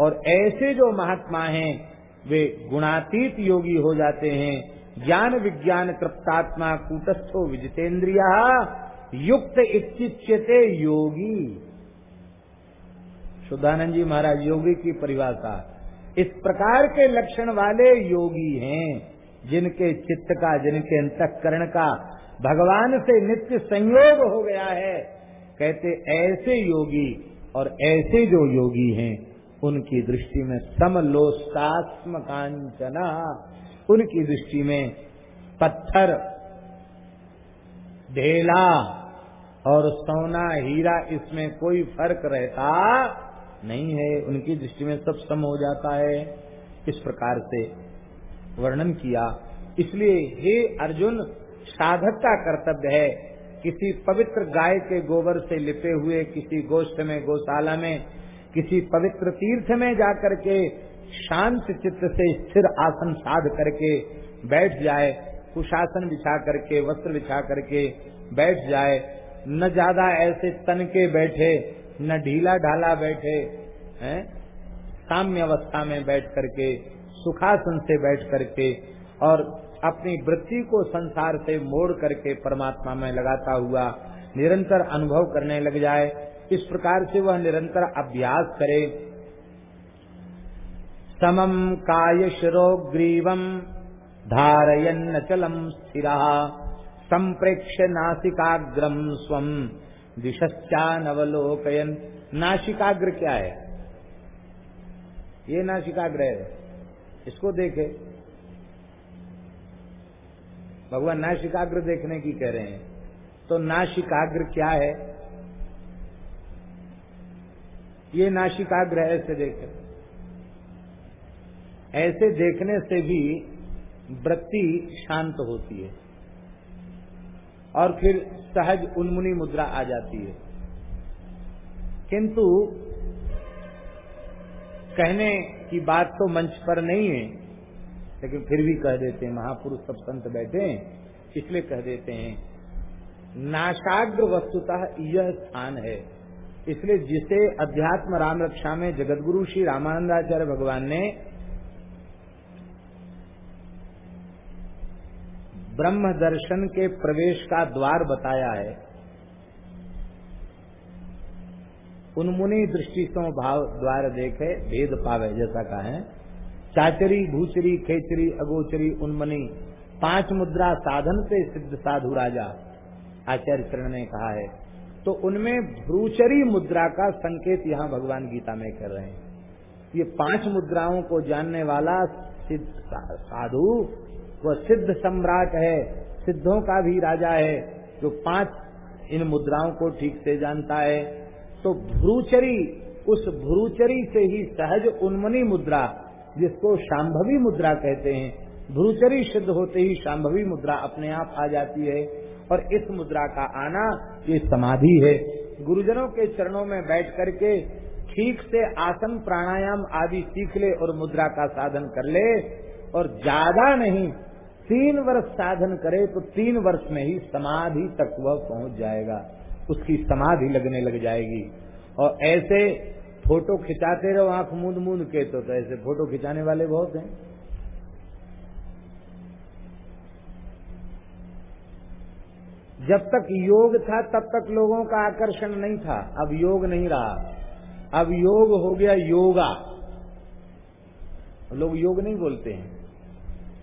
और ऐसे जो महात्मा हैं, वे गुणातीत योगी हो जाते हैं। ज्ञान विज्ञान कृप्तात्मा कूटस्थो विजितेन्द्रिया युक्त इच्छित्यते योगी। शुद्धानंद जी महाराज, योगी की परिभाषा। इस प्रकार के लक्षण वाले योगी हैं, जिनके चित्त का, जिनके अंतकरण का भगवान से नित्य संयोग हो गया है। कहते, ऐसे योगी और ऐसे जो योगी हैं, उनकी दृष्टि में समलोष्टात्म कांचना उनकी दृष्टि में पत्थर, ढेला और सोना, हीरा, इसमें कोई फ़र्क रहता नहीं है। उनकी दृष्टि में सब सम हो जाता है। इस प्रकार से वर्णन किया। इसलिए हे अर्जुन साधक का कर्तव्य है। किसी पवित्र गाय के गोबर से लिपे हुए, किसी गोष्ठ में, गौशाला में, किसी पवित्र तीर्थ में जाकर के शांत चित्त से स्थिर आसन साध करके बैठ जाए, कुशासन बिछा करके, वस्त्र बिछा करके बैठ जाए, न ज़्यादा ऐसे तन के बैठे, न ढीला ढाला बैठे, हैं? साम्य अवस्था में बैठ करके, सुखासन से बैठ करके, और अपनी वृत्ति को संसार से मोड़ करके परमात्मा में लगाता हुआ निरंतर अनुभव करने लग जाए, इस प्रकार से वह निरंतर अभ्यास करे। समम काय शिरो ग्रीवम धारयन चलम स्थिर संप्रेक्ष नासिकाग्रम स्व, दिशश्चानवलोकयन। नासिकाग्र क्या है? ये नासिकाग्र है। इसको देखे। भगवान नाशिकाग्र देखने की कह रहे हैं। तो नाशिकाग्र क्या है? ये नाशिकाग्रह ऐसे देखे। ऐसे देखने से भी वृत्ति शांत होती है। और फिर सहज उन्मुनी मुद्रा आ जाती है। किंतु कहने की बात तो मंच पर नहीं है। लेकिन फिर भी कह देते हैं, महापुरुष सब संत बैठे हैं, इसलिए कह देते हैं, नाशाग्र वस्तुतः यह स्थान है। इसलिए जिसे अध्यात्म राम रक्षा में जगतगुरु श्री रामानंदाचार्य भगवान ने ब्रह्म दर्शन के प्रवेश का द्वार बताया है उन्मुनि दृष्टि सो भाव द्वार देखे, भेद पावे, जैसा कहा है। चाचरी, भूचरी, खेचरी, अगोचरी, उन्मनी, पाँच मुद्रा साधन से सिद्ध साधु राजा, आचार्य चरण ने कहा है। तो उनमें भ्रूचरी मुद्रा का संकेत यहाँ भगवान गीता में कर रहे हैं। ये पाँच मुद्राओं को जानने वाला सिद्ध साधु, वह सिद्ध सम्राट है, सिद्धों का भी राजा है, जो पाँच इन मुद्राओं को ठीक से जानता है। तो भ्रूचरी, उस भ्रूचरी से ही सहज उन्मनी मुद्रा जिसको शाम्भवी मुद्रा कहते हैं। भ्रूचरी सिद्ध होते ही शाम्भवी मुद्रा अपने आप आ जाती है और इस मुद्रा का आना ये समाधि है। गुरुजनों के चरणों में बैठ करके ठीक से आसन, प्राणायाम आदि सीख ले और मुद्रा का साधन कर ले और ज़्यादा नहीं, तीन वर्ष साधन करे तो तीन वर्ष में ही समाधि तक वह पहुँच जाएगा। उसकी समाधि लगने लग जाएगी। और ऐसे फ़ोटो खिंचाते रहो आँख मूंद मूंद के तो, तो ऐसे फ़ोटो खिंचाने वाले बहुत हैं। जब तक योग था तब तक लोगों का आकर्षण नहीं था। अब योग नहीं रहा। अब योग हो गया योगा। लोग योग नहीं बोलते हैं।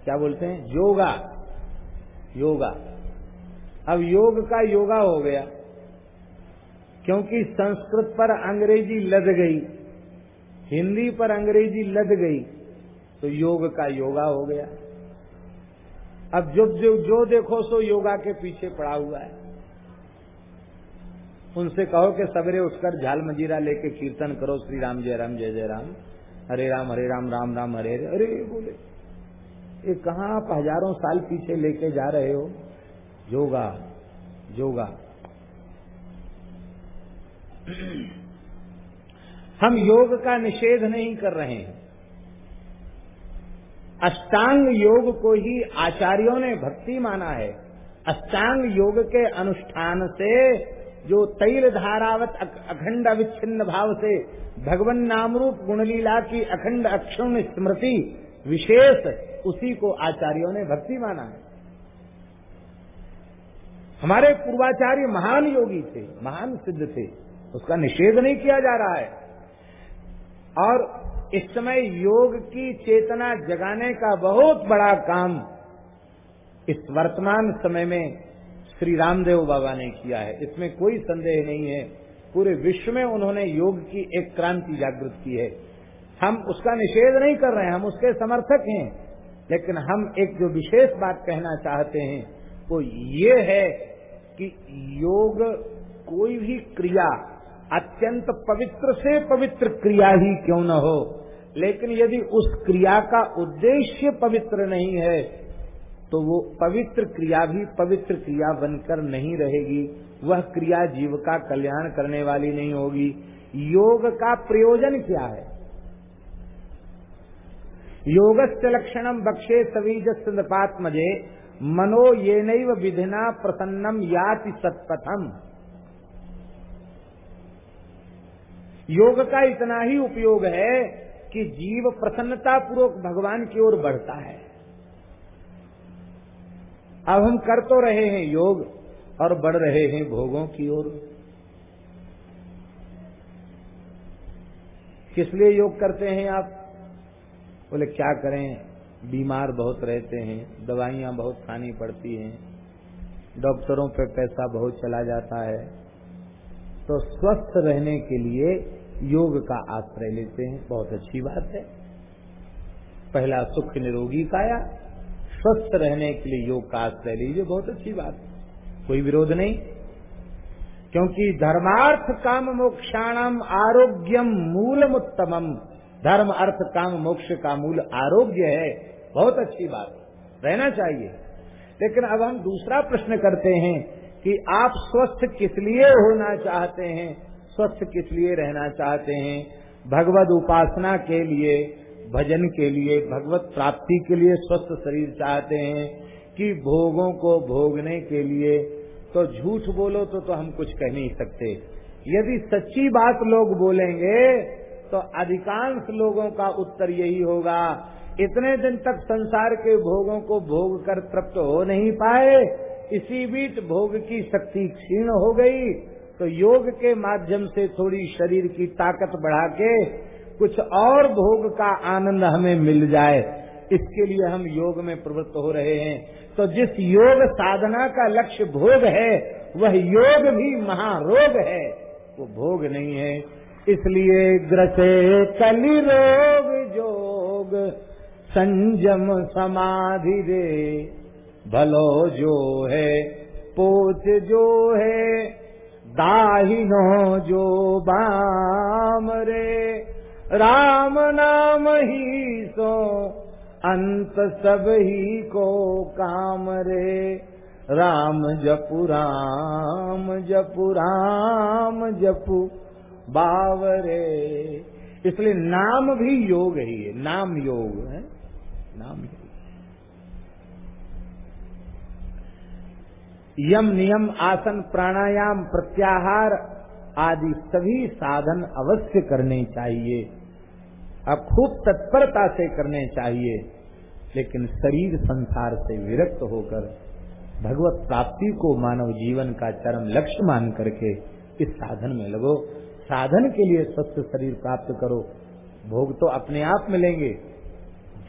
क्या बोलते हैं? योगा। योगा। अब योग का योगा हो गया। क्योंकि संस्कृत पर अंग्रेज़ी लद गई, हिंदी पर अंग्रेज़ी लद गई तो योग का योगा हो गया। अब जो जो जो देखो, सो योगा के पीछे पड़ा हुआ है। उनसे कहो कि सवेरे उठकर झाल मजीरा लेके कीर्तन करो, श्री राम जय राम, जय जय राम। हरे राम हरे राम राम राम, हरे हरे। अरे, बोले, ये कहा आप हज़ारों साल पीछे लेके जा रहे हो? योगा योगा। हम योग का निषेध नहीं कर रहे हैं। अष्टांग योग को ही आचार्यों ने भक्ति माना है। अष्टांग योग के अनुष्ठान से जो तैल धारावत अखंड अविच्छिन्न भाव से भगवान नाम रूप गुणलीला की अखंड अक्षुण स्मृति विशेष उसी को आचार्यों ने भक्ति माना है। हमारे पूर्वाचार्य महान योगी थे, महान सिद्ध थे। उसका निषेध नहीं किया जा रहा है। और इस समय योग की चेतना जगाने का बहुत बड़ा काम इस वर्तमान समय में श्री रामदेव बाबा ने किया है। इसमें कोई संदेह नहीं है। पूरे विश्व में उन्होंने योग की एक क्रांति जागृत की है। हम उसका निषेध नहीं कर रहे हैं, हम उसके समर्थक हैं। लेकिन हम एक जो विशेष बात कहना चाहते हैं, वो ये है कि योग कोई भी क्रिया अत्यंत पवित्र से पवित्र क्रिया ही क्यों न हो? लेकिन यदि उस क्रिया का उद्देश्य पवित्र नहीं है तो वो पवित्र क्रिया भी पवित्र क्रिया बनकर नहीं रहेगी। वह क्रिया जीव का कल्याण करने वाली नहीं होगी। योग का प्रयोजन क्या है? योगस्य लक्षणम बक्षे सवीज मज़े मनो ये नैव विधिना प्रसन्नम याति सत्पथम। योग का इतना ही उपयोग है कि जीव प्रसन्नता पूर्वक भगवान की ओर बढ़ता है। अब हम कर तो रहे हैं योग और बढ़ रहे हैं भोगों की ओर। किस लिए योग करते हैं आप? बोले, क्या करें? बीमार बहुत रहते हैं, दवाइयाँ बहुत खानी पड़ती हैं, डॉक्टरों पे पैसा बहुत चला जाता है। तो स्वस्थ रहने के लिए योग का आश्रय लेते हैं। बहुत अच्छी बात है। पहला सुख निरोगी काया, स्वस्थ रहने के लिए योग का आश्रय लीजिए, बहुत अच्छी बात कोई विरोध नहीं। क्योंकि धर्मार्थ काम मोक्षाणम आरोग्यम मूलम उत्तमम। धर्म, अर्थ, काम, मोक्ष का मूल आरोग्य है। बहुत अच्छी बात रहना चाहिए। लेकिन अब हम दूसरा प्रश्न करते हैं कि आप स्वस्थ किस लिए होना चाहते हैं? स्वस्थ किस लिए रहना चाहते हैं? भगवत उपासना के लिए, भजन के लिए, भगवत प्राप्ति के लिए स्वस्थ शरीर चाहते हैं कि भोगों को भोगने के लिए? तो झूठ बोलो तो तो हम कुछ कह नहीं सकते। यदि सच्ची बात लोग बोलेंगे तो अधिकांश लोगों का उत्तर यही होगा, इतने दिन तक संसार के भोगों को भोग कर तृप्त हो नहीं पाए, इसी बीच भोग की शक्ति क्षीण हो गई। तो योग के माध्यम से थोड़ी शरीर की ताकत बढ़ा के कुछ और भोग का आनंद हमें मिल जाए, इसके लिए हम योग में प्रवृत्त हो रहे हैं। तो जिस योग साधना का लक्ष्य भोग है, वह योग भी महारोग है। वो भोग नहीं है, इसलिए ग्रसे कली रोग जोग, संयम समाधि रे। भलो जो है पोच जो है दाहिनो जो बाम रे। राम नाम ही सो, अंत सब ही को काम रे। राम जपु राम जपु राम जपु, बावरे। इसलिए नाम भी योग ही है, नाम योग है। नाम योग। यम नियम आसन प्राणायाम प्रत्याहार आदि सभी साधन अवश्य करने चाहिए। अब खूब तत्परता से करने चाहिए, लेकिन शरीर संसार से विरक्त होकर भगवत प्राप्ति को मानव जीवन का चरम लक्ष्य मान करके इस साधन में लगो। साधन के लिए स्वस्थ शरीर प्राप्त करो। भोग तो अपने आप मिलेंगे।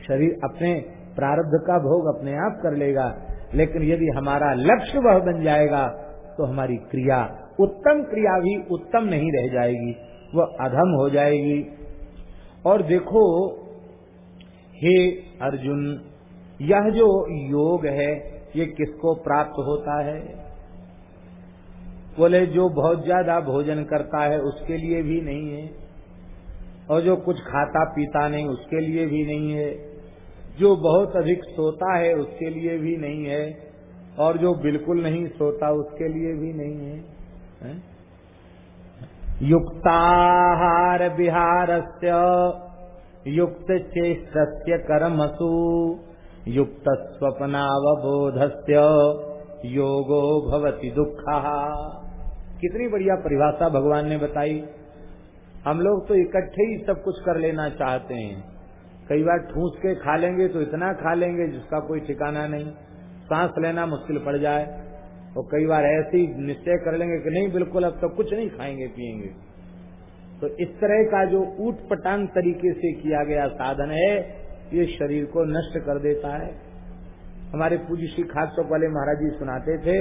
शरीर अपने प्रारब्ध का भोग अपने आप कर लेगा। लेकिन यदि हमारा लक्ष्य वह बन जाएगा तो हमारी क्रिया, उत्तम क्रिया भी उत्तम नहीं रह जाएगी, वह अधम हो जाएगी। और देखो, हे अर्जुन, यह जो योग है, ये किसको प्राप्त होता है? बोले, जो बहुत ज़्यादा भोजन करता है, उसके लिए भी नहीं है। और जो कुछ खाता पीता नहीं, उसके लिए भी नहीं है। जो बहुत अधिक सोता है उसके लिए भी नहीं है और जो बिल्कुल नहीं सोता उसके लिए भी नहीं है, है? युक्ताहार विहारस्य युक्त चेष्टस्य कर्मसु युक्त स्वप्नावबोधस्य योगो भवती दुख। कितनी बढ़िया परिभाषा भगवान ने बताई। हम लोग तो इकट्ठे ही सब कुछ कर लेना चाहते हैं। कई बार ठूस के खा लेंगे तो इतना खा लेंगे जिसका कोई ठिकाना नहीं। सांस लेना मुश्किल पड़ जाए और कई बार ऐसी निश्चय कर लेंगे कि नहीं, बिल्कुल अब तो कुछ नहीं खाएँगे पिएँगे तो इस तरह का जो ऊट पटांग तरीके से किया गया साधन है, ये शरीर को नष्ट कर देता है। हमारे पूज्य श्री खास चौक वाले महाराज जी सुनाते थे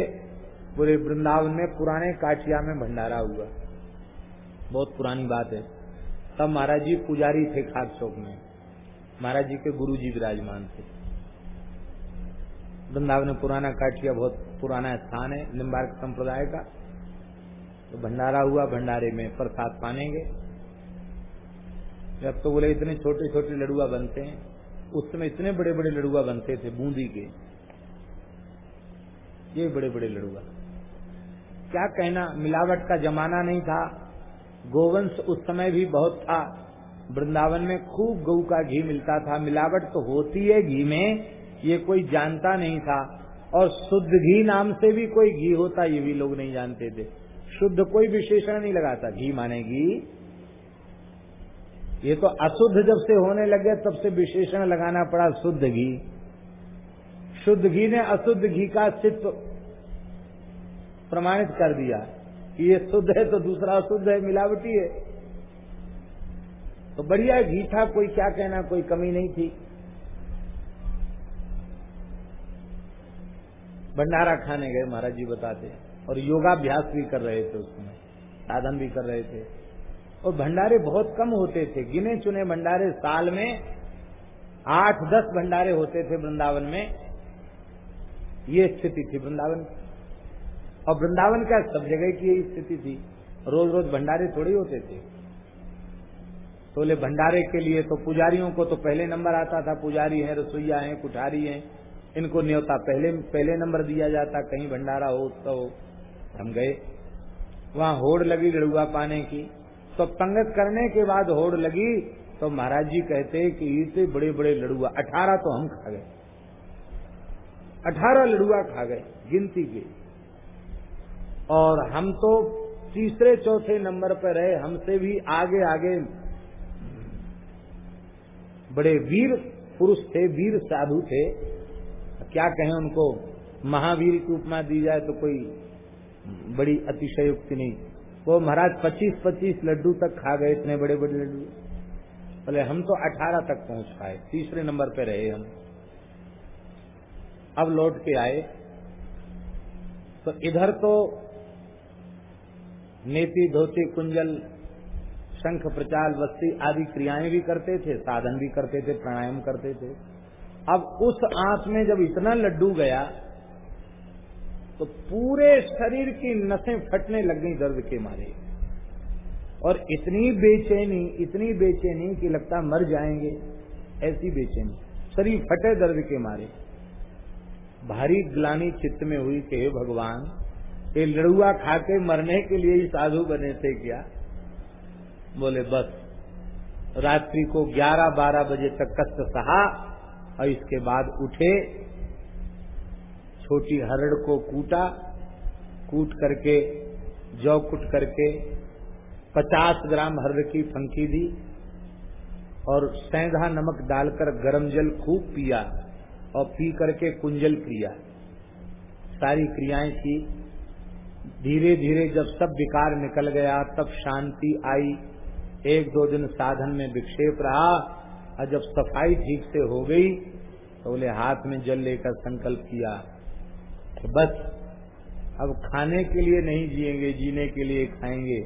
पूरे वृंदावन में पुराने काठिया में भंडारा हुआ। बहुत पुरानी बात है। तब महाराज जी पुजारी थे खास चौक में। महाराज जी के गुरु जी विराजमान थे। वृंदावन पुराना काठिया बहुत पुराना स्थान है, निम्बार्क संप्रदाय का। तो भंडारा हुआ, भंडारे में प्रसाद पानेंगे। जब तो बोले, इतने छोटे छोटे लड़ुआ बनते हैं। उस समय इतने बड़े बड़े लड़ुआ बनते थे, बूंदी के। ये बड़े बड़े लड़ुआ। क्या कहना, मिलावट का जमाना नहीं था। गोवंश उस समय भी बहुत था। वृंदावन में खूब गऊ का घी मिलता था। मिलावट तो होती है घी में, ये कोई जानता नहीं था। और शुद्ध घी नाम से भी कोई घी होता, ये भी लोग नहीं जानते थे। शुद्ध कोई विशेषण नहीं लगाता घी माने घी। ये तो अशुद्ध जब से होने लगे तब से विशेषण लगाना पड़ा शुद्ध घी। शुद्ध घी ने अशुद्ध घी का अस्तित्व प्रमाणित कर दिया कि ये शुद्ध है तो दूसरा अशुद्ध है, मिलावटी है। तो बढ़िया घी था कोई क्या कहना, कोई कमी नहीं थी। भंडारा खाने गए, महाराज जी बताते और योगाभ्यास भी कर रहे थे उसमें, साधन भी कर रहे थे। और भंडारे बहुत कम होते थे, गिने चुने भंडारे साल में आठ, दस भंडारे होते थे वृंदावन में। ये स्थिति थी वृंदावन। और वृंदावन का सब जगह की यही स्थिति थी। रोज रोज भंडारे थोड़े होते थे। तो ले भंडारे के लिए तो पुजारियों को तो पहले नंबर आता था, पुजारी है, रसोईया है, कुठारी है, इनको न्योता पहले पहले नंबर दिया जाता, कहीं भंडारा हो हो हम गए। वहाँ होड़ लगी लड़ुआ पाने की। तो पंगत करने के बाद होड़ लगी तो महाराज जी कहते कि इतने बड़े बड़े लड़ुआ, अठारह तो हम खा गए। अठारह लड़ुआ खा गए, गिनती के। और हम तो तीसरे, चौथे नंबर पर रहे, हमसे भी आगे आगे बड़े वीर पुरुष थे, वीर साधु थे। क्या कहें उनको? महावीर की उपमा दी जाए तो कोई बड़ी अतिशयुक्ति नहीं। वो महाराज 25-25 लड्डू तक खा गए, इतने बड़े बड़े लड्डू। बोले, हम तो 18 तक पहुँच पाए, तीसरे नंबर पे रहे हम। अब लौट के आए। तो इधर तो नेति धोती कुंजल शंख प्रचाल वस्ती आदि क्रियाएँ भी करते थे, साधन भी करते थे, प्राणायाम करते थे। अब उस आँख में जब इतना लड्डू गया तो पूरे शरीर की नसें फटने लग गई दर्द के मारे। और इतनी बेचैनी इतनी बेचैनी कि लगता मर जाएँगे, ऐसी बेचैनी। शरीर फटे दर्द के मारे। भारी ग्लानी चित्त में हुई कि भगवान, ये लड़ुआ खा के मरने के लिए ही साधु बने थे क्या? बोले, बस, रात्रि को 11-12 बजे तक कष्ट सहा और इसके बाद उठे, छोटी हरड़ को कूटा, कूट करके, जौ कुट करके 50 ग्राम हरड़ की फंकी दी और सेंधा नमक डालकर गरम जल खूब पिया और पी करके कुंजल क्रिया। सारी क्रियाएँ की। धीरे धीरे जब सब विकार निकल गया, तब शांति आई। एक दो दिन साधन में विक्षेप रहा, और जब सफ़ाई ठीक से हो गई तो बोले, हाथ में जल लेकर संकल्प किया। तो बस, अब खाने के लिए नहीं जिएँगे, जीने के लिए खाएँगे।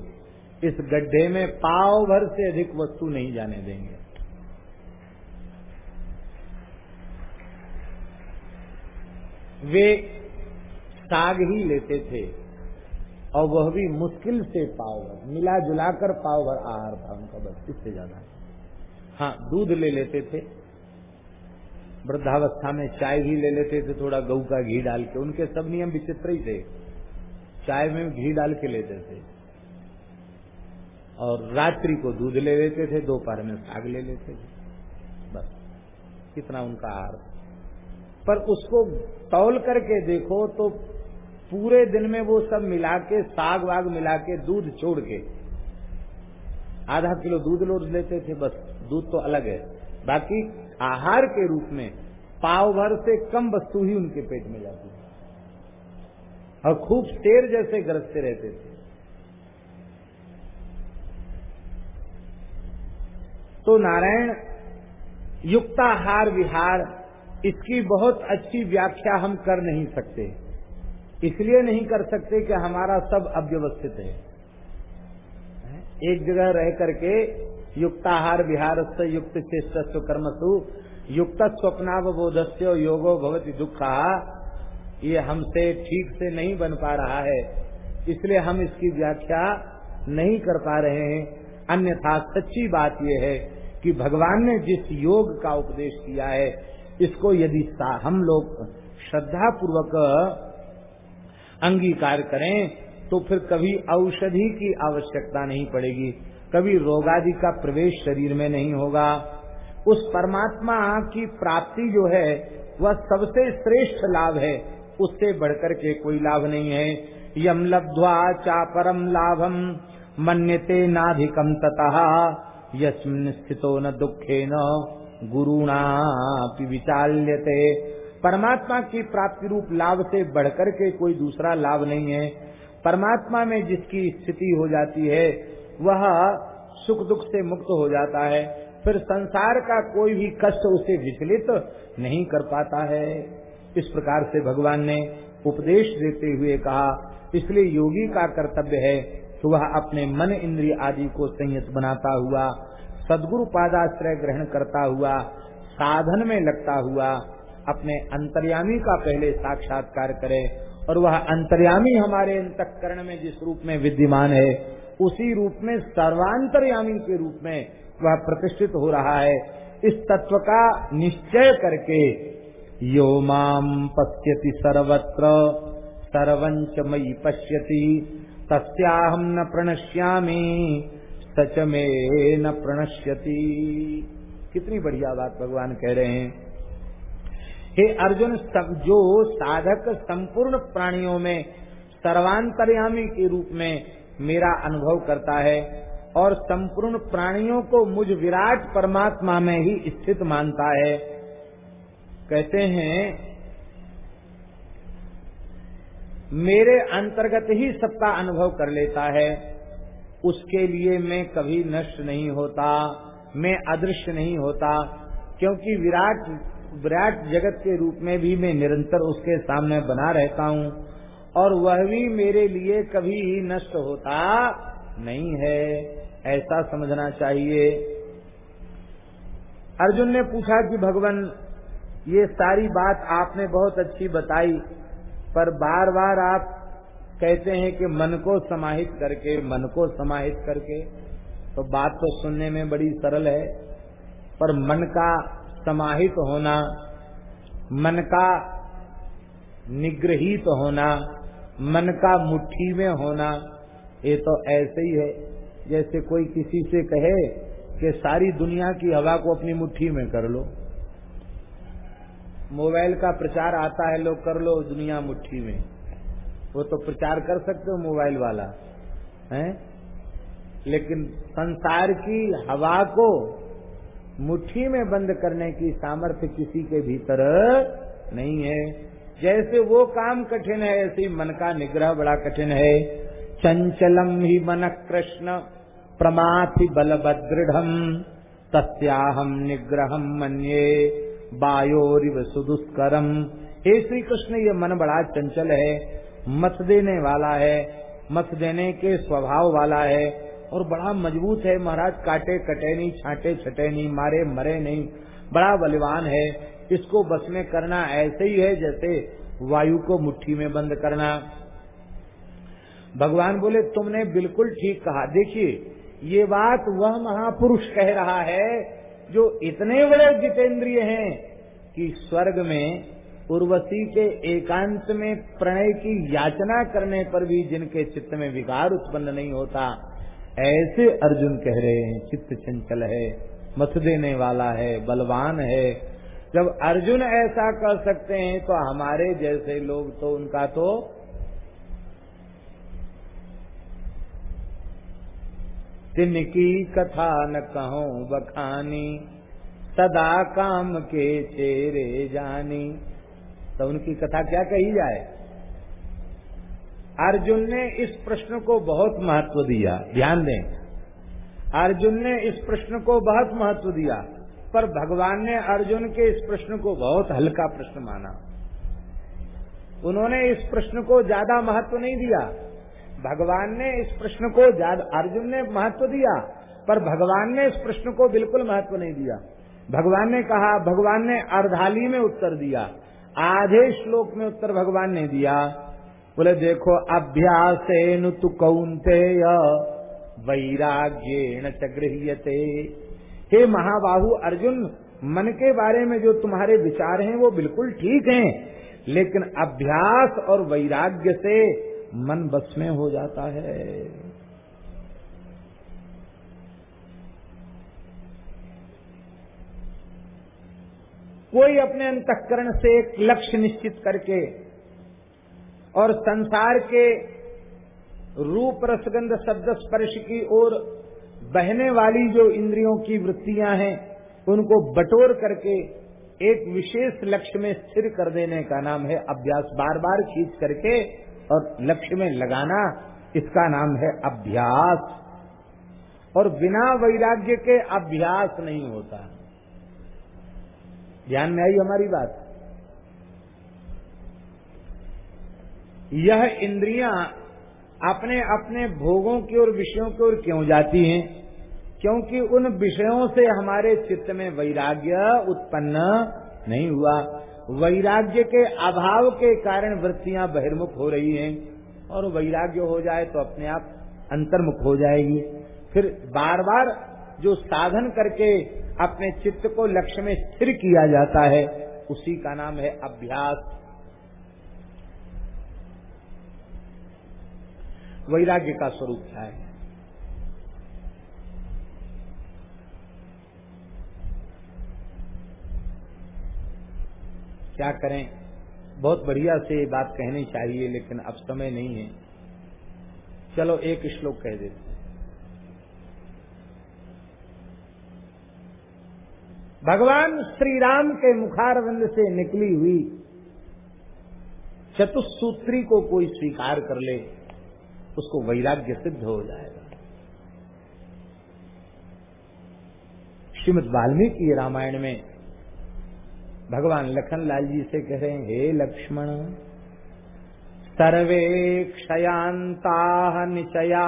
इस गड्ढे में पाव भर से अधिक वस्तु नहीं जाने देंगे। वे साग ही लेते थे। और वह भी मुश्किल से पाव भर मिला जुलाकर पाव भर आहार था उनका बस इससे ज़्यादा हाँ। दूध ले लेते थे। वृद्धावस्था में चाय भी ले लेते थे, थोड़ा गऊ का घी डाल के। उनके सब नियम विचित्र ही थे। चाय में घी डाल के लेते थे। और रात्रि को दूध ले लेते थे, दोपहर में साग ले लेते थे। बस कितना उनका आहार पर उसको तौल करके देखो तो पूरे दिन में वो सब मिला के साग वाग मिला के दूध छोड़ के आधा किलो दूध लोड लेते थे, बस दूध तो अलग है। बाकी आहार के रूप में पाव भर से कम वस्तु ही उनके पेट में जाती थी। और खूब शेर जैसे गरजते रहते थे। तो नारायण, युक्ताहार विहार, इसकी बहुत अच्छी व्याख्या हम कर नहीं सकते। इसलिए नहीं कर सकते कि हमारा सब अव्यवस्थित है। एक जगह रह करके युक्ताहार विहार से युक्त चेष्टस्व कर्मसु, युक्त स्वप्नावबोधस्य, योगो भवती दुखा, ये हमसे ठीक से नहीं बन पा रहा है। इसलिए हम इसकी व्याख्या नहीं कर पा रहे हैं। अन्यथा सच्ची बात यह है कि भगवान ने जिस योग का उपदेश किया है, इसको यदि हम लोग श्रद्धा पूर्वक अंगीकार करें तो फिर कभी औषधि की आवश्यकता नहीं पड़ेगी। कभी रोगादि का प्रवेश शरीर में नहीं होगा। उस परमात्मा की प्राप्ति जो है, वह सबसे श्रेष्ठ लाभ है। उससे बढ़कर के कोई लाभ नहीं है। यम लब्ध्वा चा परम लाभम मन्यते नाधिकम ततः, यस्मिन स्थितो न दुखे न गुरुणा विचाल्यते। परमात्मा की प्राप्ति रूप लाभ से बढ़कर के कोई दूसरा लाभ नहीं है। परमात्मा में जिसकी स्थिति हो जाती है, वह सुख दुख से मुक्त हो जाता है। फिर संसार का कोई भी कष्ट उसे विचलित नहीं कर पाता है। इस प्रकार से भगवान ने उपदेश देते हुए कहा, इसलिए योगी का कर्तव्य है कि वह अपने मन इंद्रिय आदि को संयत बनाता हुआ, सदगुरु पादाश्रय ग्रहण करता हुआ, साधन में लगता हुआ अपने अंतर्यामी का पहले साक्षात्कार करे और वह अंतर्यामी हमारे अंतकरण में जिस रूप में विद्यमान है, उसी रूप में सर्वांतर्यामी के रूप में वह प्रतिष्ठित हो रहा है। इस तत्व का निश्चय करके यो माम पश्यति सर्वत्र, सर्वंच मई पश्यति तस्याहम न प्रणश्यामी सच में न प्रणश्यति। कितनी बढ़िया बात भगवान कह रहे हैं। हे अर्जुन, सब जो साधक संपूर्ण प्राणियों में, सर्वांतर्यामी के रूप में मेरा अनुभव करता है और संपूर्ण प्राणियों को मुझ विराट परमात्मा में ही स्थित मानता है। कहते हैं, मेरे अंतर्गत ही सबका अनुभव कर लेता है। उसके लिए मैं कभी नष्ट नहीं होता, मैं अदृश्य नहीं होता, क्योंकि विराट विराट जगत के रूप में भी मैं निरंतर उसके सामने बना रहता हूँ, और वह भी मेरे लिए कभी नष्ट होता नहीं है। ऐसा समझना चाहिए। अर्जुन ने पूछा कि भगवान, ये सारी बात आपने बहुत अच्छी बताई, पर बार बार आप कहते हैं कि मन को समाहित करके, मन को समाहित करके तो बात तो सुनने में बड़ी सरल है, पर मन का समाहित होना, मन का निग्रहित होना, मन का मुट्ठी में होना, ये तो ऐसे ही है। जैसे कोई किसी से कहे कि सारी दुनिया की हवा को अपनी मुट्ठी में कर लो। मोबाइल का प्रचार आता है, लोग कर लो दुनिया मुट्ठी में। वो तो प्रचार कर सकते हो मोबाइल वाला, है? लेकिन संसार की हवा को मुट्ठी में बंद करने की सामर्थ्य किसी के भीतर नहीं है। जैसे वो काम कठिन है, ऐसे मन का निग्रह बड़ा कठिन है। चंचलम ही मन कृष्ण प्रमाथि बलभदृढ़ तस्याहम निग्रहम मन्ये, बायोरिव सुदुष्करम हे श्री कृष्ण ये मन बड़ा चंचल है, मत देने वाला है, मत देने के स्वभाव वाला है। और बड़ा मज़बूत है महाराज, काटे कटे नहीं छाटे छटे नहीं मारे मरे नहीं। बड़ा बलवान है। इसको बस में करना ऐसे ही है जैसे वायु को मुट्ठी में बंद करना। भगवान बोले, तुमने बिल्कुल ठीक कहा। देखिए, ये बात वह महापुरुष कह रहा है जो इतने बड़े जितेंद्रिय हैं कि स्वर्ग में, उर्वशी के एकांत में प्रणय की याचना करने पर भी जिनके चित्त में विकार उत्पन्न नहीं होता ऐसे अर्जुन कह रहे हैं, चित्त चंचल है, मत देने वाला है, बलवान है। जब अर्जुन ऐसा कर सकते हैं तो हमारे जैसे लोग तो उनका तो जिनकी कथा न कहो बखानी, सदा काम के चेरे जानी। तो उनकी कथा क्या कही जाए? अर्जुन ने इस प्रश्न को बहुत महत्व दिया, ध्यान दें। अर्जुन ने इस प्रश्न को बहुत महत्व दिया, पर भगवान ने अर्जुन के इस प्रश्न को बहुत हल्का प्रश्न माना। उन्होंने इस प्रश्न को ज़्यादा महत्व नहीं दिया। भगवान ने इस प्रश्न को ज़्यादा, अर्जुन ने महत्व दिया, पर भगवान ने इस प्रश्न को बिल्कुल महत्व नहीं दिया। भगवान ने कहा, भगवान ने अर्धाली में उत्तर दिया, आधे श्लोक में उत्तर भगवान ने दिया। बोले, देखो अभ्यास तु कौनते वैराग्य चगृहते हे महाबाहु अर्जुन, मन के बारे में जो तुम्हारे विचार हैं, वो बिल्कुल ठीक हैं, लेकिन अभ्यास और वैराग्य से मन बस में हो जाता है। कोई अपने अंतकरण से एक लक्ष्य निश्चित करके और संसार के रूप रसगंध शब्द स्पर्श की ओर बहने वाली जो इंद्रियों की वृत्तियाँ हैं, उनको बटोर करके एक विशेष लक्ष्य में स्थिर कर देने का नाम है अभ्यास। बार बार खींच करके और लक्ष्य में लगाना, इसका नाम है अभ्यास। और बिना वैराग्य के अभ्यास नहीं होता। ध्यान में आई हमारी बात? यह इंद्रियाँ अपने अपने भोगों की ओर, विषयों की ओर क्यों जाती हैं? क्योंकि उन विषयों से हमारे चित्त में वैराग्य उत्पन्न नहीं हुआ। वैराग्य के अभाव के कारण वृत्तियाँ बहिर्मुख हो रही हैं और वैराग्य हो जाए तो अपने आप अंतर्मुख हो जाएगी। फिर बार बार जो साधन करके अपने चित्त को लक्ष्य में स्थिर किया जाता है, उसी का नाम है अभ्यास। वैराग्य का स्वरूप क्या है क्या करें? बहुत बढ़िया से ये बात कहनी चाहिए, लेकिन अब समय नहीं है। चलो एक श्लोक कह देते भगवान श्री राम के मुखारविंद से निकली हुई चतुसूत्री को कोई स्वीकार कर ले। उसको वैराग्य सिद्ध हो जाएगा। श्रीमद वाल्मीकि रामायण में भगवान लखन लाल जी से कह रहे हैं, हे लक्ष्मण, सर्वे क्षयांता निचया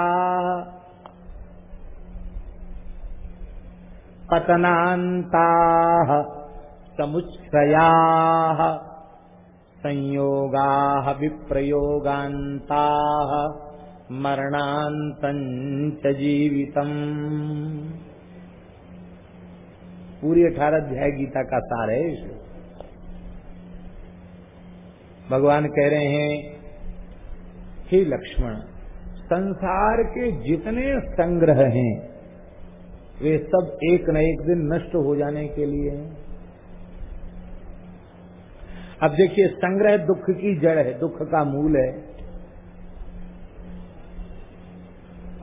पतनाता समुच्छया संयोगा विप्रयोगाता मरणांत जीवितम पूरी अठारह अध्याय गीता का सार है भगवान कह रहे हैं, हे लक्ष्मण, संसार के जितने संग्रह हैं, वे सब एक न एक दिन नष्ट हो जाने के लिए हैं। अब देखिए, संग्रह दुख की जड़ है, दुख का मूल है।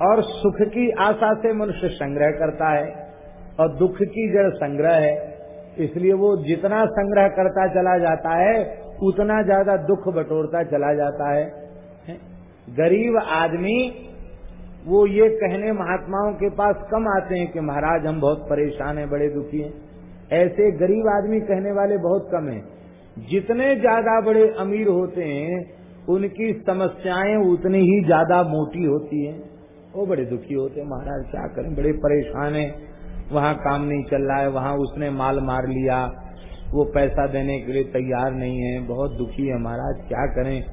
और सुख की आशा से मनुष्य संग्रह करता है और दुख की जड़ संग्रह है, इसलिए वो जितना संग्रह करता चला जाता है, उतना ज़्यादा दुख बटोरता चला जाता है। गरीब आदमी, वो ये कहने महात्माओं के पास कम आते हैं कि महाराज हम बहुत परेशान हैं, बड़े दुखी हैं। ऐसे गरीब आदमी कहने वाले बहुत कम हैं। जितने ज़्यादा बड़े अमीर होते हैं, उनकी समस्याएँ उतनी ही ज़्यादा मोटी होती हैं। वो बड़े दुखी होते महाराज, क्या करें? बड़े परेशान हैं। वहाँ काम नहीं चल रहा है, वहाँ उसने माल मार लिया। वो पैसा देने के लिए तैयार नहीं है। बहुत दुखी है, महाराज, क्या करें?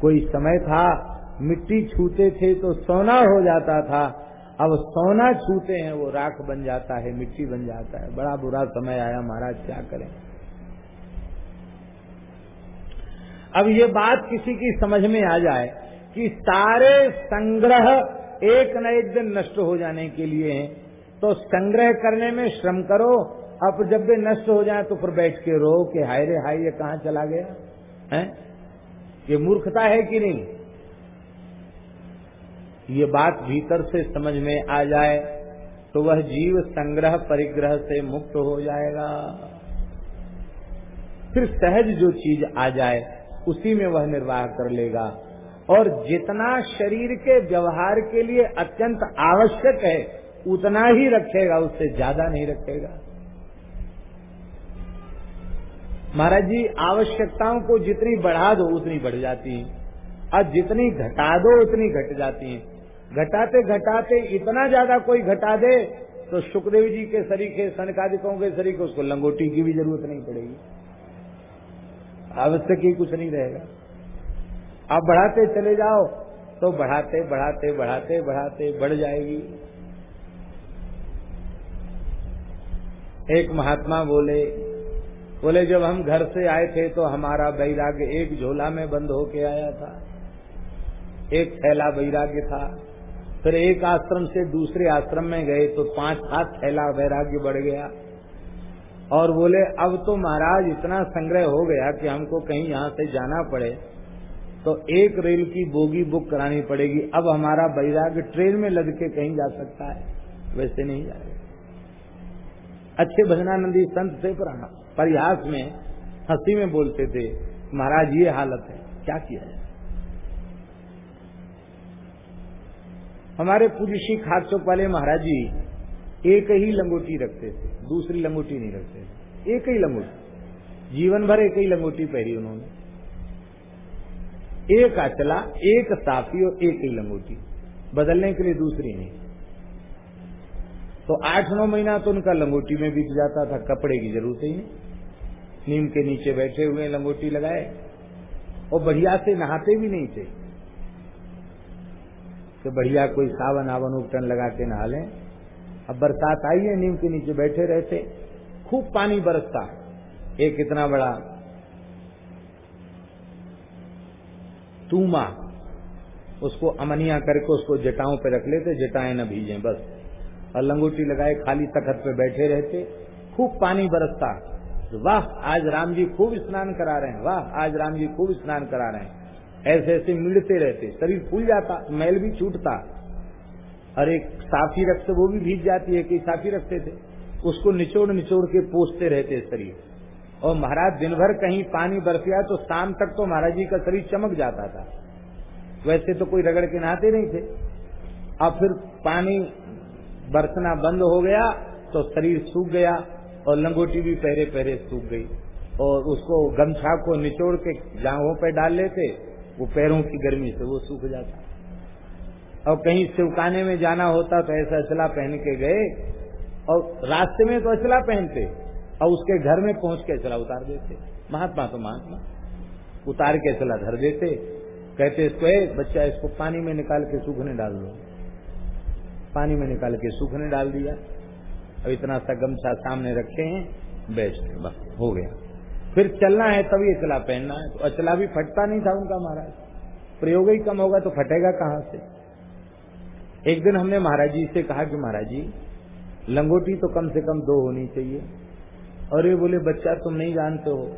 कोई समय था, मिट्टी छूते थे तो सोना हो जाता था। अब सोना छूते हैं, वो राख बन जाता है, मिट्टी बन जाता है। बड़ा बुरा समय आया, महाराज, क्या करें? अब ये बात किसी की समझ में आ जाए कि सारे संग्रह एक न एक दिन नष्ट हो जाने के लिए हैं तो संग्रह करने में श्रम करो, अब जब भी नष्ट हो जाए तो फिर बैठ के रो कि हाय रे, हाय, ये कहाँ चला गया? है? ये मूर्खता है कि नहीं? ये बात भीतर से समझ में आ जाए तो वह जीव संग्रह परिग्रह से मुक्त हो जाएगा। फिर सहज जो चीज़ आ जाए, उसी में वह निर्वाह कर लेगा। और जितना शरीर के व्यवहार के लिए अत्यंत आवश्यक है, उतना ही रखेगा, उससे ज़्यादा नहीं रखेगा। महाराज जी, आवश्यकताओं को जितनी बढ़ा दो, उतनी बढ़ जाती है। और जितनी घटा दो, उतनी घट जाती है। घटाते घटाते इतना ज़्यादा कोई घटा दे तो सुखदेव जी के सरीखे सनकादिकों के सरीखे उसको लंगोटी की भी ज़रूरत नहीं पड़ेगी। आवश्यक ही कुछ नहीं रहेगा। आप बढ़ाते चले जाओ तो बढ़ाते बढ़ाते बढ़ाते बढ़ाते, बढ़ जाएगी। एक महात्मा बोले बोले, जब हम घर से आए थे तो हमारा वैराग्य एक झोला में बंद होके आया था। एक थैला वैराग्य था। फिर एक आश्रम से दूसरे आश्रम में गए तो पाँच सात थैला वैराग्य बढ़ गया। और बोले, अब तो महाराज इतना संग्रह हो गया कि हमको कहीं यहाँ से जाना पड़े। तो एक रेल की बोगी बुक करानी पड़ेगी। अब हमारा वैराग्य ट्रेन में लद के कहीं जा सकता है। वैसे नहीं जाएगा अच्छे भजनानंदी संत थे परिहास में हँसी में बोलते थे, महाराज, ये हालत है। क्या किया जाए? हमारे पूज्य श्री खाद चौक वाले महाराज जी एक ही लंगोटी रखते थे, दूसरी लंगोटी नहीं रखते थे। एक ही लंगोटी। जीवन भर एक ही लंगोटी पहरी उन्होंने। एक अचला, एक साफी और एक ही लंगोटी बदलने के लिए दूसरी नहीं। तो आठ नौ महीना तो उनका लंगोटी में बीत जाता था, कपड़े की ज़रूरत ही नहीं। नीम के नीचे बैठे हुए लंगोटी लगाए और बढ़िया से नहाते भी नहीं थे। तो बढ़िया कोई सावन आवन उपटन लगा के नहा लें। अब बरसात आई है, नीम के नीचे बैठे रहते। खूब पानी बरसता। एक इतना बड़ा तूमा। उसको अमनिया करके उसको जटाओं पे रख लेते, जटाएँ न भीजें, बस। और लंगोटी लगाए, खाली तखत पे बैठे रहते। खूब पानी बरसता। वाह, आज राम जी खूब स्नान करा रहे हैं। वाह, आज राम जी खूब स्नान करा रहे हैं। ऐसे ऐसे मिलते रहते। शरीर फूल जाता, मैल भी छूटता। और एक साफी रखते वो भी भीग जाती है कई साफी रखते थे। उसको निचोड़ निचोड़ के पोसते रहते शरीर। और महाराज दिन भर कहीं पानी बरसिया तो शाम तक तो महाराज जी का शरीर चमक जाता था। वैसे तो कोई रगड़ के नहाते नहीं थे। अब फिर पानी बरसना बंद हो गया तो शरीर सूख गया और लंगोटी भी पहरे पहरे सूख गई और उसको गमछा को निचोड़ के जांघों पर डाल लेते, वो पैरों की गर्मी से वो सूख जाता। और कहीं सिवकाने में जाना होता तो ऐसा अचला पहन के गए और रास्ते में तो अचला पहनते। और उसके घर में पहुँच के चला उतार देते। महात्मा तो महात्मा। उतार के अचला धर देते। कहते, इसको ए, बच्चा, इसको पानी में निकाल के सूखने डाल दो। पानी में निकाल के सूखने डाल दिया। अब इतना सा गमछा सामने रखे हैं बेस्ट बस, हो गया। फिर चलना है, तभी अचला पहनना है। तो अचला भी फटता नहीं था उनका महाराज। प्रयोग ही कम होगा तो फटेगा कहाँ से? एक दिन हमने महाराज जी से कहा कि महाराज जी, लंगोटी तो कम से कम दो होनी चाहिए। और ये बोले, बच्चा, तुम नहीं जानते हो।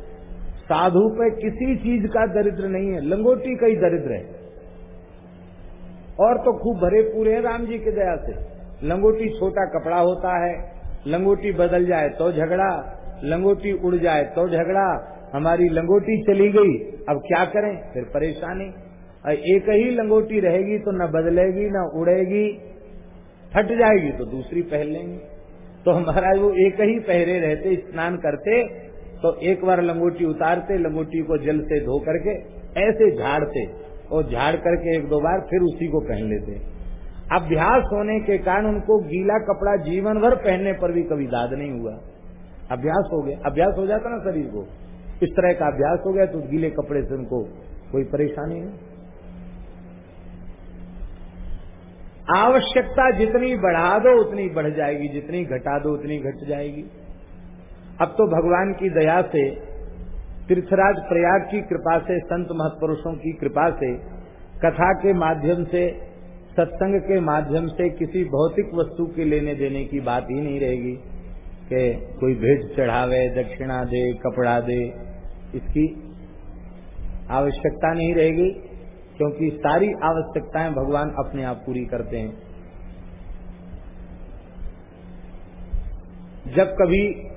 साधु पे किसी चीज़ का दरिद्र नहीं है। लंगोटी का ही दरिद्र है। और तो खूब भरे पूरे हैं राम जी की दया से। लंगोटी छोटा कपड़ा होता है। लंगोटी बदल जाए तो झगड़ा। लंगोटी उड़ जाए तो झगड़ा। हमारी लंगोटी चली गई। अब क्या करें? फिर परेशानी। एक ही लंगोटी रहेगी तो न बदलेगी, न उड़ेगी। फट जाएगी तो दूसरी पहन लेंगे। तो हमारा वो एक ही पहरे रहते, स्नान करते तो एक बार लंगोटी उतारते, लंगोटी को जल से धो करके ऐसे झाड़ते और झाड़ करके एक दो बार फिर उसी को पहन लेते। अभ्यास होने के कारण उनको गीला कपड़ा जीवन भर पहनने पर भी कभी दाद नहीं हुआ। अभ्यास हो गया। अभ्यास हो जाता ना शरीर को। इस तरह का अभ्यास हो गया तो गीले कपड़े से उनको कोई परेशानी नहीं। आवश्यकता जितनी बढ़ा दो, उतनी बढ़ जाएगी। जितनी घटा दो, उतनी घट जाएगी। अब तो भगवान की दया से, तीर्थराज प्रयाग की कृपा से, संत महत्पुरुषों की कृपा से, कथा के माध्यम से, सत्संग के माध्यम से किसी भौतिक वस्तु के लेने देने की बात ही नहीं रहेगी कि कोई भेंट चढ़ावे, दक्षिणा दे, कपड़ा दे, इसकी आवश्यकता नहीं रहेगी। क्योंकि सारी आवश्यकताएँ भगवान अपने आप पूरी करते हैं। जब कभी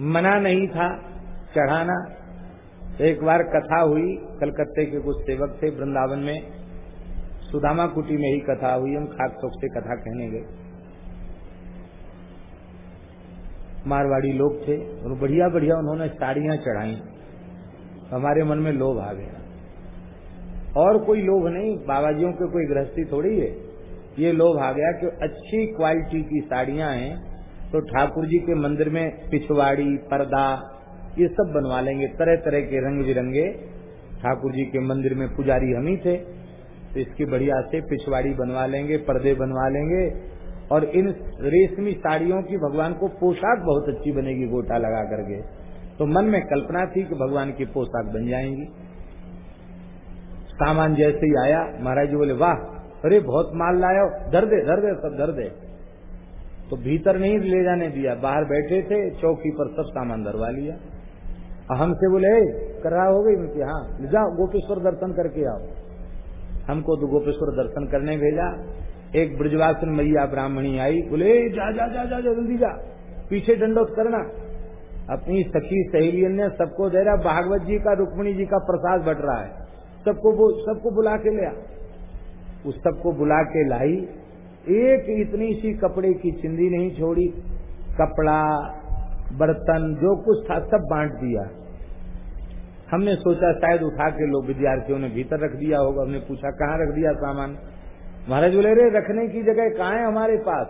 मना नहीं था, चढ़ाना, एक बार कथा हुई, कलकत्ते के कुछ सेवक थे वृंदावन में, सुदामा कुटी में ही कथा हुई, हम खाक चौक से कथा कहने गए। मारवाड़ी लोग थे, और बढ़िया बढ़िया उन्होंने साड़ियाँ चढ़ाई। हमारे मन में लोभ आ गया। और कोई लोभ नहीं, बाबाजियों के कोई गृहस्थी थोड़ी है। ये लोभ आ गया कि अच्छी क्वालिटी की साड़ियाँ हैं तो ठाकुर जी के मंदिर में पिछवाड़ी, पर्दा, ये सब बनवा लेंगे तरह तरह के रंग बिरंगे ठाकुर जी के मंदिर में पुजारी हम ही थे तो इसकी बढ़िया से पिछवाड़ी बनवा लेंगे, पर्दे बनवा लेंगे, और इन रेशमी साड़ियों की भगवान को पोशाक बहुत अच्छी बनेगी गोटा लगा करके। तो मन में कल्पना थी कि भगवान की पोशाक बन जाएँगी। सामान जैसे ही आया, महाराज जी बोले, वाह, अरे, बहुत माल लाया दर दे दर दे, सब दर दे। तो भीतर नहीं ले जाने दिया, बाहर बैठे थे, चौकी पर सब सामान धरवा लिया। हमसे बोले कर हो गई हाँ जाओ, गोपेश्वर दर्शन करके आओ। हमको तो गोपेश्वर दर्शन करने भेजा। एक ब्रजवासन मैया ब्राह्मणी आई, बोले जा जा जा जा, जल्दी जा, पीछे दंडोत करना। अपनी सखी सहेलियन ने सबको दे रहा, भागवत जी का, रुक्मणी जी का प्रसाद बट रहा है। सबको सबको बुला के लिया उस सबको बुला के लाई। एक इतनी सी कपड़े की चिंदी नहीं छोड़ी। कपड़ा, बर्तन, जो कुछ था, सब बांट दिया। हमने सोचा शायद उठा के लोग विद्यार्थियों ने भीतर रख दिया होगा। हमने पूछा, कहाँ रख दिया सामान? महाराज बोले रे रखने की जगह कहा है हमारे पास?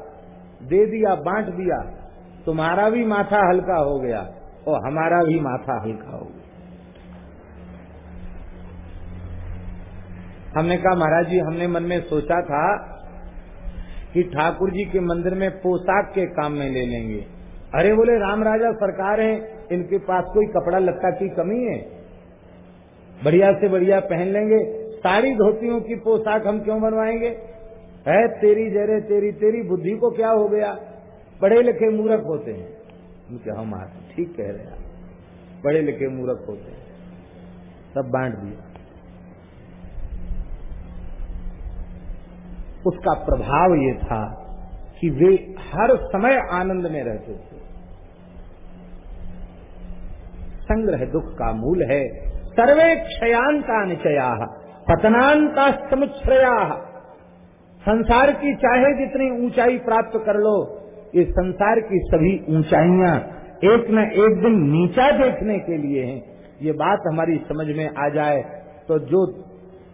दे दिया, बांट दिया। तुम्हारा भी माथा हल्का हो गया और हमारा भी माथा हल्का हो गया। हमने कहा, महाराज जी, हमने मन में सोचा था कि ठाकुर जी के मंदिर में पोशाक के काम में ले लेंगे। अरे बोले, राम राजा सरकार है, इनके पास कोई कपड़ा लत्ता की कमी है? बढ़िया से बढ़िया पहन लेंगे। साड़ी धोतियों की पोशाक हम क्यों बनवाएँगे? है, तेरी जरे, तेरी तेरी, बुद्धि को क्या हो गया? पढ़े लिखे मूर्ख होते हैं। हम ठीक कह रहे हैं पढ़े लिखे मूर्ख होते हैं। सब बांट दिया उसका प्रभाव ये था कि वे हर समय आनंद में रहते थे। संग्रह दुख का मूल है। सर्वे क्षयांता निचया, पतनांता समुच्छया संसार की चाहे जितनी ऊंचाई प्राप्त कर लो, ये संसार की सभी ऊंचाइयाँ एक न एक दिन नीचा देखने के लिए हैं। ये बात हमारी समझ में आ जाए तो जो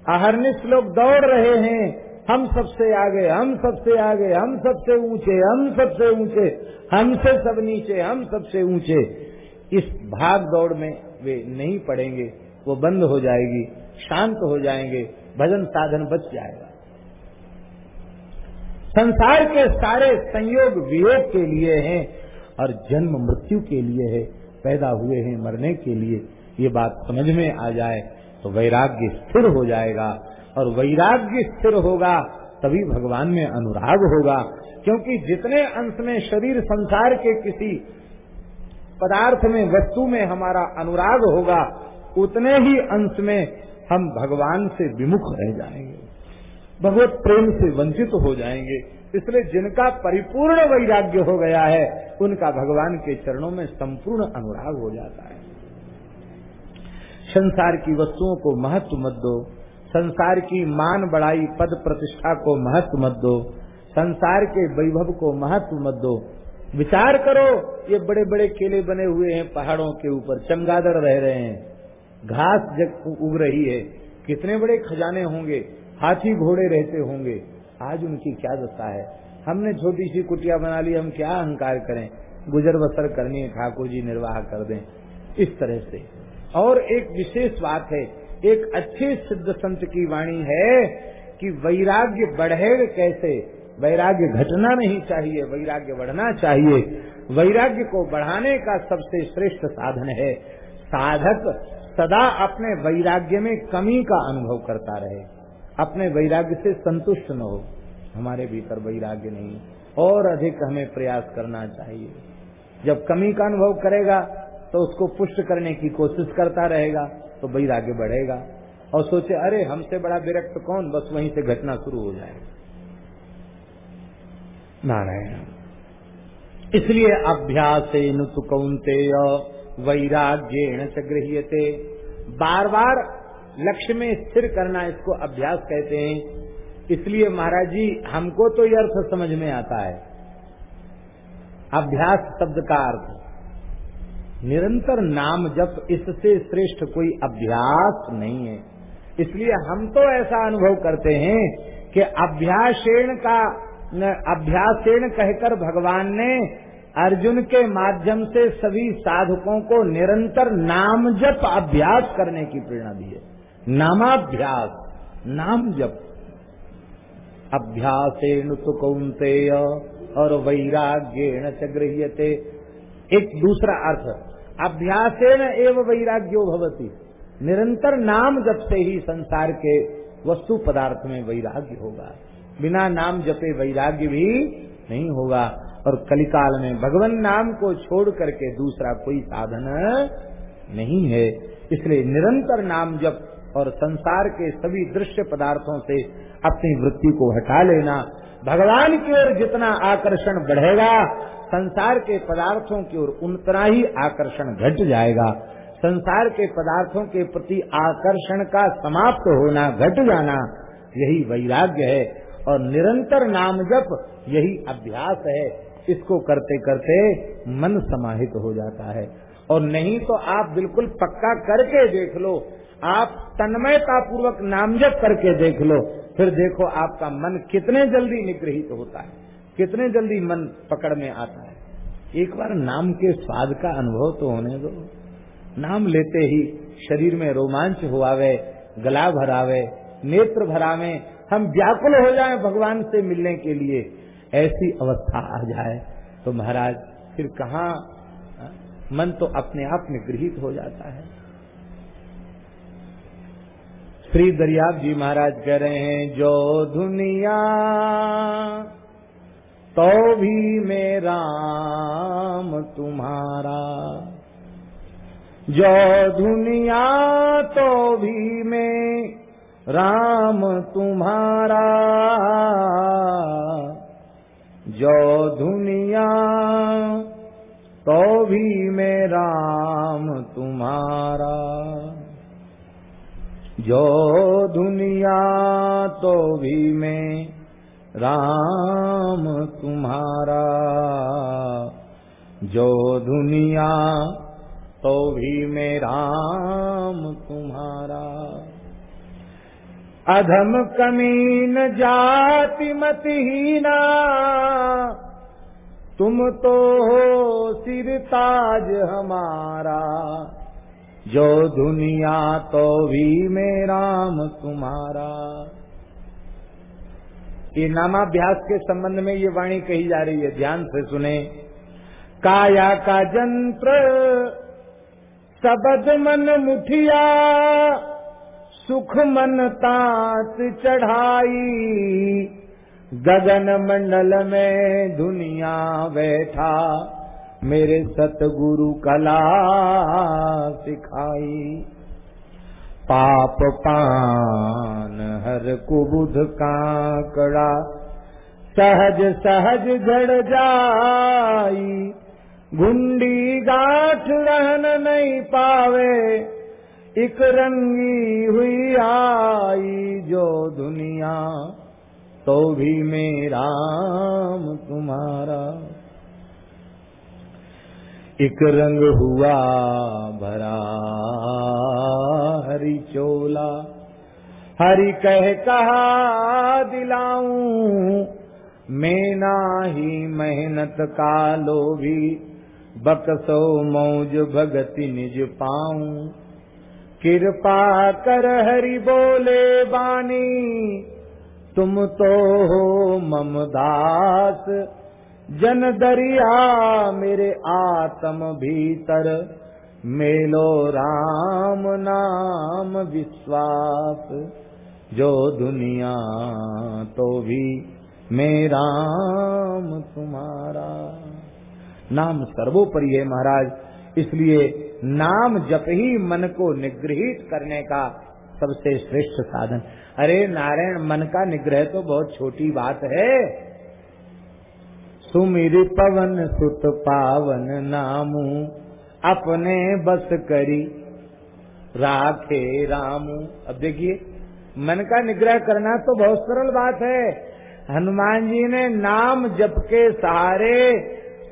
अहरनिश लोग दौड़ रहे हैं हम सबसे आगे, हम सबसे आगे, हम सबसे ऊँचे, हम सबसे ऊँचे, हमसे सब नीचे, हम सबसे ऊँचे। इस भाग दौड़ में वे नहीं पड़ेंगे, वो बंद हो जाएगी, शांत हो जाएँगे, भजन साधन बच जाएगा। संसार के सारे संयोग वियोग के लिए हैं और जन्म मृत्यु के लिए है, पैदा हुए हैं, मरने के लिए। ये बात समझ में आ जाए तो वैराग्य स्थिर हो जाएगा। और वैराग्य स्थिर होगा, तभी भगवान में अनुराग होगा। क्योंकि जितने अंश में शरीर संसार के किसी पदार्थ में, वस्तु में हमारा अनुराग होगा, उतने ही अंश में हम भगवान से विमुख रह जाएँगे। भगवत प्रेम से वंचित हो जाएँगे। इसलिए जिनका परिपूर्ण वैराग्य हो गया है, उनका भगवान के चरणों में संपूर्ण अनुराग हो जाता है। संसार की वस्तुओं को महत्व मत दो। संसार की मान बढ़ाई पद प्रतिष्ठा को महत्व मत दो, संसार के वैभव को महत्व मत दो। विचार करो, ये बड़े बड़े केले बने हुए हैं पहाड़ों के ऊपर चमगादड़ रह रहे हैं। घास जग उग रही है, कितने बड़े खजाने होंगे, हाथी घोड़े रहते होंगे, आज उनकी क्या दशा है? हमने छोटी सी कुटिया बना ली, हम क्या अहंकार करें? गुजर बसर करनी है, ठाकुर जी निर्वाह कर दें। इस तरह से। और एक विशेष बात है एक अच्छे सिद्ध संत की वाणी है कि वैराग्य बढ़े कैसे? वैराग्य घटना नहीं चाहिए, वैराग्य बढ़ना चाहिए। वैराग्य को बढ़ाने का सबसे श्रेष्ठ साधन है। साधक सदा अपने वैराग्य में कमी का अनुभव करता रहे। अपने वैराग्य से संतुष्ट न हो। हमारे भीतर वैराग्य नहीं। और अधिक हमें प्रयास करना चाहिए। जब कमी का अनुभव करेगा तो उसको पुष्ट करने की कोशिश करता रहेगा। तो वैराग्य बढ़ेगा। और सोचे, अरे, हमसे बड़ा विरक्त कौन? बस वहीं से घटना शुरू हो जाएगा नारायण, इसलिए अभ्यास नुत कौनते वैराग्येण च गृह्यते। बार बार लक्ष्य में स्थिर करना इसको अभ्यास कहते हैं। इसलिए महाराज जी, हमको तो यह अर्थ समझ में आता है। अभ्यास शब्द का अर्थ। निरंतर नाम जप, इससे श्रेष्ठ कोई अभ्यास नहीं है। इसलिए हम तो ऐसा अनुभव करते हैं कि अभ्यासेण का अभ्यासेण कहकर भगवान ने अर्जुन के माध्यम से सभी साधकों को निरंतर नाम जप अभ्यास करने की प्रेरणा दी है। नामाभ्यास, नाम जप। अभ्यासेण तो और वैराग्येण च गृह्यते। एक दूसरा अर्थ अभ्यासेन एवं वैराग्यो भवती। निरंतर नाम जप से ही संसार के वस्तु पदार्थ में वैराग्य होगा। बिना नाम जपे वैराग्य भी नहीं होगा। और कलिकाल में भगवान नाम को छोड़ करके दूसरा कोई साधन नहीं है। इसलिए निरंतर नाम जप और संसार के सभी दृश्य पदार्थों से अपनी वृत्ति को हटा लेना भगवान की ओर जितना आकर्षण बढ़ेगा, संसार के पदार्थों की ओर उतना ही आकर्षण घट जाएगा। संसार के पदार्थों के प्रति आकर्षण का समाप्त होना, घट जाना, यही वैराग्य है। और निरंतर नाम जप यही अभ्यास है। इसको करते करते मन समाहित हो जाता है। और नहीं तो आप बिल्कुल पक्का करके देख लो। आप तन्मयता पूर्वक नामजप करके देख लो। फिर देखो आपका मन कितने जल्दी निग्रहित होता है, कितने जल्दी मन पकड़ में आता है। एक बार नाम के स्वाद का अनुभव तो होने दो। नाम लेते ही शरीर में रोमांच हुआवे, गला भरावे, नेत्र भरावे, हम व्याकुल हो जाएँ भगवान से मिलने के लिए। ऐसी अवस्था आ जाए तो महाराज, फिर कहा मन तो अपने आप में गृहित हो जाता है। श्री दरियाब जी महाराज कह रहे हैं, जो दुनिया तो भी मेरा तुम्हारा। जो दुनिया तो भी मैं राम तुम्हारा। जो दुनिया तो भी मैं राम तुम्हारा। जो दुनिया तो भी मैं राम तुम्हारा, जो दुनिया तो भी मैं राम तुम्हारा। अधम कमीन जाति मतिहीना तुम तो हो सिर ताज हमारा। जो दुनिया तो भी मैं राम तुम्हारा। ये नामाभ्यास के संबंध में ये वाणी कही जा रही है, ध्यान से सुने। काया का जंत्र, सबद मन मुठिया, सुख मन तात चढ़ाई। गगन मंडल में दुनिया बैठा। मेरे सतगुरु कला सिखाई। पाप पान हर कुबुध काकड़ा, सहज सहज झड़ जाई। गुंडी गाठ रहन नहीं पावे एक रंगी हुई आई जो दुनिया तो भी मेरा तुम्हारा एक रंग हुआ भरा। हरी चोला, हरि कह कहा दिलाऊं, मैं ही मेहनत का लोभी, बकसो मौज भगति निज पाऊँ। कृपा कर हरि बोले बानी, तुम तो हो ममदास जन दरिया मेरे आत्म भीतर, मेलो राम नाम विश्वास। जो दुनिया तो भी मेरा तुम्हारा। नाम सर्वोपरि है महाराज, इसलिए नाम जप ही मन को निग्रहित करने का सबसे श्रेष्ठ साधन। अरे नारायण, मन का निग्रह तो बहुत छोटी बात है। सुमिर पवन सुत पावन नामू, अपने बस करी राखे रामू। अब देखिए, मन का निग्रह करना तो बहुत सरल बात है। हनुमान जी ने नाम जप के सहारे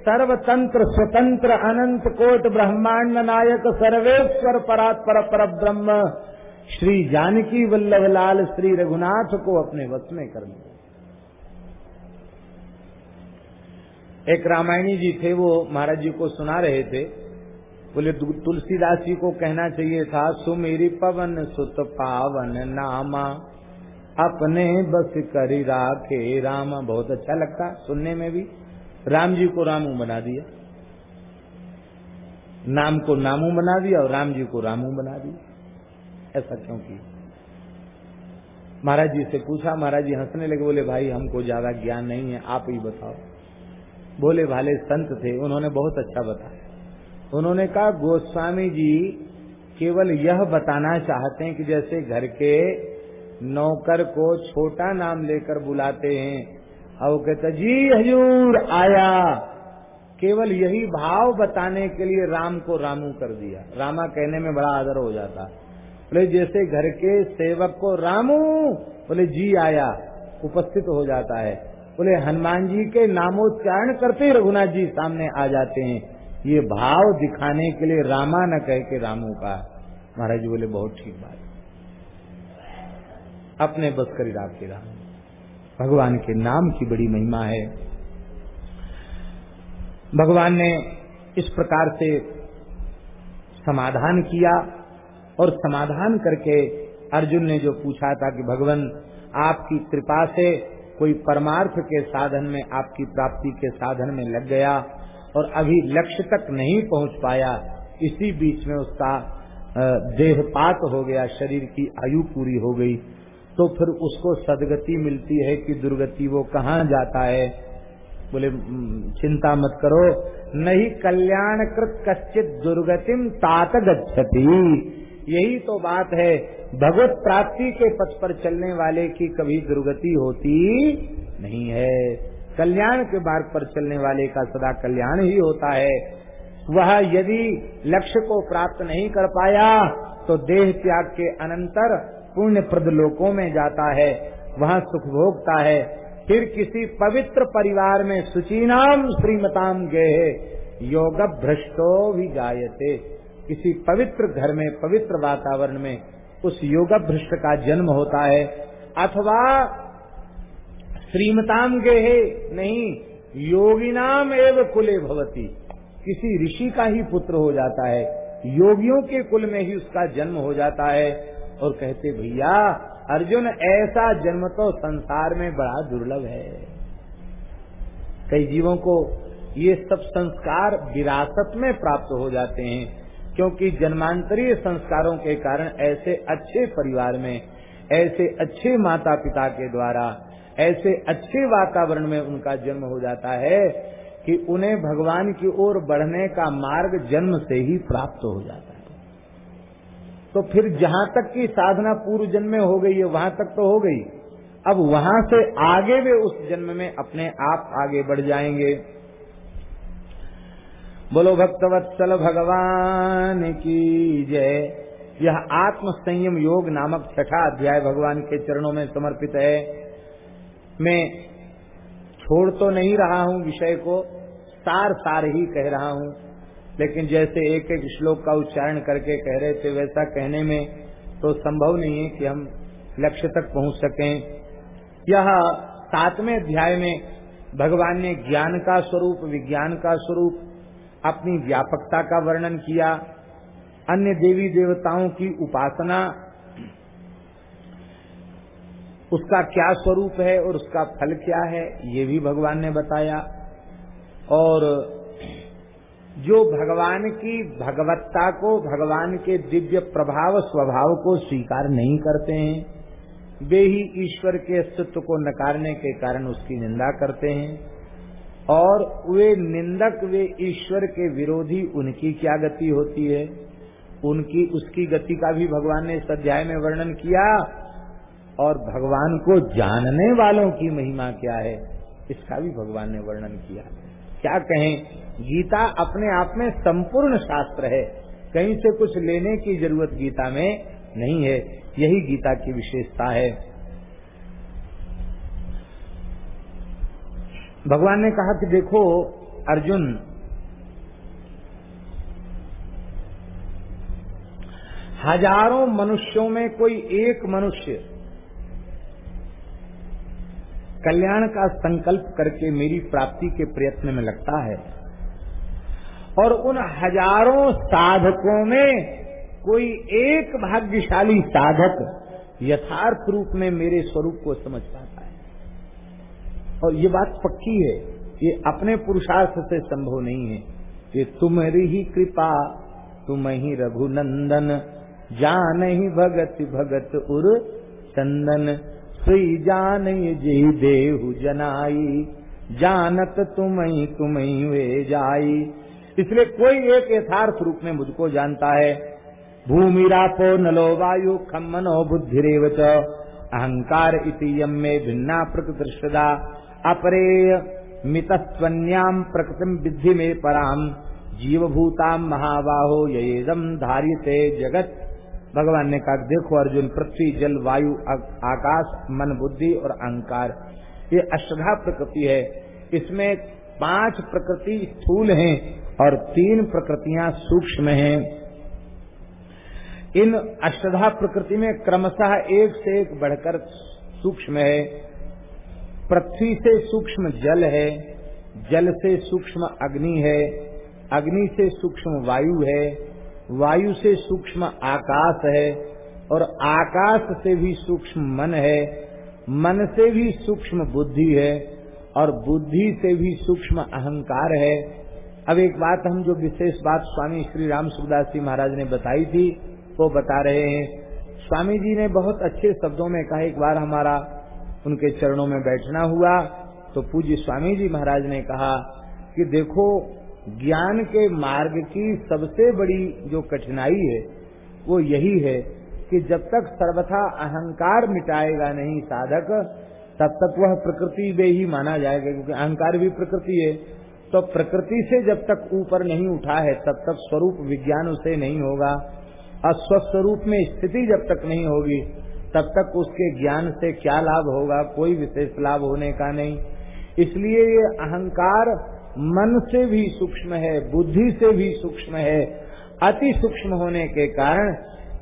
सर्वतंत्र, स्वतंत्र, अनंत कोट ब्रह्मांड नायक सर्वेश्वर परात्पर पर ब्रह्म श्री जानकी वल्लभ लाल, श्री रघुनाथ को अपने वश में कर लिया एक रामायणी जी थे, वो महाराज जी को सुना रहे थे। बोले तुलसीदास जी को कहना चाहिए था, सुमेरी पवन सुत पावन नामा, अपने बस करी राखे रामा। बहुत अच्छा लगता सुनने में भी। राम जी को रामू बना दिया। नाम को नामू बना दिया और राम जी को रामू बना दिया। ऐसा क्यों किया? महाराज जी से पूछा, महाराज जी हंसने लगे, बोले, भाई, हमको ज़्यादा ज्ञान नहीं है, आप ही बताओ। बोले भाले संत थे, उन्होंने बहुत अच्छा बताया। उन्होंने कहा, गोस्वामी जी, केवल यह बताना चाहते हैं कि जैसे घर के नौकर को छोटा नाम लेकर बुलाते हैं और कहता जी हजूर, आया। केवल यही भाव बताने के लिए राम को रामू कर दिया। रामा कहने में बड़ा आदर हो जाता। बोले, जैसे घर के सेवक को रामू, बोले, जी आया, उपस्थित हो जाता है। बोले हनुमान जी के नामोच्चारण करते ही रघुनाथ जी सामने आ जाते हैं। ये भाव दिखाने के लिए रामा न कह के रामू का। महाराज जी बोले, बहुत ठीक बात अपने बस करी राम के राम। भगवान के नाम की बड़ी महिमा है। भगवान ने इस प्रकार से समाधान किया और समाधान करके अर्जुन ने जो पूछा था कि भगवान, आपकी कृपा से कोई परमार्थ के साधन में, आपकी प्राप्ति के साधन में लग गया और अभी लक्ष्य तक नहीं पहुँच पाया, इसी बीच में उसका देहपात हो गया, शरीर की आयु पूरी हो गई। तो फिर उसको सदगति मिलती है कि दुर्गति वो कहाँ जाता है? बोले चिंता मत करो, नहीं कल्याण कृत कश्चित दुर्गतिम तात गच्छति। यही तो बात है भगवत प्राप्ति के पथ पर चलने वाले की कभी दुर्गति होती नहीं है। कल्याण के मार्ग पर चलने वाले का सदा कल्याण ही होता है। वह यदि लक्ष्य को प्राप्त नहीं कर पाया तो देह त्याग के अनंतर पुण्य प्रद लोकों में जाता है, वहाँ सुख भोगता है। फिर किसी पवित्र परिवार में सुचीनाम श्रीमताम गेहे योग भ्रष्टो भी गायते किसी पवित्र घर में, पवित्र वातावरण में उस योग भ्रष्ट का जन्म होता है। अथवा श्रीमताम गेहे, नहीं योगिनाम एवं कुले भवती। किसी ऋषि का ही पुत्र हो जाता है। योगियों के कुल में ही उसका जन्म हो जाता है। और कहते, भैया, अर्जुन, ऐसा जन्म तो संसार में बड़ा दुर्लभ है। कई जीवों को ये सब संस्कार विरासत में प्राप्त हो जाते हैं। क्योंकि जन्मांतरीय संस्कारों के कारण ऐसे अच्छे परिवार में, ऐसे अच्छे माता पिता के द्वारा, ऐसे अच्छे वातावरण में उनका जन्म हो जाता है कि उन्हें भगवान की ओर बढ़ने का मार्ग जन्म से ही प्राप्त हो जाता है। तो फिर जहाँ तक की साधना पूर्व जन्म में हो गई है वहाँ तक तो हो गई। अब वहाँ से आगे वे उस जन्म में अपने आप आगे बढ़ जाएँगे। बोलो, भक्तवत्सल भगवान की जय। यह आत्म संयम योग नामक छठा अध्याय भगवान के चरणों में समर्पित है। मैं छोड़ तो नहीं रहा हूँ विषय को, सार सार ही कह रहा हूँ। लेकिन जैसे एक एक श्लोक का उच्चारण करके कह रहे थे, वैसा कहने में तो संभव नहीं है कि हम लक्ष्य तक पहुँच सकें। यह सातवें अध्याय में भगवान ने ज्ञान का स्वरूप, विज्ञान का स्वरूप अपनी व्यापकता का वर्णन किया, अन्य देवी देवताओं की उपासना, उसका क्या स्वरूप है और उसका फल क्या है, ये भी भगवान ने बताया। और जो भगवान की भगवत्ता को, भगवान के दिव्य प्रभाव, स्वभाव को स्वीकार नहीं करते हैं, वे ही ईश्वर के अस्तित्व को नकारने के कारण उसकी निंदा करते हैं। और वे निंदक, वे ईश्वर के विरोधी, उनकी क्या गति होती है? उनकी, उसकी गति का भी भगवान ने इस अध्याय में वर्णन किया। और भगवान को जानने वालों की महिमा क्या है, इसका भी भगवान ने वर्णन किया। क्या कहें, गीता अपने आप में संपूर्ण शास्त्र है। कहीं से कुछ लेने की ज़रूरत गीता में नहीं है। यही गीता की विशेषता है। भगवान ने कहा कि देखो, अर्जुन, हज़ारों मनुष्यों में कोई एक मनुष्य कल्याण का संकल्प करके मेरी प्राप्ति के प्रयत्न में लगता है और उन हज़ारों साधकों में कोई एक भाग्यशाली साधक यथार्थ रूप में मेरे स्वरूप को समझ पाता और ये बात पक्की है ये अपने पुरुषार्थ से संभव नहीं है ये तुम्हारी ही कृपा, तुम ही रघुनंदन। जान ही भगत भगत उर चंदन। सुई जान जी देहु जनाई। जानत तुम ही तुम ही वे जाई। इसलिए कोई एक यथार्थ रूप में मुझको जानता है। भूमि रापो नलो वायु खमनो बुद्धिरेव अहंकार इति में भिन्ना प्रकृतिदा अपरे मितस्वन्याम प्रकृतिम विद्धि में पराम। जीवभूताम महाबाहो येदम धारिते जगत। भगवान ने कहा, देखो अर्जुन, पृथ्वी, जल, वायु आकाश, मन, बुद्धि और अहंकार। ये अष्टधा प्रकृति है। इसमें पाँच प्रकृति स्थूल हैं और तीन प्रकृतियाँ सूक्ष्म हैं। इन अष्टधा प्रकृति में क्रमशः एक से एक बढ़कर सूक्ष्म है। पृथ्वी से सूक्ष्म जल है, जल से सूक्ष्म अग्नि है, अग्नि से सूक्ष्म वायु है, वायु से सूक्ष्म आकाश है और आकाश से भी सूक्ष्म मन है, मन से भी सूक्ष्म बुद्धि है और बुद्धि से भी सूक्ष्म अहंकार है। अब एक बात हम जो विशेष बात स्वामी श्री राम सुखदास जी महाराज ने बताई थी, वो बता रहे हैं। स्वामी जी ने बहुत अच्छे शब्दों में कहा, एक बार हमारा उनके चरणों में बैठना हुआ तो पूज्य स्वामी जी महाराज ने कहा कि देखो, ज्ञान के मार्ग की सबसे बड़ी जो कठिनाई है, वो यही है कि जब तक सर्वथा अहंकार मिटाएगा नहीं साधक, तब तक वह प्रकृति वे ही माना जाएगा, क्योंकि अहंकार भी प्रकृति है। तो प्रकृति से जब तक ऊपर नहीं उठा है, तब तक स्वरूप विज्ञान उसे नहीं होगा। और स्वस्वरूप में स्थिति जब तक नहीं होगी तब तक उसके ज्ञान से क्या लाभ होगा? कोई विशेष लाभ होने का नहीं। इसलिए ये अहंकार मन से भी सूक्ष्म है, बुद्धि से भी सूक्ष्म है। अति सूक्ष्म होने के कारण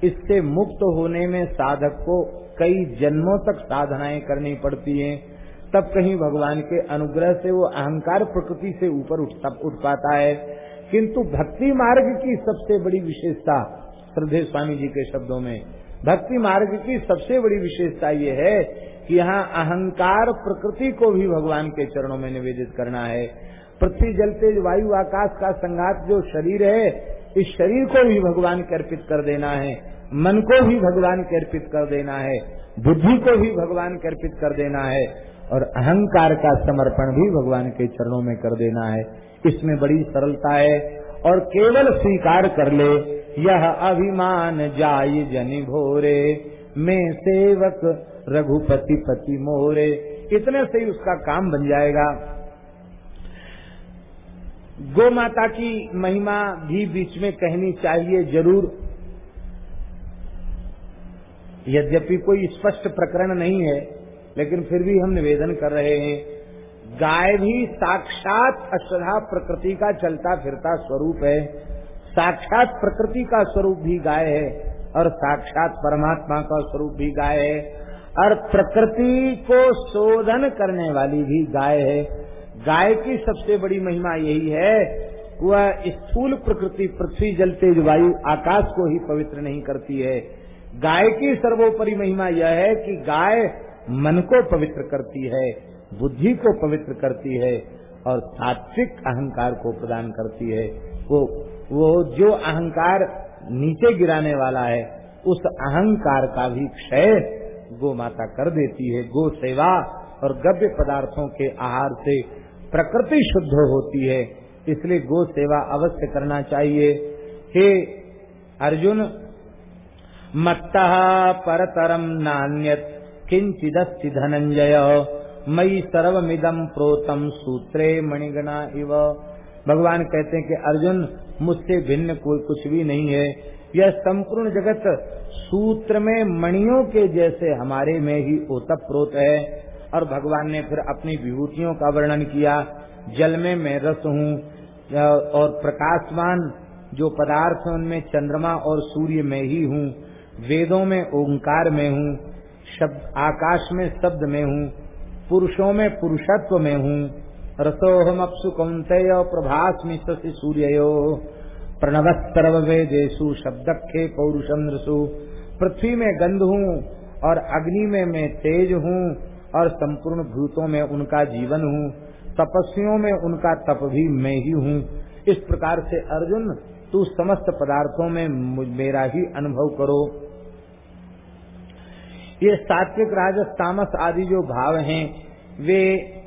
इससे मुक्त होने में साधक को कई जन्मों तक साधनाएँ करनी पड़ती हैं। तब कहीं भगवान के अनुग्रह से वो अहंकार प्रकृति से ऊपर उठ उठ पाता है। किंतु भक्ति मार्ग की सबसे बड़ी विशेषता श्रद्धे स्वामी जी के शब्दों में भक्ति मार्ग की सबसे बड़ी विशेषता ये है कि यहाँ अहंकार प्रकृति को भी भगवान के चरणों में निवेदित करना है। पृथ्वी जल तेज वायु आकाश का संघात जो शरीर है, इस शरीर को भी भगवान के अर्पित कर देना है। मन को भी भगवान के अर्पित कर देना है। बुद्धि को भी भगवान के अर्पित कर देना है। और अहंकार का समर्पण भी भगवान के चरणों में कर देना है। इसमें बड़ी सरलता है और केवल स्वीकार कर ले यह अभिमान जाय जनि भोरे, मैं सेवक रघुपति पति मोरे। इतने से ही उसका काम बन जाएगा। गो माता की महिमा भी बीच में कहनी चाहिए ज़रूर। यद्यपि कोई स्पष्ट प्रकरण नहीं है, लेकिन फिर भी हम निवेदन कर रहे हैं, गाय भी साक्षात अश्रद्धा प्रकृति का चलता फिरता स्वरूप है। साक्षात प्रकृति का स्वरूप भी गाय है और साक्षात परमात्मा का स्वरूप भी गाय है। और प्रकृति को शोधन करने वाली भी गाय है। गाय की सबसे बड़ी महिमा यही है, वह स्थूल प्रकृति, पृथ्वी, जल, तेज, वायु, आकाश को ही पवित्र नहीं करती है। गाय की सर्वोपरि महिमा यह है कि गाय मन को पवित्र करती है, बुद्धि को पवित्र करती है और सात्विक अहंकार को प्रदान करती है। वो वो जो अहंकार नीचे गिराने वाला है, उस अहंकार का भी क्षय गो माता कर देती है। गो सेवा और गव्य पदार्थों के आहार से प्रकृति शुद्ध होती है। इसलिए गो सेवा अवश्य करना चाहिए। हे अर्जुन, मत्त परतरम नान्यत किंचिदस्ति धनंजय मई सर्वमिदम प्रोतम सूत्रे मणिगणा इव। भगवान कहते हैं कि अर्जुन मुझसे भिन्न कोई कुछ भी नहीं है। यह संपूर्ण जगत सूत्र में मणियों के जैसे हमारे में ही ओतप्रोत है। और भगवान ने फिर अपनी विभूतियों का वर्णन किया। जल में मैं रस हूँ और प्रकाशमान जो पदार्थ है, उनमें चंद्रमा और सूर्य में ही हूँ। वेदों में ओंकार में हूँ, शब्द आकाश में शब्द में हूँ, पुरुषों में पुरुषत्व में हूँ। रसोहम अपसु कौंतेय प्रभास मिश्र सूर्यो प्रणव सर्व वेदेशु शब्दखे पौरुषम पृथ्वी में गंध हूँ और अग्नि में मैं तेज हूँ और संपूर्ण भूतों में उनका जीवन हूँ। तपस्वियों में उनका तप भी मैं ही हूँ। इस प्रकार से अर्जुन, तू समस्त पदार्थों में मेरा ही अनुभव करो। ये सात्विक, राजस, तामस आदि जो भाव हैं, वे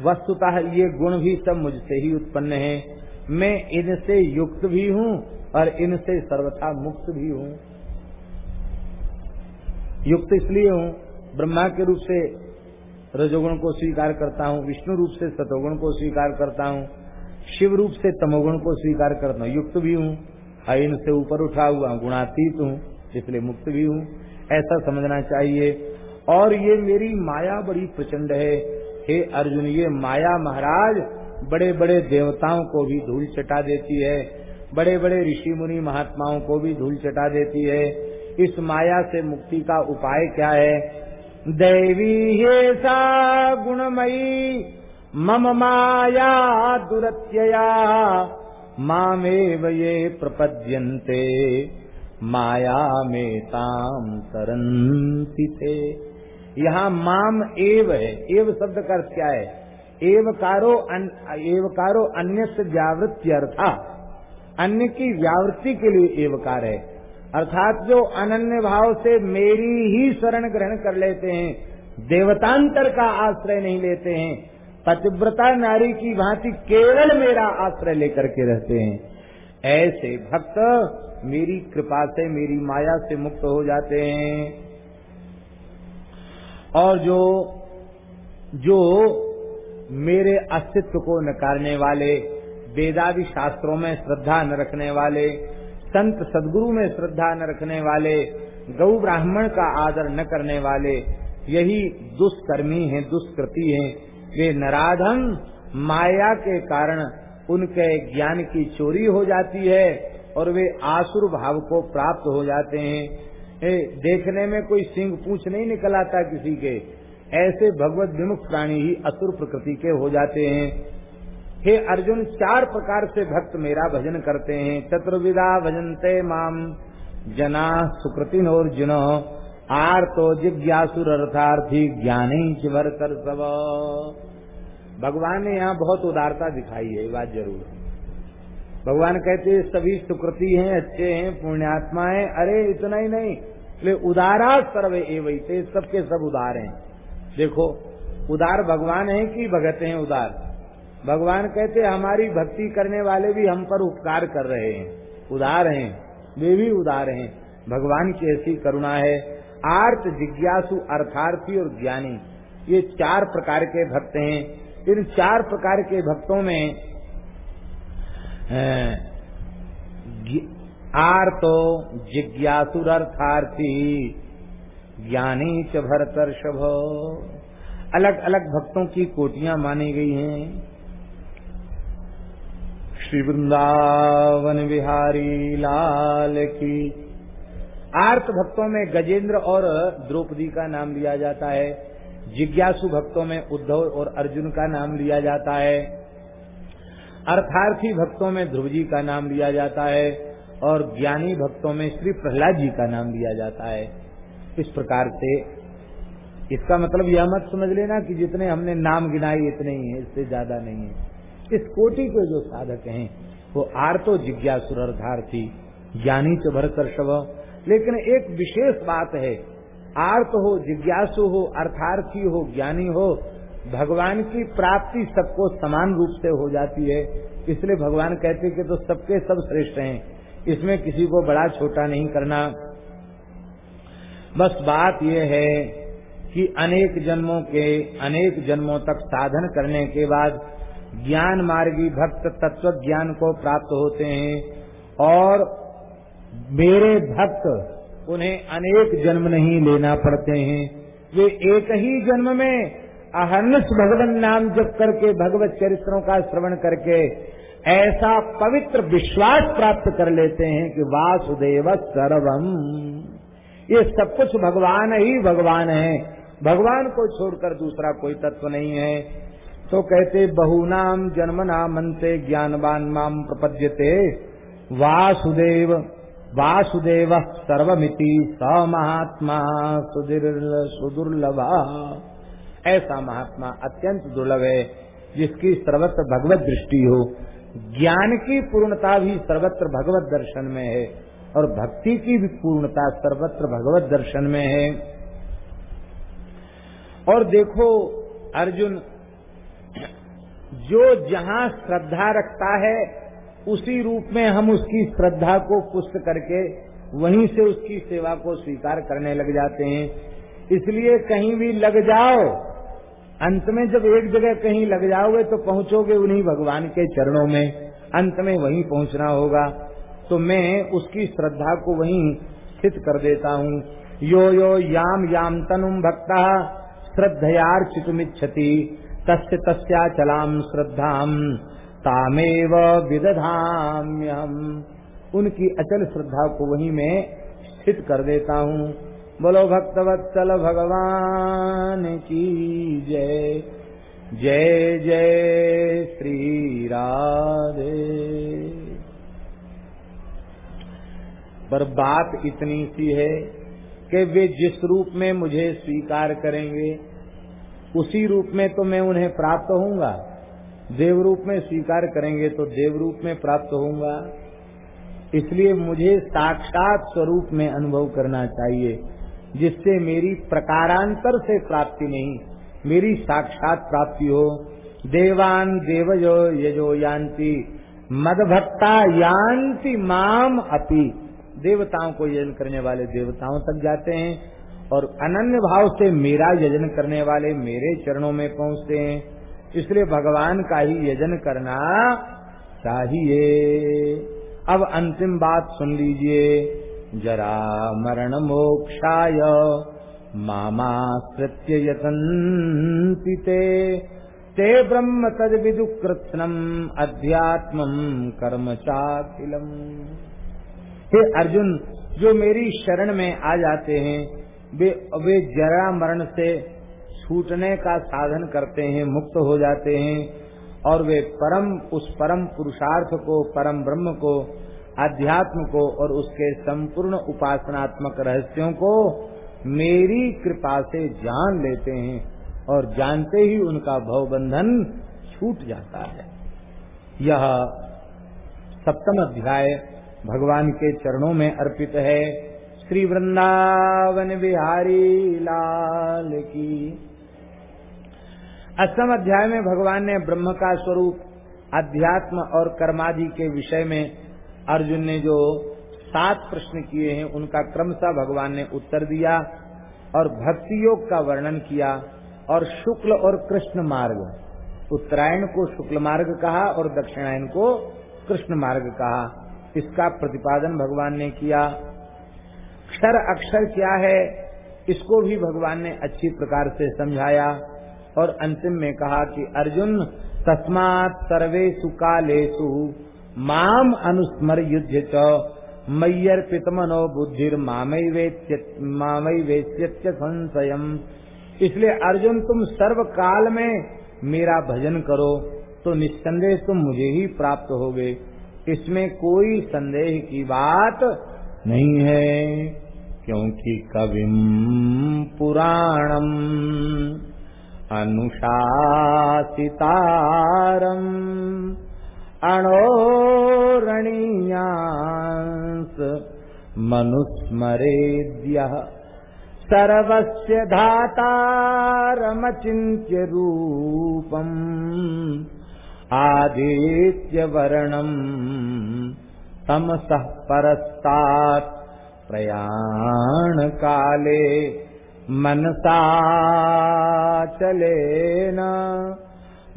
वस्तुतः ये गुण भी सब मुझसे ही उत्पन्न है। मैं इनसे युक्त भी हूँ और इनसे सर्वथा मुक्त भी हूँ। युक्त इसलिए हूँ ब्रह्मा के रूप से रजोगुण को स्वीकार करता हूँ, विष्णु रूप से सतोगुण को स्वीकार करता हूँ, शिव रूप से तमोगुण को स्वीकार करता हूँ, युक्त भी हूँ अन से ऊपर उठा हुआ गुणातीत हूँ, इसलिए मुक्त भी हूँ। ऐसा समझना चाहिए। और ये मेरी माया बड़ी प्रचंड है। हे अर्जुन, ये माया महाराज बड़े बड़े देवताओं को भी धूल चटा देती है। बड़े बड़े ऋषि मुनि महात्माओं को भी धूल चटा देती है। इस माया से मुक्ति का उपाय क्या है? देवी ये सा गुणमयी, मम माया दुरत्यया, मामेव ये प्रपद्यन्ते, माया में ताम तरंती थे। यहाँ माम एव है। एव शब्द का अर्थ क्या है? एवकारो अन, एवकारो अन्य व्यावृत्ति अर्था अन्य की व्यावृत्ति के लिए एवकार है। अर्थात जो अनन्य भाव से मेरी ही शरण ग्रहण कर लेते हैं देवतांतर का आश्रय नहीं लेते हैं पतिव्रता नारी की भांति केवल मेरा आश्रय लेकर के रहते हैं। ऐसे भक्त मेरी कृपा से मेरी माया से मुक्त हो जाते हैं। और जो जो मेरे अस्तित्व को नकारने वाले, वेदादि शास्त्रों में श्रद्धा न रखने वाले, संत सदगुरु में श्रद्धा न रखने वाले, गौ ब्राह्मण का आदर न करने वाले, यही दुष्कर्मी हैं, दुष्कृति हैं, वे नराधम माया के कारण उनके ज्ञान की चोरी हो जाती है और वे आसुर भाव को प्राप्त हो जाते हैं। ए, देखने में कोई सिंह पूछ नहीं निकल आता किसी के। ऐसे भगवत विमुख प्राणी ही असुर प्रकृति के हो जाते हैं। हे अर्जुन चार प्रकार से भक्त मेरा भजन करते हैं। चतुर्विदा भजनते माम जना सुकृति और जिनो। आर तो जिज्ञासुर अर्थार्थी ज्ञानी चिवर कर सब। भगवान ने यहाँ बहुत उदारता दिखाई है बात ज़रूर भगवान कहते हैं सभी सुकृति हैं अच्छे हैं पुण्यात्मा हैं। अरे इतना ही नहीं। ले उदारा सर्वे एवं सबके सब उदार हैं। देखो, उदार भगवान है कि भगत हैं उदार? भगवान कहते हमारी भक्ति करने वाले भी हम पर उपकार कर रहे हैं। उदार हैं, वे भी उदार हैं। भगवान की ऐसी करुणा है। आर्थ जिज्ञासु अर्थार्थी और ज्ञानी। ये चार प्रकार के भक्त हैं। इन चार प्रकार के भक्तों में आर्तो जिज्ञासुर अर्थार्थी ज्ञानी च भरतर्षभ अलग अलग भक्तों की कोटियाँ मानी गई हैं। श्री वृंदावन बिहारी लाल की। आर्त भक्तों में गजेंद्र और द्रौपदी का नाम लिया जाता है। जिज्ञासु भक्तों में उद्धव और अर्जुन का नाम लिया जाता है। अर्थार्थी भक्तों में ध्रुव जी का नाम लिया जाता है। और ज्ञानी भक्तों में श्री प्रहलाद जी का नाम लिया जाता है। इस प्रकार से इसका मतलब यह मत समझ लेना कि जितने हमने नाम गिनाए, इतने ही है, इससे ज़्यादा नहीं है। इस कोटि के जो साधक हैं, वो आर्तो जिज्ञासुरर्थार्थी ज्ञानी च भरकर शव लेकिन एक विशेष बात है आर्त हो जिज्ञासु हो, अर्थार्थी हो, ज्ञानी हो, भगवान की प्राप्ति सबको समान रूप से हो जाती है। इसलिए भगवान कहते कि तो सबके सब श्रेष्ठ हैं। इसमें किसी को बड़ा छोटा नहीं करना। बस बात यह है कि अनेक जन्मों के, अनेक जन्मों तक साधन करने के बाद ज्ञान मार्गी भक्त तत्व ज्ञान को प्राप्त होते हैं और मेरे भक्त उन्हें अनेक जन्म नहीं लेना पड़ते हैं। वे एक ही जन्म में अहर्निश भगवान नाम जप करके भगवत चरित्रों का श्रवण करके ऐसा पवित्र विश्वास प्राप्त कर लेते हैं कि वासुदेव सर्वम। ये सब कुछ भगवान ही भगवान है। भगवान को छोड़कर दूसरा कोई तत्व नहीं है। तो कहते, बहुनाम जन्म नाम नामंते ज्ञानवान माम प्रपद्यते। वासुदेव वासुदेव सर्वमिति स महात्मा सुदुर्लभा। ऐसा महात्मा अत्यंत दुर्लभ है, जिसकी सर्वत्र भगवत दृष्टि हो। ज्ञान की पूर्णता भी सर्वत्र भगवत दर्शन में है और भक्ति की भी पूर्णता सर्वत्र भगवत दर्शन में है। और देखो, अर्जुन, जो जहाँ श्रद्धा रखता है, उसी रूप में हम उसकी श्रद्धा को पुष्ट करके वहीं से उसकी सेवा को स्वीकार करने लग जाते हैं। इसलिए कहीं भी लग जाओ अंत में जब एक जगह कहीं लग जाओगे तो पहुंचोगे उन्हीं भगवान के चरणों में। अंत में वहीं पहुँचना होगा। तो मैं उसकी श्रद्धा को वहीं स्थित कर देता हूँ। यो यो याम याम तनुम भक्ता श्रद्धयार चितुमिच्छति तस्य तस्याचलाम श्रद्धाम, तामेव विदधाम्यम उनकी अचल श्रद्धा को वही मैं स्थित कर देता हूँ। बोलो भक्तवत्सल भगवान की जय। जय जय श्री राधे। पर बात इतनी सी है कि वे जिस रूप में मुझे स्वीकार करेंगे, उसी रूप में तो मैं उन्हें प्राप्त होऊँगा। देव रूप में स्वीकार करेंगे तो देव रूप में प्राप्त होऊँगा। इसलिए मुझे साक्षात स्वरूप में अनुभव करना चाहिए। जिससे मेरी प्रकारांतर से प्राप्ति नहीं, मेरी साक्षात प्राप्ति हो। देवान देवजो यजो यान्ति, मदभक्ता यान्ति माम अपि। देवताओं को यजन करने वाले देवताओं तक जाते हैं और अनन्य भाव से मेरा यजन करने वाले मेरे चरणों में पहुँचते हैं। इसलिए भगवान का ही यजन करना चाहिए। अब अंतिम बात सुन लीजिए। जरा मरण मोक्षाय मामाश्रित्य यतन्ति ते। ते ब्रह्म तद विदुकृत्नम अध्यात्म कर्म चाखिलम हे अर्जुन, जो मेरी शरण में आ जाते हैं, वे वे जरा मरण से छूटने का साधन करते हैं, मुक्त हो जाते हैं, और वे परम, उस परम पुरुषार्थ को, परम ब्रह्म को अध्यात्म को और उसके संपूर्ण उपासनात्मक रहस्यों को मेरी कृपा से जान लेते हैं और जानते ही उनका भवबंधन छूट जाता है। यह सप्तम अध्याय भगवान के चरणों में अर्पित है। श्री वृंदावन बिहारी लाल की। अष्टम अध्याय में भगवान ने ब्रह्म का स्वरूप, अध्यात्म और कर्मादि के विषय में अर्जुन ने जो सात प्रश्न किए हैं, उनका क्रमशः भगवान ने उत्तर दिया और भक्ति योग का वर्णन किया और शुक्ल और कृष्ण मार्ग, उत्तरायण को शुक्ल मार्ग कहा और दक्षिणायन को कृष्ण मार्ग कहा। इसका प्रतिपादन भगवान ने किया। क्षर अक्षर क्या है, इसको भी भगवान ने अच्छी प्रकार से समझाया और अंतिम में कहा कि अर्जुन, तस्मात सर्वेशु कालेशु माम अनुस्मर युद्ध च मैयर पितमनो बुद्धिर मामई वेच्य संशयम। इसलिए अर्जुन, तुम सर्व काल में मेरा भजन करो तो निस्संदेह तुम मुझे ही प्राप्त होगे। इसमें कोई संदेह की बात नहीं है, क्योंकि कविम पुराणम अनुशासितारम। अणोरणीयांस मनुस्मरेद्यः। सर्वस्य धातारमचिन्त्य रूपम् आदित्यवर्णम् तमसः परस्तात् प्रयाणकाले मनसा चलेन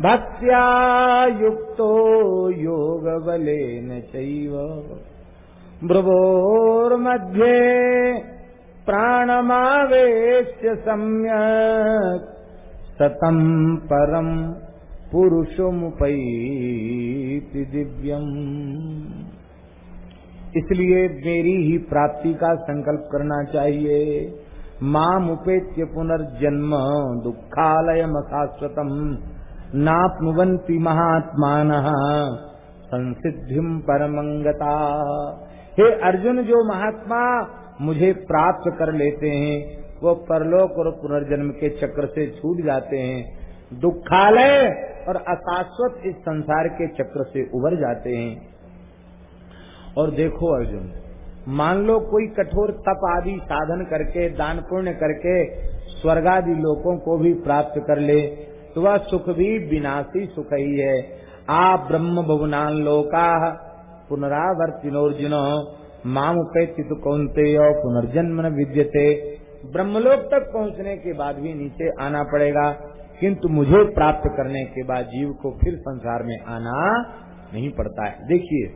भक्त्या युक्तो योगबलेन चैव। भ्रुवोर्मध्ये प्राणमावेश्य सम्यक् सतम् परम् पुरुषमुपैति दिव्यम्। इसलिए मेरी ही प्राप्ति का संकल्प करना चाहिए। माम उपेत्य पुनर्जन्म दुखालय शाश्वतम नापनुवंती महात्मान। संसिद्धिम परमंगता हे अर्जुन, जो महात्मा मुझे प्राप्त कर लेते हैं, वो परलोक और पुनर्जन्म के चक्र से छूट जाते हैं, दुखालय और अशाश्वत इस संसार के चक्र से उबर जाते हैं। और देखो अर्जुन, मान लो कोई कठोर तप आदि साधन करके, दान पुण्य करके, स्वर्गादि लोकों को भी प्राप्त कर ले वह सुख भी विनाशी सुख ही। है आ ब्रह्म भुवनान लोका पुनरावर्तिनोर्जुन। माम उपेक्षित कौनते पुनर्जन्म न विद्यते। ब्रह्मलोक तक पहुँचने के बाद भी नीचे आना पड़ेगा, किंतु मुझे प्राप्त करने के बाद जीव को फिर संसार में आना नहीं पड़ता है। देखिए,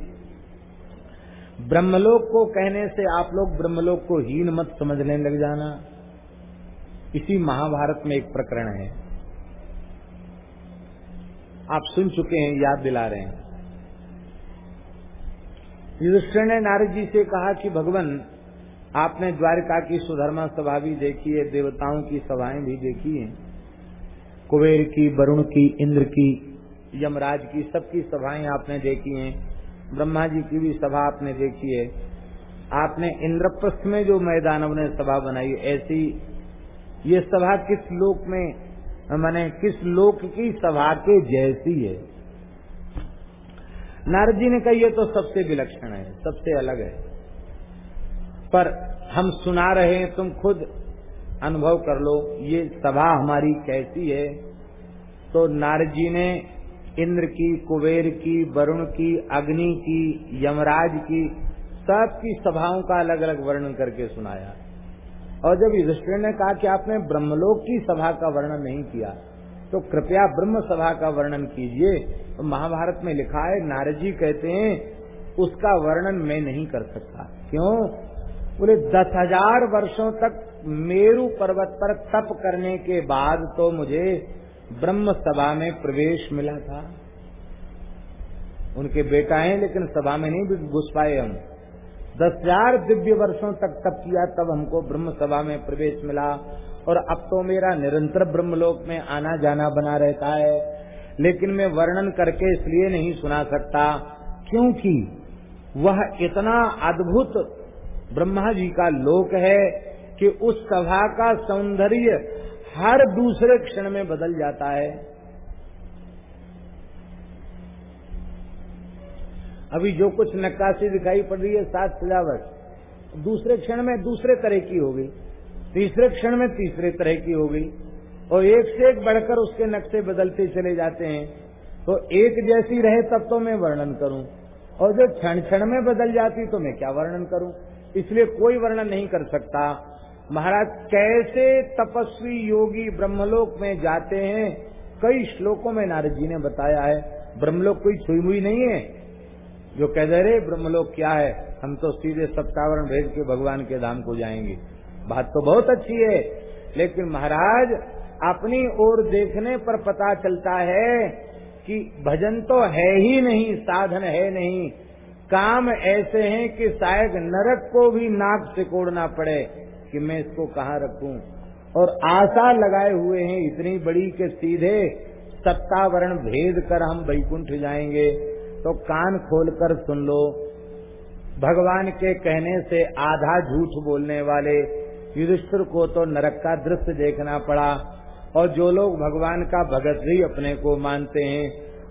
ब्रह्मलोक को कहने से आप लोग ब्रह्मलोक को हीन मत समझने लग जाना। इसी महाभारत में एक प्रकरण है। आप सुन चुके हैं, याद दिला रहे हैं। युधिष्ठिर ने नारद जी से कहा कि, भगवान, आपने द्वारका की सुधर्मा सभा भी देखी है, देवताओं की सभाएँ भी देखी है। कुबेर की, वरुण की, इंद्र की, यमराज की, सबकी सभाएँ आपने देखी हैं। ब्रह्मा जी की भी सभा आपने देखी है। आपने इंद्रप्रस्थ में जो मैदानव ने सभा बनाई, ऐसी ये सभा किस लोक में मैंने किस लोक की सभा के जैसी है। नारद जी ने कहा तो सबसे विलक्षण है, सबसे अलग है। पर हम सुना रहे हैं, तुम खुद अनुभव कर लो, ये सभा हमारी कैसी है? तो नारद जी ने इंद्र की, कुबेर की, वरुण की, अग्नि की, यमराज की सबकी सभाओं का अलग अलग वर्णन करके सुनाया। और जब युधिष्ठिर ने कहा कि आपने ब्रह्मलोक की सभा का वर्णन नहीं किया तो कृपया ब्रह्म सभा का वर्णन कीजिए। तो महाभारत में लिखा है नारद जी कहते हैं, उसका वर्णन मैं नहीं कर सकता। क्यों? बोले, दस हज़ार वर्षो तक मेरु पर्वत पर तप करने के बाद तो मुझे ब्रह्म सभा में प्रवेश मिला था। उनके बेटा हैं, लेकिन सभा में नहीं घुस पाए हम। दस हज़ार दिव्य वर्षों तक तप किया, तब हमको ब्रह्म सभा में प्रवेश मिला। और अब तो मेरा निरंतर ब्रह्मलोक में आना जाना बना रहता है। लेकिन मैं वर्णन करके इसलिए नहीं सुना सकता, क्योंकि वह इतना अद्भुत ब्रह्मा जी का लोक है कि उस सभा का सौंदर्य हर दूसरे क्षण में बदल जाता है। अभी जो कुछ नक्काशी दिखाई पड़ रही है, सात सजावट। दूसरे क्षण में दूसरे तरह की हो गई। तीसरे क्षण में तीसरे तरह की हो गई। और एक से एक बढ़कर उसके नक्शे बदलते चले जाते हैं। तो एक जैसी रहे तब तो मैं वर्णन करूँ। और जो क्षण क्षण में बदल जाती तो मैं क्या वर्णन करूँ? इसलिए कोई वर्णन नहीं कर सकता। महाराज, कैसे तपस्वी योगी ब्रह्मलोक में जाते हैं? कई श्लोकों में नारद जी ने बताया है। ब्रह्मलोक कोई छुई मुई नहीं है। जो कह दे रहे, ब्रह्मलोक क्या है? हम तो सीधे सप्तावरण भेज के भगवान के धाम को जाएँगे। बात तो बहुत अच्छी है, लेकिन महाराज, अपनी ओर देखने पर पता चलता है कि भजन तो है ही नहीं, साधन है नहीं। काम ऐसे हैं कि शायद नरक को भी नाक से कोड़ना पड़े कि मैं इसको कहाँ रखूँ। और आशा लगाए हुए हैं इतनी बड़ी के सीधे सत्तावरण भेद कर हम वैकुंठ जाएँगे। तो कान खोलकर सुन लो। भगवान के कहने से आधा झूठ बोलने वाले युधिष्ठिर को तो नरक का दृश्य देखना पड़ा और जो लोग भगवान का भगत भी अपने को मानते हैं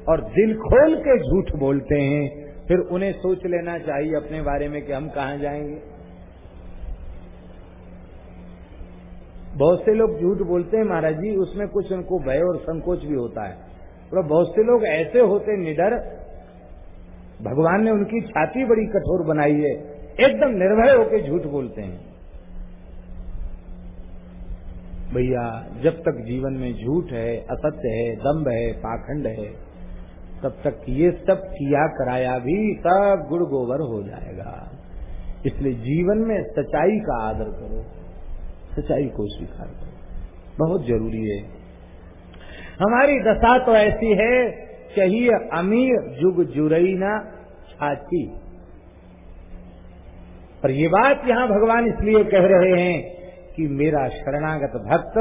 और दिल खोल के झूठ बोलते हैं, फिर उन्हें सोच लेना चाहिए अपने बारे में कि हम कहा जाएँगे। बहुत से लोग झूठ बोलते हैं महाराज जी, उसमें कुछ उनको भय और संकोच भी होता है। और बहुत से लोग ऐसे होते निडर भगवान ने उनकी छाती बड़ी कठोर बनाई है, एकदम निर्भय होकर झूठ बोलते हैं। भैया, जब तक जीवन में झूठ है, असत्य है दम्भ है, पाखंड है, तब तक ये सब किया कराया भी सब गुड़ गोबर हो जाएगा। इसलिए जीवन में सच्चाई का आदर करो, सच्चाई को स्वीकार करो। बहुत ज़रूरी है। हमारी दशा तो ऐसी है चाहिए अमीर जुग जुरईना छाती। पर ये बात यहाँ भगवान इसलिए कह रहे हैं कि मेरा शरणागत भक्त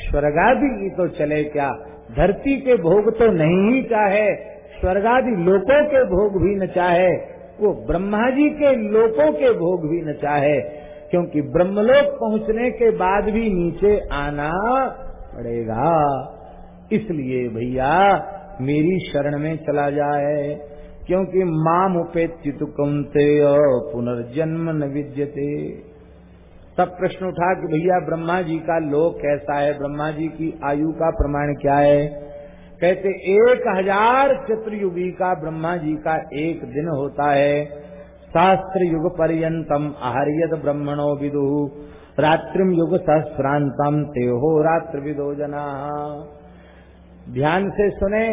स्वर्गादि की तो चले क्या, धरती के भोग तो नहीं ही चाहे, स्वर्गादि लोकों के भोग भी न चाहे, वो ब्रह्मा जी के लोकों के भोग भी न चाहे, क्योंकि ब्रह्मलोक पहुँचने के बाद भी नीचे आना पड़ेगा। इसलिए भैया मेरी शरण में चला जाए, क्योंकि माम उपेक्षित कुंते पुनर्जन्म न विद्यते। तब प्रश्न उठा कि भैया, ब्रह्मा जी का लोक कैसा है? ब्रह्मा जी की आयु का प्रमाण क्या है? कहते, एक हज़ार चित्रयुगी का ब्रह्मा जी का एक दिन होता है। शास्त्र युग पर्यंतम आहरियत ब्रह्मणो विदु। रात्रिम युग सहस्रांतम तेहो रात्र विदो जना। ध्यान से सुने,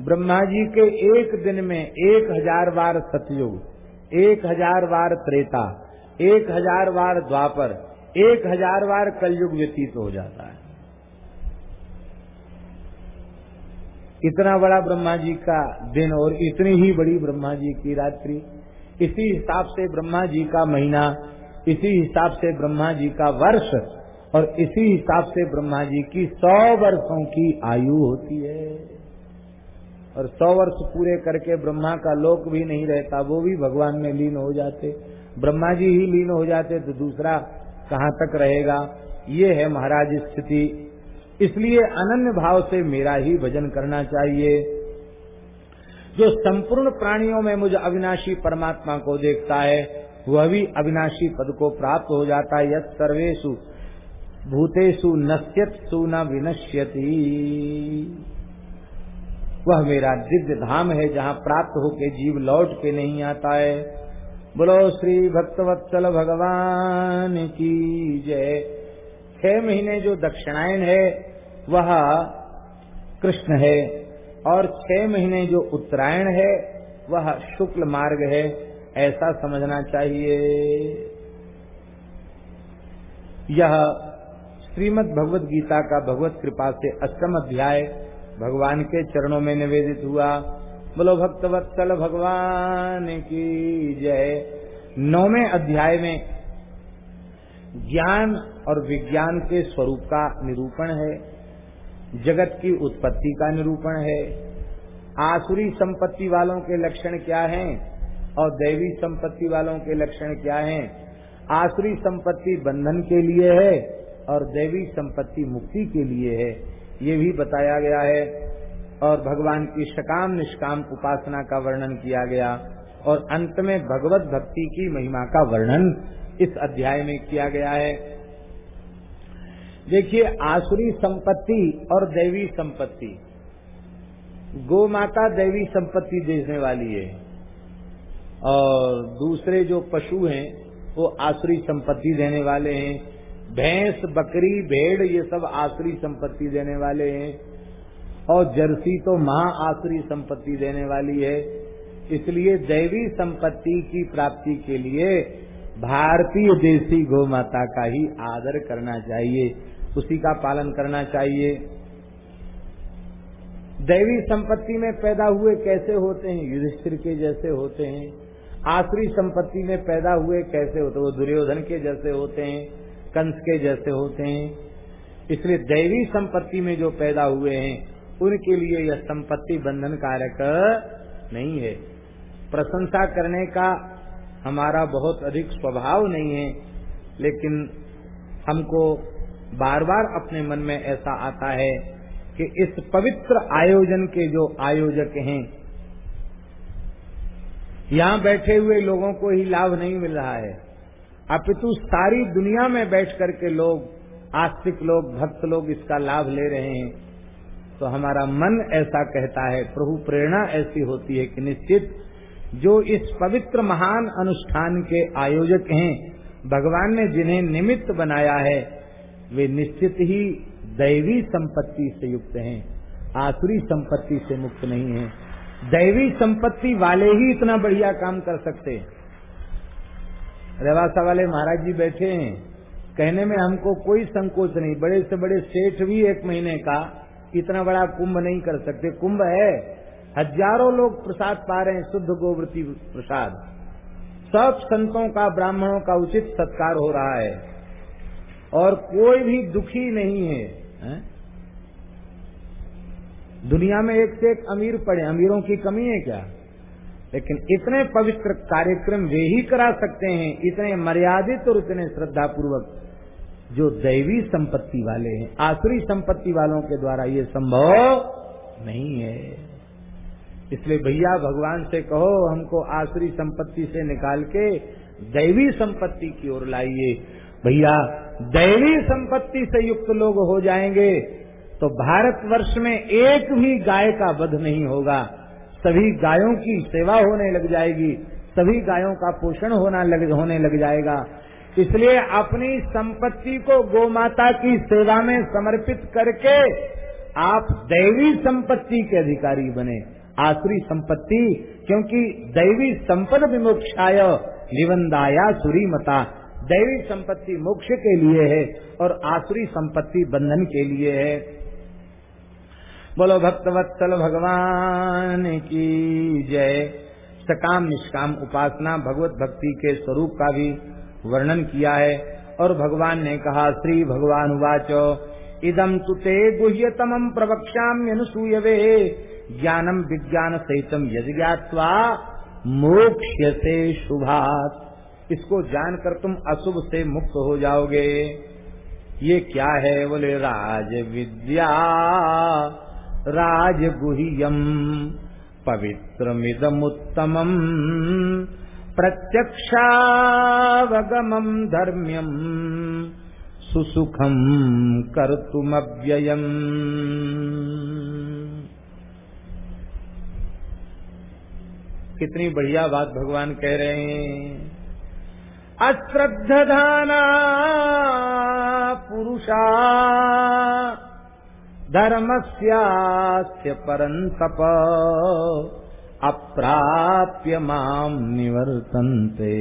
ब्रह्मा जी के एक दिन में एक हज़ार बार सतयुग, एक हज़ार बार त्रेता, एक हज़ार बार द्वापर, एक हज़ार बार कलयुग व्यतीत हो जाता है। इतना बड़ा ब्रह्मा जी का दिन और इतनी ही बड़ी ब्रह्मा जी की रात्रि, इसी हिसाब से ब्रह्मा जी का महीना, इसी हिसाब से ब्रह्मा जी का वर्ष और इसी हिसाब से ब्रह्मा जी की सौ वर्षों की आयु होती है। और सौ वर्ष पूरे करके ब्रह्मा का लोक भी नहीं रहता, वो भी भगवान में लीन हो जाते। ब्रह्मा जी ही लीन हो जाते तो दूसरा कहाँ तक रहेगा? ये है महाराज स्थिति। इसलिए अनन्य भाव से मेरा ही भजन करना चाहिए। जो संपूर्ण प्राणियों में मुझे अविनाशी परमात्मा को देखता है, वह भी अविनाशी पद को प्राप्त हो जाता है। यद सर्वेशु भूतेषु नश्यत सु न विनश्यती। वह मेरा दिव्य धाम है, जहाँ प्राप्त होके जीव लौट के नहीं आता है। बोलो श्री भक्तवत्सल भगवान की जय। छह महीने जो दक्षिणायन है, वह कृष्ण है। और छह महीने जो उत्तरायण है, वह शुक्ल मार्ग है। ऐसा समझना चाहिए। यह श्रीमद भगवत गीता का भगवत कृपा से अष्टम अध्याय, भगवान के चरणों में निवेदित हुआ। बोलो, भक्तवत्सल भगवान की जय। नौवे अध्याय में ज्ञान और विज्ञान के स्वरूप का निरूपण है। जगत की उत्पत्ति का निरूपण है। आसुरी संपत्ति वालों के लक्षण क्या हैं और दैवी संपत्ति वालों के लक्षण क्या हैं? आसुरी संपत्ति बंधन के लिए है और दैवी संपत्ति मुक्ति के लिए है। ये भी बताया गया है। और भगवान की सकाम निष्काम उपासना का वर्णन किया गया। और अंत में भगवत भक्ति की महिमा का वर्णन इस अध्याय में किया गया है। देखिए, आसुरी संपत्ति और दैवी संपत्ति। गो माता दैवी संपत्ति देने वाली है। और दूसरे जो पशु हैं, वो आसुरी संपत्ति देने वाले हैं। भैंस, बकरी, भेड़, ये सब आसुरी संपत्ति देने वाले हैं। और जर्सी तो महा आसुरी संपत्ति देने वाली है। इसलिए दैवी संपत्ति की प्राप्ति के लिए भारतीय देसी गौ माता का ही आदर करना चाहिए। उसी का पालन करना चाहिए। दैवी संपत्ति में पैदा हुए कैसे होते हैं? युधिष्ठिर के जैसे होते हैं। आसुरी संपत्ति में पैदा हुए कैसे होते वो दुर्योधन के जैसे होते हैं। कंस के जैसे होते हैं। इसलिए दैवी संपत्ति में जो पैदा हुए हैं, उनके लिए यह संपत्ति बंधन कारक नहीं है। प्रशंसा करने का हमारा बहुत अधिक स्वभाव नहीं है, लेकिन हमको बार बार अपने मन में ऐसा आता है कि इस पवित्र आयोजन के जो आयोजक हैं, यहाँ बैठे हुए लोगों को ही लाभ नहीं मिल रहा है। अपितु सारी दुनिया में बैठ करके लोग, आस्तिक लोग, भक्त लोग इसका लाभ ले रहे हैं। तो हमारा मन ऐसा कहता है, प्रभु प्रेरणा ऐसी होती है कि निश्चित जो इस पवित्र महान अनुष्ठान के आयोजक हैं, भगवान ने जिन्हें निमित्त बनाया है, वे निश्चित ही दैवी संपत्ति से युक्त हैं, आसुरी संपत्ति से मुक्त नहीं है। दैवी संपत्ति वाले ही इतना बढ़िया काम कर सकते रेवासा वाले महाराज जी बैठे हैं। कहने में हमको कोई संकोच नहीं। बड़े से बड़े सेठ भी एक महीने का इतना बड़ा कुंभ नहीं कर सकते। कुंभ है। हज़ारों लोग प्रसाद पा रहे हैं शुद्ध गोवृत्ति प्रसाद। सब संतों का ब्राह्मणों का उचित सत्कार हो रहा है। और कोई भी दुखी नहीं है, है? दुनिया में एक से एक अमीर पड़े अमीरों की कमी है क्या? लेकिन इतने पवित्र कार्यक्रम वे ही करा सकते हैं, इतने मर्यादित और इतने श्रद्धा पूर्वक जो दैवी संपत्ति वाले हैं, आसुरी संपत्ति वालों के द्वारा ये संभव नहीं है। इसलिए भैया, भगवान से कहो, हमको आसुरी संपत्ति से निकाल के दैवी संपत्ति की ओर लाइए। भैया, दैवी संपत्ति से युक्त लोग हो जाएँगे तो भारतवर्ष में एक भी गाय का वध नहीं होगा। सभी गायों की सेवा होने लग जाएगी, सभी गायों का पोषण होना लग, होने लग जाएगा। इसलिए अपनी संपत्ति को गोमाता की सेवा में समर्पित करके आप दैवी संपत्ति के अधिकारी बने। आसुरी संपत्ति, क्योंकि दैवी संपद विमोक्षाय निबंधाया सुरी मता दैवी संपत्ति मोक्ष के लिए है और आसुरी संपत्ति बंधन के लिए है। बोलो भक्तवत्सल भगवान की जय। सकाम निष्काम उपासना भगवत भक्ति के स्वरूप का भी वर्णन किया है और भगवान ने कहा, श्री भगवान उवाचो। इदम तुते गुह्यतम प्रवक्ष्याम्यनुसूयवे। ज्ञानम विज्ञान सहितम यदि ज्ञातवा मोक्ष से शुभात। इसको जानकर तुम अशुभ से मुक्त हो जाओगे। ये क्या है बोले राज विद्या राजगुह्यम। पवित्रमिदमुत्तम प्रत्यक्षावगमम धर्म्यम। सुसुखम कर्तुमव्ययम्। कितनी बढ़िया बात भगवान कह रहे हैं। अश्रद्धाना पुरुषा। धर्मस्यास्य परन्तप अप्राप्य माम निवर्तन्ते।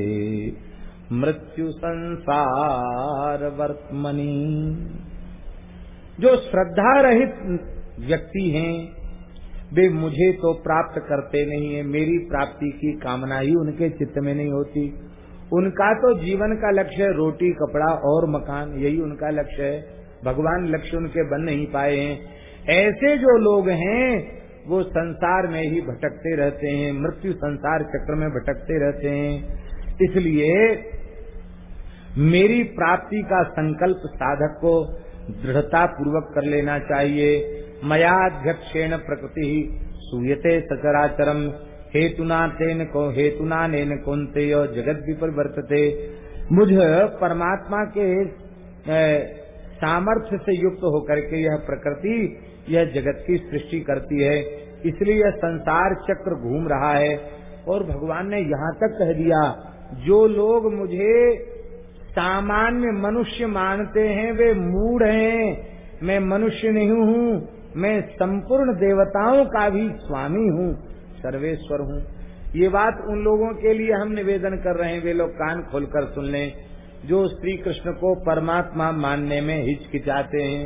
मृत्यु संसार वर्तमनी जो श्रद्धा रहित व्यक्ति हैं, वे मुझे तो प्राप्त करते नहीं है, मेरी प्राप्ति की कामना ही उनके चित्त में नहीं होती। उनका तो जीवन का लक्ष्य रोटी, कपड़ा और मकान, यही उनका लक्ष्य है। भगवान लक्ष्मण के बन नहीं पाए हैं। ऐसे जो लोग हैं, वो संसार में ही भटकते रहते हैं, मृत्यु संसार चक्र में भटकते रहते हैं। इसलिए मेरी प्राप्ति का संकल्प साधक को दृढ़ता पूर्वक कर लेना चाहिए। मयाध्यक्षेण प्रकृति सूयते सचराचरम, हेतुना तेन को, हेतुना नेन कुंते जगत भी परिवर्तते मुझ परमात्मा के सामर्थ्य से युक्त होकर के यह प्रकृति, यह जगत की सृष्टि करती है। इसलिए यह संसार चक्र घूम रहा है। और भगवान ने यहाँ तक कह दिया, जो लोग मुझे सामान्य मनुष्य मानते हैं, वे मूड हैं। मैं मनुष्य नहीं हूँ, मैं संपूर्ण देवताओं का भी स्वामी हूँ, सर्वेश्वर हूँ। ये बात उन लोगों के लिए हम निवेदन कर रहे हैं, वे लोग कान खोलकर सुन लें। जो श्री कृष्ण को परमात्मा मानने में हिचकिचाते हैं,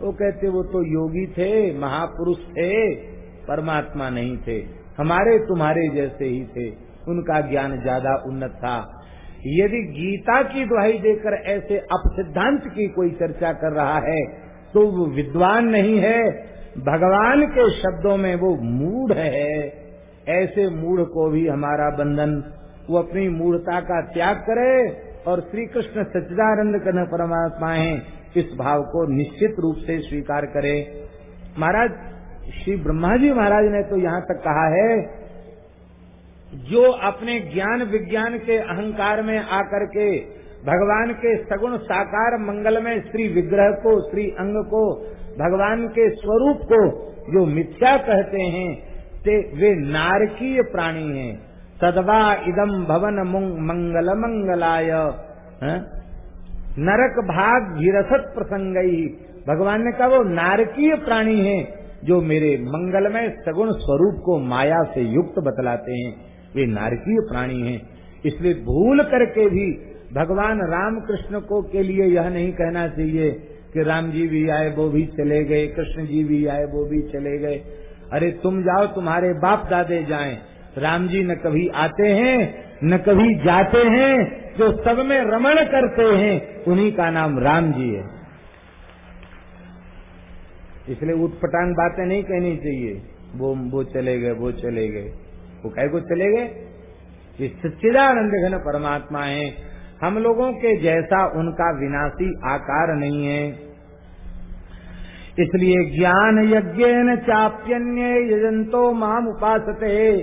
वो कहते, वो तो योगी थे, महापुरुष थे, परमात्मा नहीं थे। हमारे तुम्हारे जैसे ही थे, उनका ज्ञान ज़्यादा उन्नत था। यदि गीता की दुहाई देकर ऐसे अपसिद्धांत की कोई चर्चा कर रहा है तो वो विद्वान नहीं है। भगवान के शब्दों में वो मूढ़ है। ऐसे मूढ़ को भी हमारा बंधन, वो अपनी मूढ़ता का त्याग करे और श्री कृष्ण सच्चिदानंद कर्ण परमात्मा है, इस भाव को निश्चित रूप से स्वीकार करे। महाराज, श्री ब्रह्मा जी महाराज ने तो यहाँ तक कहा है, जो अपने ज्ञान विज्ञान के अहंकार में आकर के भगवान के सगुण साकार मंगल में श्री विग्रह को, श्री अंग को, भगवान के स्वरूप को जो मिथ्या कहते हैं, ते वे नारकीय प्राणी हैं। सदवा इदम भवन मंगल मंगलाय नरक भाग गिरसत प्रसंग। भगवान ने कहा, वो नारकीय प्राणी हैं जो मेरे मंगल में सगुण स्वरूप को माया से युक्त बतलाते हैं। वे नारकीय प्राणी हैं। इसलिए भूल करके भी भगवान राम कृष्ण को के लिए यह नहीं कहना चाहिए कि राम जी भी आए, वो भी चले गए, कृष्ण जी भी आए, वो भी चले गए। अरे, तुम जाओ, तुम्हारे बाप दादे जाएँ। राम जी न कभी आते हैं, न कभी जाते हैं, जो सब में रमण करते हैं, उन्हीं का नाम राम जी है। इसलिए उठपटांग बातें नहीं कहनी चाहिए। वो वो चले गए, वो चले गए। वो कह को चले गए? ये सच्चिदानंद घन परमात्मा है। हम लोगों के जैसा उनका विनाशी आकार नहीं है। इसलिए ज्ञान यज्ञ चाप्यन्य यजंतो माम उपासते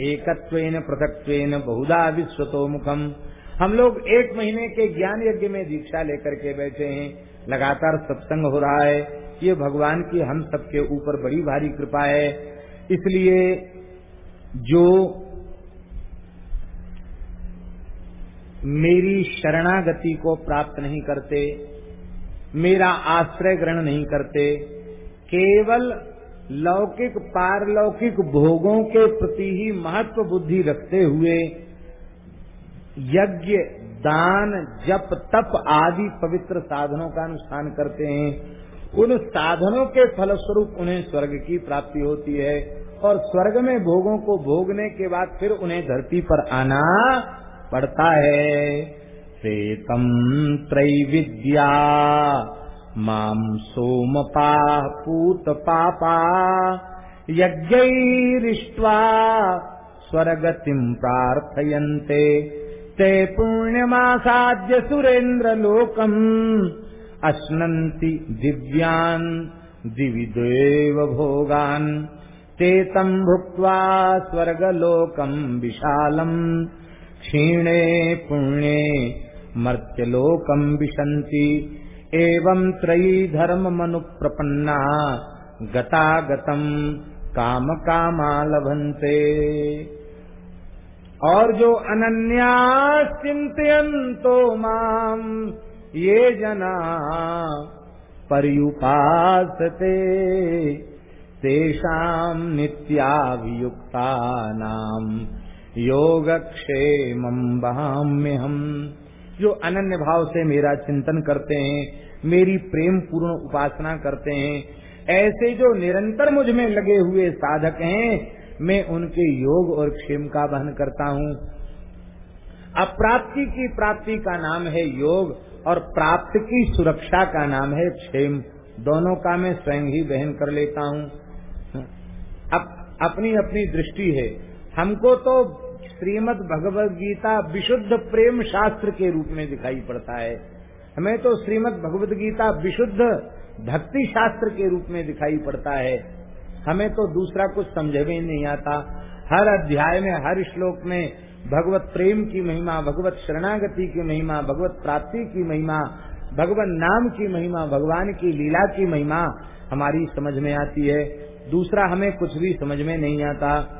एकत्वेन पृथक्वेन बहुधा विश्वतो मुखम। हम लोग एक महीने के ज्ञान यज्ञ में दीक्षा लेकर के बैठे हैं। लगातार सत्संग हो रहा है। ये भगवान की हम सबके ऊपर बड़ी भारी कृपा है। इसलिए जो मेरी शरणागति को प्राप्त नहीं करते, मेरा आश्रय ग्रहण नहीं करते, केवल लौकिक पारलौकिक भोगों के प्रति ही महत्व बुद्धि रखते हुए यज्ञ, दान, जप, तप आदि पवित्र साधनों का अनुष्ठान करते हैं। उन साधनों के फलस्वरूप उन्हें स्वर्ग की प्राप्ति होती है और स्वर्ग में भोगों को भोगने के बाद फिर उन्हें धरती पर आना पड़ता है। प्रेतम त्रैविद्या। माम सोमपा पूत पापा यज्ञैरिष्ट्वा स्वर्गतिम प्रार्थयन्ते। ते पुण्यमासाद्य सुरेन्द्रलोकम् अश्नन्ति दिव्यान् दिविदेव भोगान् ते तम् भुक्त्वा स्वर्गलोकम् विशालम्। क्षीणे पुण्ये मर्त्यलोकम विशंति एवं त्रयी धर्म मनु प्रपन्ना गता काम कामा लभंते और जो अनन्या चिंतयंतो माम, ये जना पर्युपासते। तेषाम नित्याभियुक्ता नाम योगक्षेम बहाम्य हम जो अनन्य भाव से मेरा चिंतन करते हैं, मेरी प्रेम पूर्ण उपासना करते हैं, ऐसे जो निरंतर मुझमें लगे हुए साधक हैं, मैं उनके योग और क्षेम का वहन करता हूँ। अप्राप्ति की प्राप्ति का नाम है योग और प्राप्त की सुरक्षा का नाम है क्षेम। दोनों का मैं स्वयं ही बहन कर लेता हूँ। अब अपनी अपनी दृष्टि है। हमको तो श्रीमद भगवद गीता विशुद्ध प्रेम शास्त्र के रूप में दिखाई पड़ता है। हमें तो श्रीमद भगवद गीता विशुद्ध भक्ति शास्त्र के रूप में दिखाई पड़ता है। हमें तो दूसरा कुछ समझ में नहीं आता। हर अध्याय में, हर श्लोक में भगवत प्रेम की महिमा, भगवत शरणागति की महिमा, भगवत प्राप्ति की महिमा भगवत नाम की महिमा, भगवान की लीला की महिमा हमारी समझ में आती है। दूसरा हमें कुछ भी समझ में नहीं आता।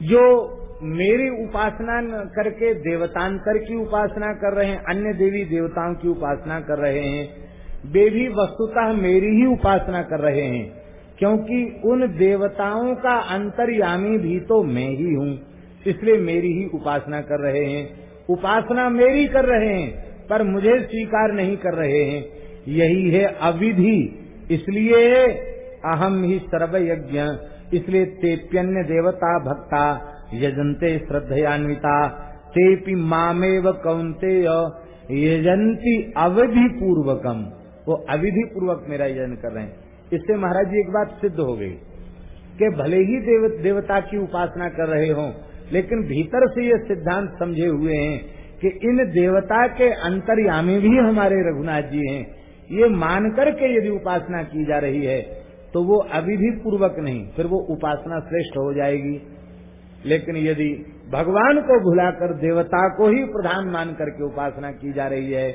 जो मेरी उपासना करके देवतांतर की उपासना कर रहे हैं, अन्य देवी देवताओं की उपासना कर रहे हैं, वे भी वस्तुतः मेरी ही उपासना कर रहे हैं, क्योंकि उन देवताओं का अंतर्यामी भी तो मैं ही हूँ, इसलिए मेरी ही उपासना कर रहे हैं। उपासना मेरी कर रहे हैं, पर मुझे स्वीकार नहीं कर रहे हैं। यही है अविधि, इसलिए अहम ही सर्व यज्ञ इसलिए तेप्यन्य देवता भक्ता यजंते श्रद्धयान्विता। तेपि मामेव कौनते यजंती अवधि पूर्वकम वो अविधि पूर्वक मेरा यजन कर रहे हैं। इससे महाराज जी एक बात सिद्ध हो गई कि भले ही देव, देवता की उपासना कर रहे हो लेकिन भीतर से ये सिद्धांत समझे हुए हैं कि इन देवता के अंतर्यामी भी हमारे रघुनाथ जी हैं। ये मान करके यदि उपासना की जा रही है तो वो अभी भी पूर्वक नहीं, फिर वो उपासना श्रेष्ठ हो जाएगी। लेकिन यदि भगवान को भुलाकर, देवता को ही प्रधान मान करके उपासना की जा रही है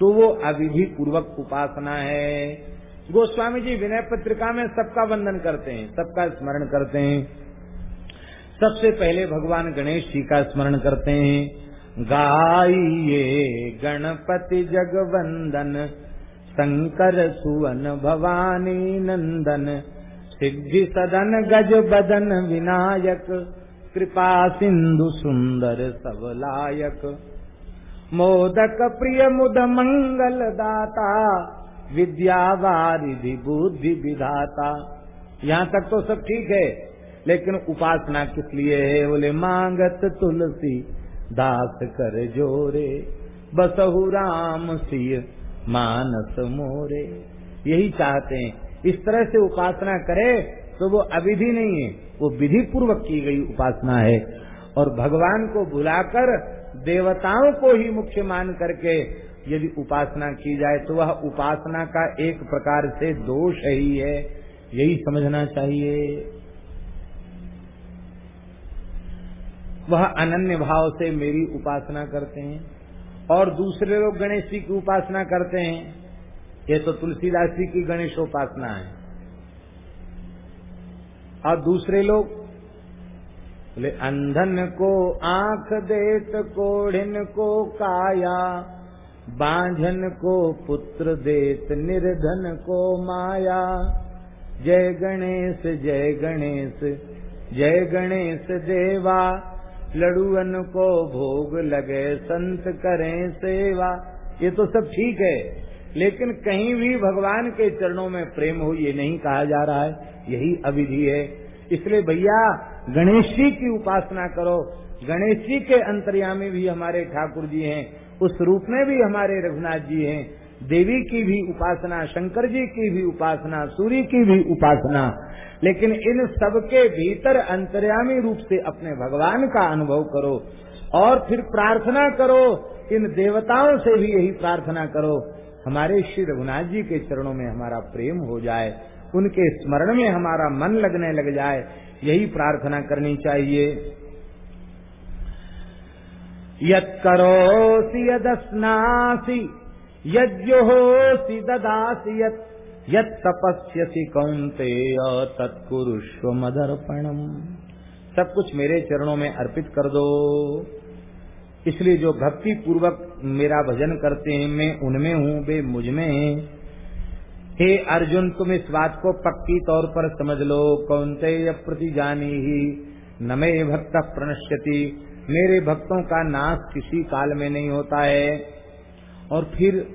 तो वो अभी भी पूर्वक उपासना है। गोस्वामी जी विनय पत्रिका में सबका वंदन करते हैं, सबका स्मरण करते हैं। सबसे पहले भगवान गणेश जी का स्मरण करते हैं। गाइए गणपति जगवंदन शंकर सुवन भवानी नंदन, सिद्धि सदन गज बदन विनायक, कृपा सिंधु सुंदर सबलायक मोदक प्रिय मुद मंगल दाता, विद्या वारिधि बुद्धि विधाता। यहाँ तक तो सब ठीक है, लेकिन उपासना किस लिए है? बोले, मांगत तुलसी, दास कर जोरे, बसहु राम सिय मानस मोरे। यही चाहते हैं। इस तरह से उपासना करे तो वो अविधि नहीं है। वो विधि पूर्वक की गई उपासना है। और भगवान को बुलाकर देवताओं को ही मुख्य मान करके यदि उपासना की जाए तो वह उपासना का एक प्रकार से दोष ही है। यही समझना चाहिए। वह अनन्य भाव से मेरी उपासना करते हैं। और दूसरे लोग गणेश जी की उपासना करते हैं, ये तो तुलसीदास जी की गणेशोपासना है। और दूसरे लोग, बोले, अंधन को आँख देत, कोढ़िन को काया, बांझन को पुत्र देत, निर्धन को माया। जय गणेश जय गणेश जय गणेश देवा। लड़ुअन को भोग लगे, संत करें सेवा। ये तो सब ठीक है, लेकिन कहीं भी भगवान के चरणों में प्रेम हो, ये नहीं कहा जा रहा है। यही अविधि है। इसलिए भैया, गणेश जी की उपासना करो। गणेश जी के अंतर्यामी भी हमारे ठाकुर जी हैं, उस रूप में भी हमारे रघुनाथ जी हैं। देवी की भी उपासना, शंकर जी की भी उपासना सूर्य की भी उपासना, लेकिन इन सबके भीतर अंतर्यामी रूप से अपने भगवान का अनुभव करो और फिर प्रार्थना करो, इन देवताओं से भी यही प्रार्थना करो। हमारे श्री रघुनाथ जी के चरणों में हमारा प्रेम हो जाए, उनके स्मरण में हमारा मन लगने लग जाए, यही प्रार्थना करनी चाहिए। यत्करोसि यदस्नासि यज्ञोहोसि ददासि यत् यत्तपस्यसि तत्कुरुष्व मदर्पणम् सब कुछ मेरे चरणों में अर्पित कर दो। इसलिए जो भक्ति पूर्वक मेरा भजन करते हैं, मैं उनमें हूँ, वे मुझमें हैं। हे अर्जुन, तुम इस बात को पक्की तौर पर समझ लो। कौनते प्रति जानी ही, न मे भक्त प्रणश्यति। मेरे भक्तों का नाश किसी काल में नहीं होता है। और फिर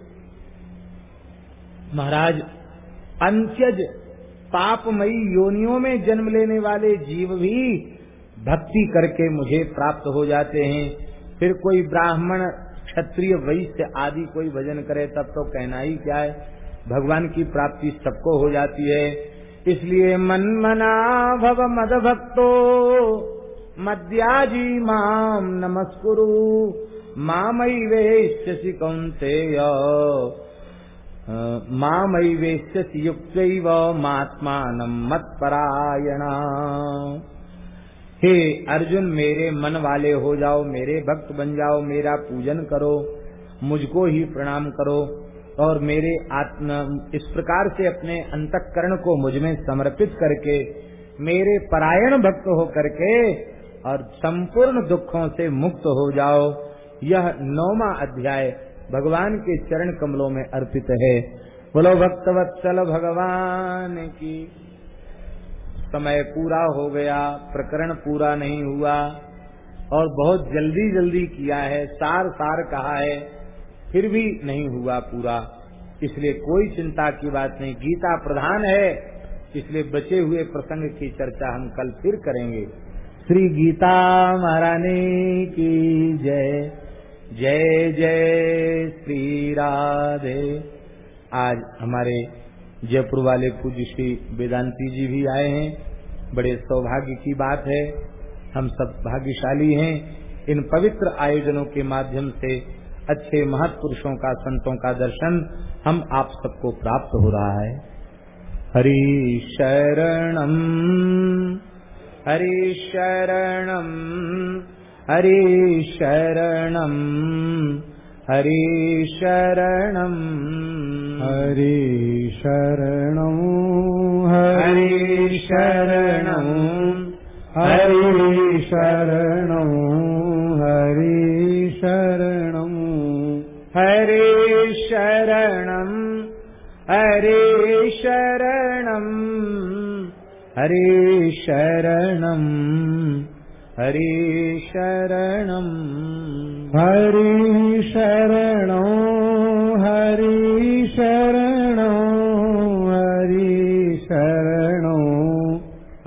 महाराज, अंत्यज पापमयी योनियों में जन्म लेने वाले जीव भी भक्ति करके मुझे प्राप्त हो जाते हैं। फिर कोई ब्राह्मण, क्षत्रिय, वैश्य आदि कोई भजन करे, तब तो कहना ही क्या है? भगवान की प्राप्ति सबको हो जाती है। इसलिए मन मना भव मद भक्तो, मद्याजी माम नमस्कुरु। कौंते मामई वेश्यसी युक्त महात्मान मत परायणा हे अर्जुन, मेरे मन वाले हो जाओ, मेरे भक्त बन जाओ, मेरा पूजन करो, मुझको ही प्रणाम करो और मेरे आत्म, इस प्रकार से अपने अंतकरण को मुझमें समर्पित करके, मेरे परायण भक्त हो करके और संपूर्ण दुखों से मुक्त हो जाओ। यह नौवा अध्याय भगवान के चरण कमलों में अर्पित है। बोलो भक्तवत्सल भगवान की। समय पूरा हो गया, प्रकरण पूरा नहीं हुआ और बहुत जल्दी जल्दी किया है सार सार कहा है, फिर भी नहीं हुआ पूरा। इसलिए कोई चिंता की बात नहीं। गीता प्रधान है, इसलिए बचे हुए प्रसंग की चर्चा हम कल फिर करेंगे। श्री गीता महारानी की जय। जय जय श्री राधे। आज हमारे जयपुर वाले पूज्य श्री वेदांति जी भी आए हैं। बड़े सौभाग्य की बात है। हम सब भाग्यशाली हैं। इन पवित्र आयोजनों के माध्यम से अच्छे महत्पुरुषों का, संतों का दर्शन हम आप सबको प्राप्त हो रहा है। हरि शरणम हरि शरणम। हरि शरणम हरि शरणम् हरि शरणं हरि शरणम् हरि शरणं हरि शरणं हरि शरणम् हरि शरणम् हरि शरणम् हरि शरणम् हरि शरणो हरि शरणो हरि शरणो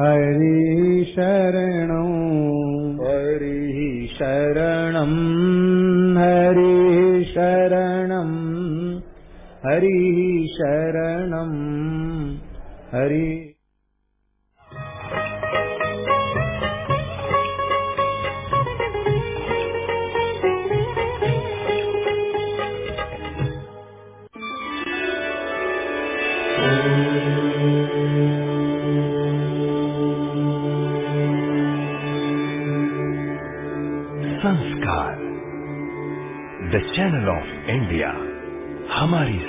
हरि शरणो। हरि शरणम् हरि शरणम् हरि शरणम् हरि द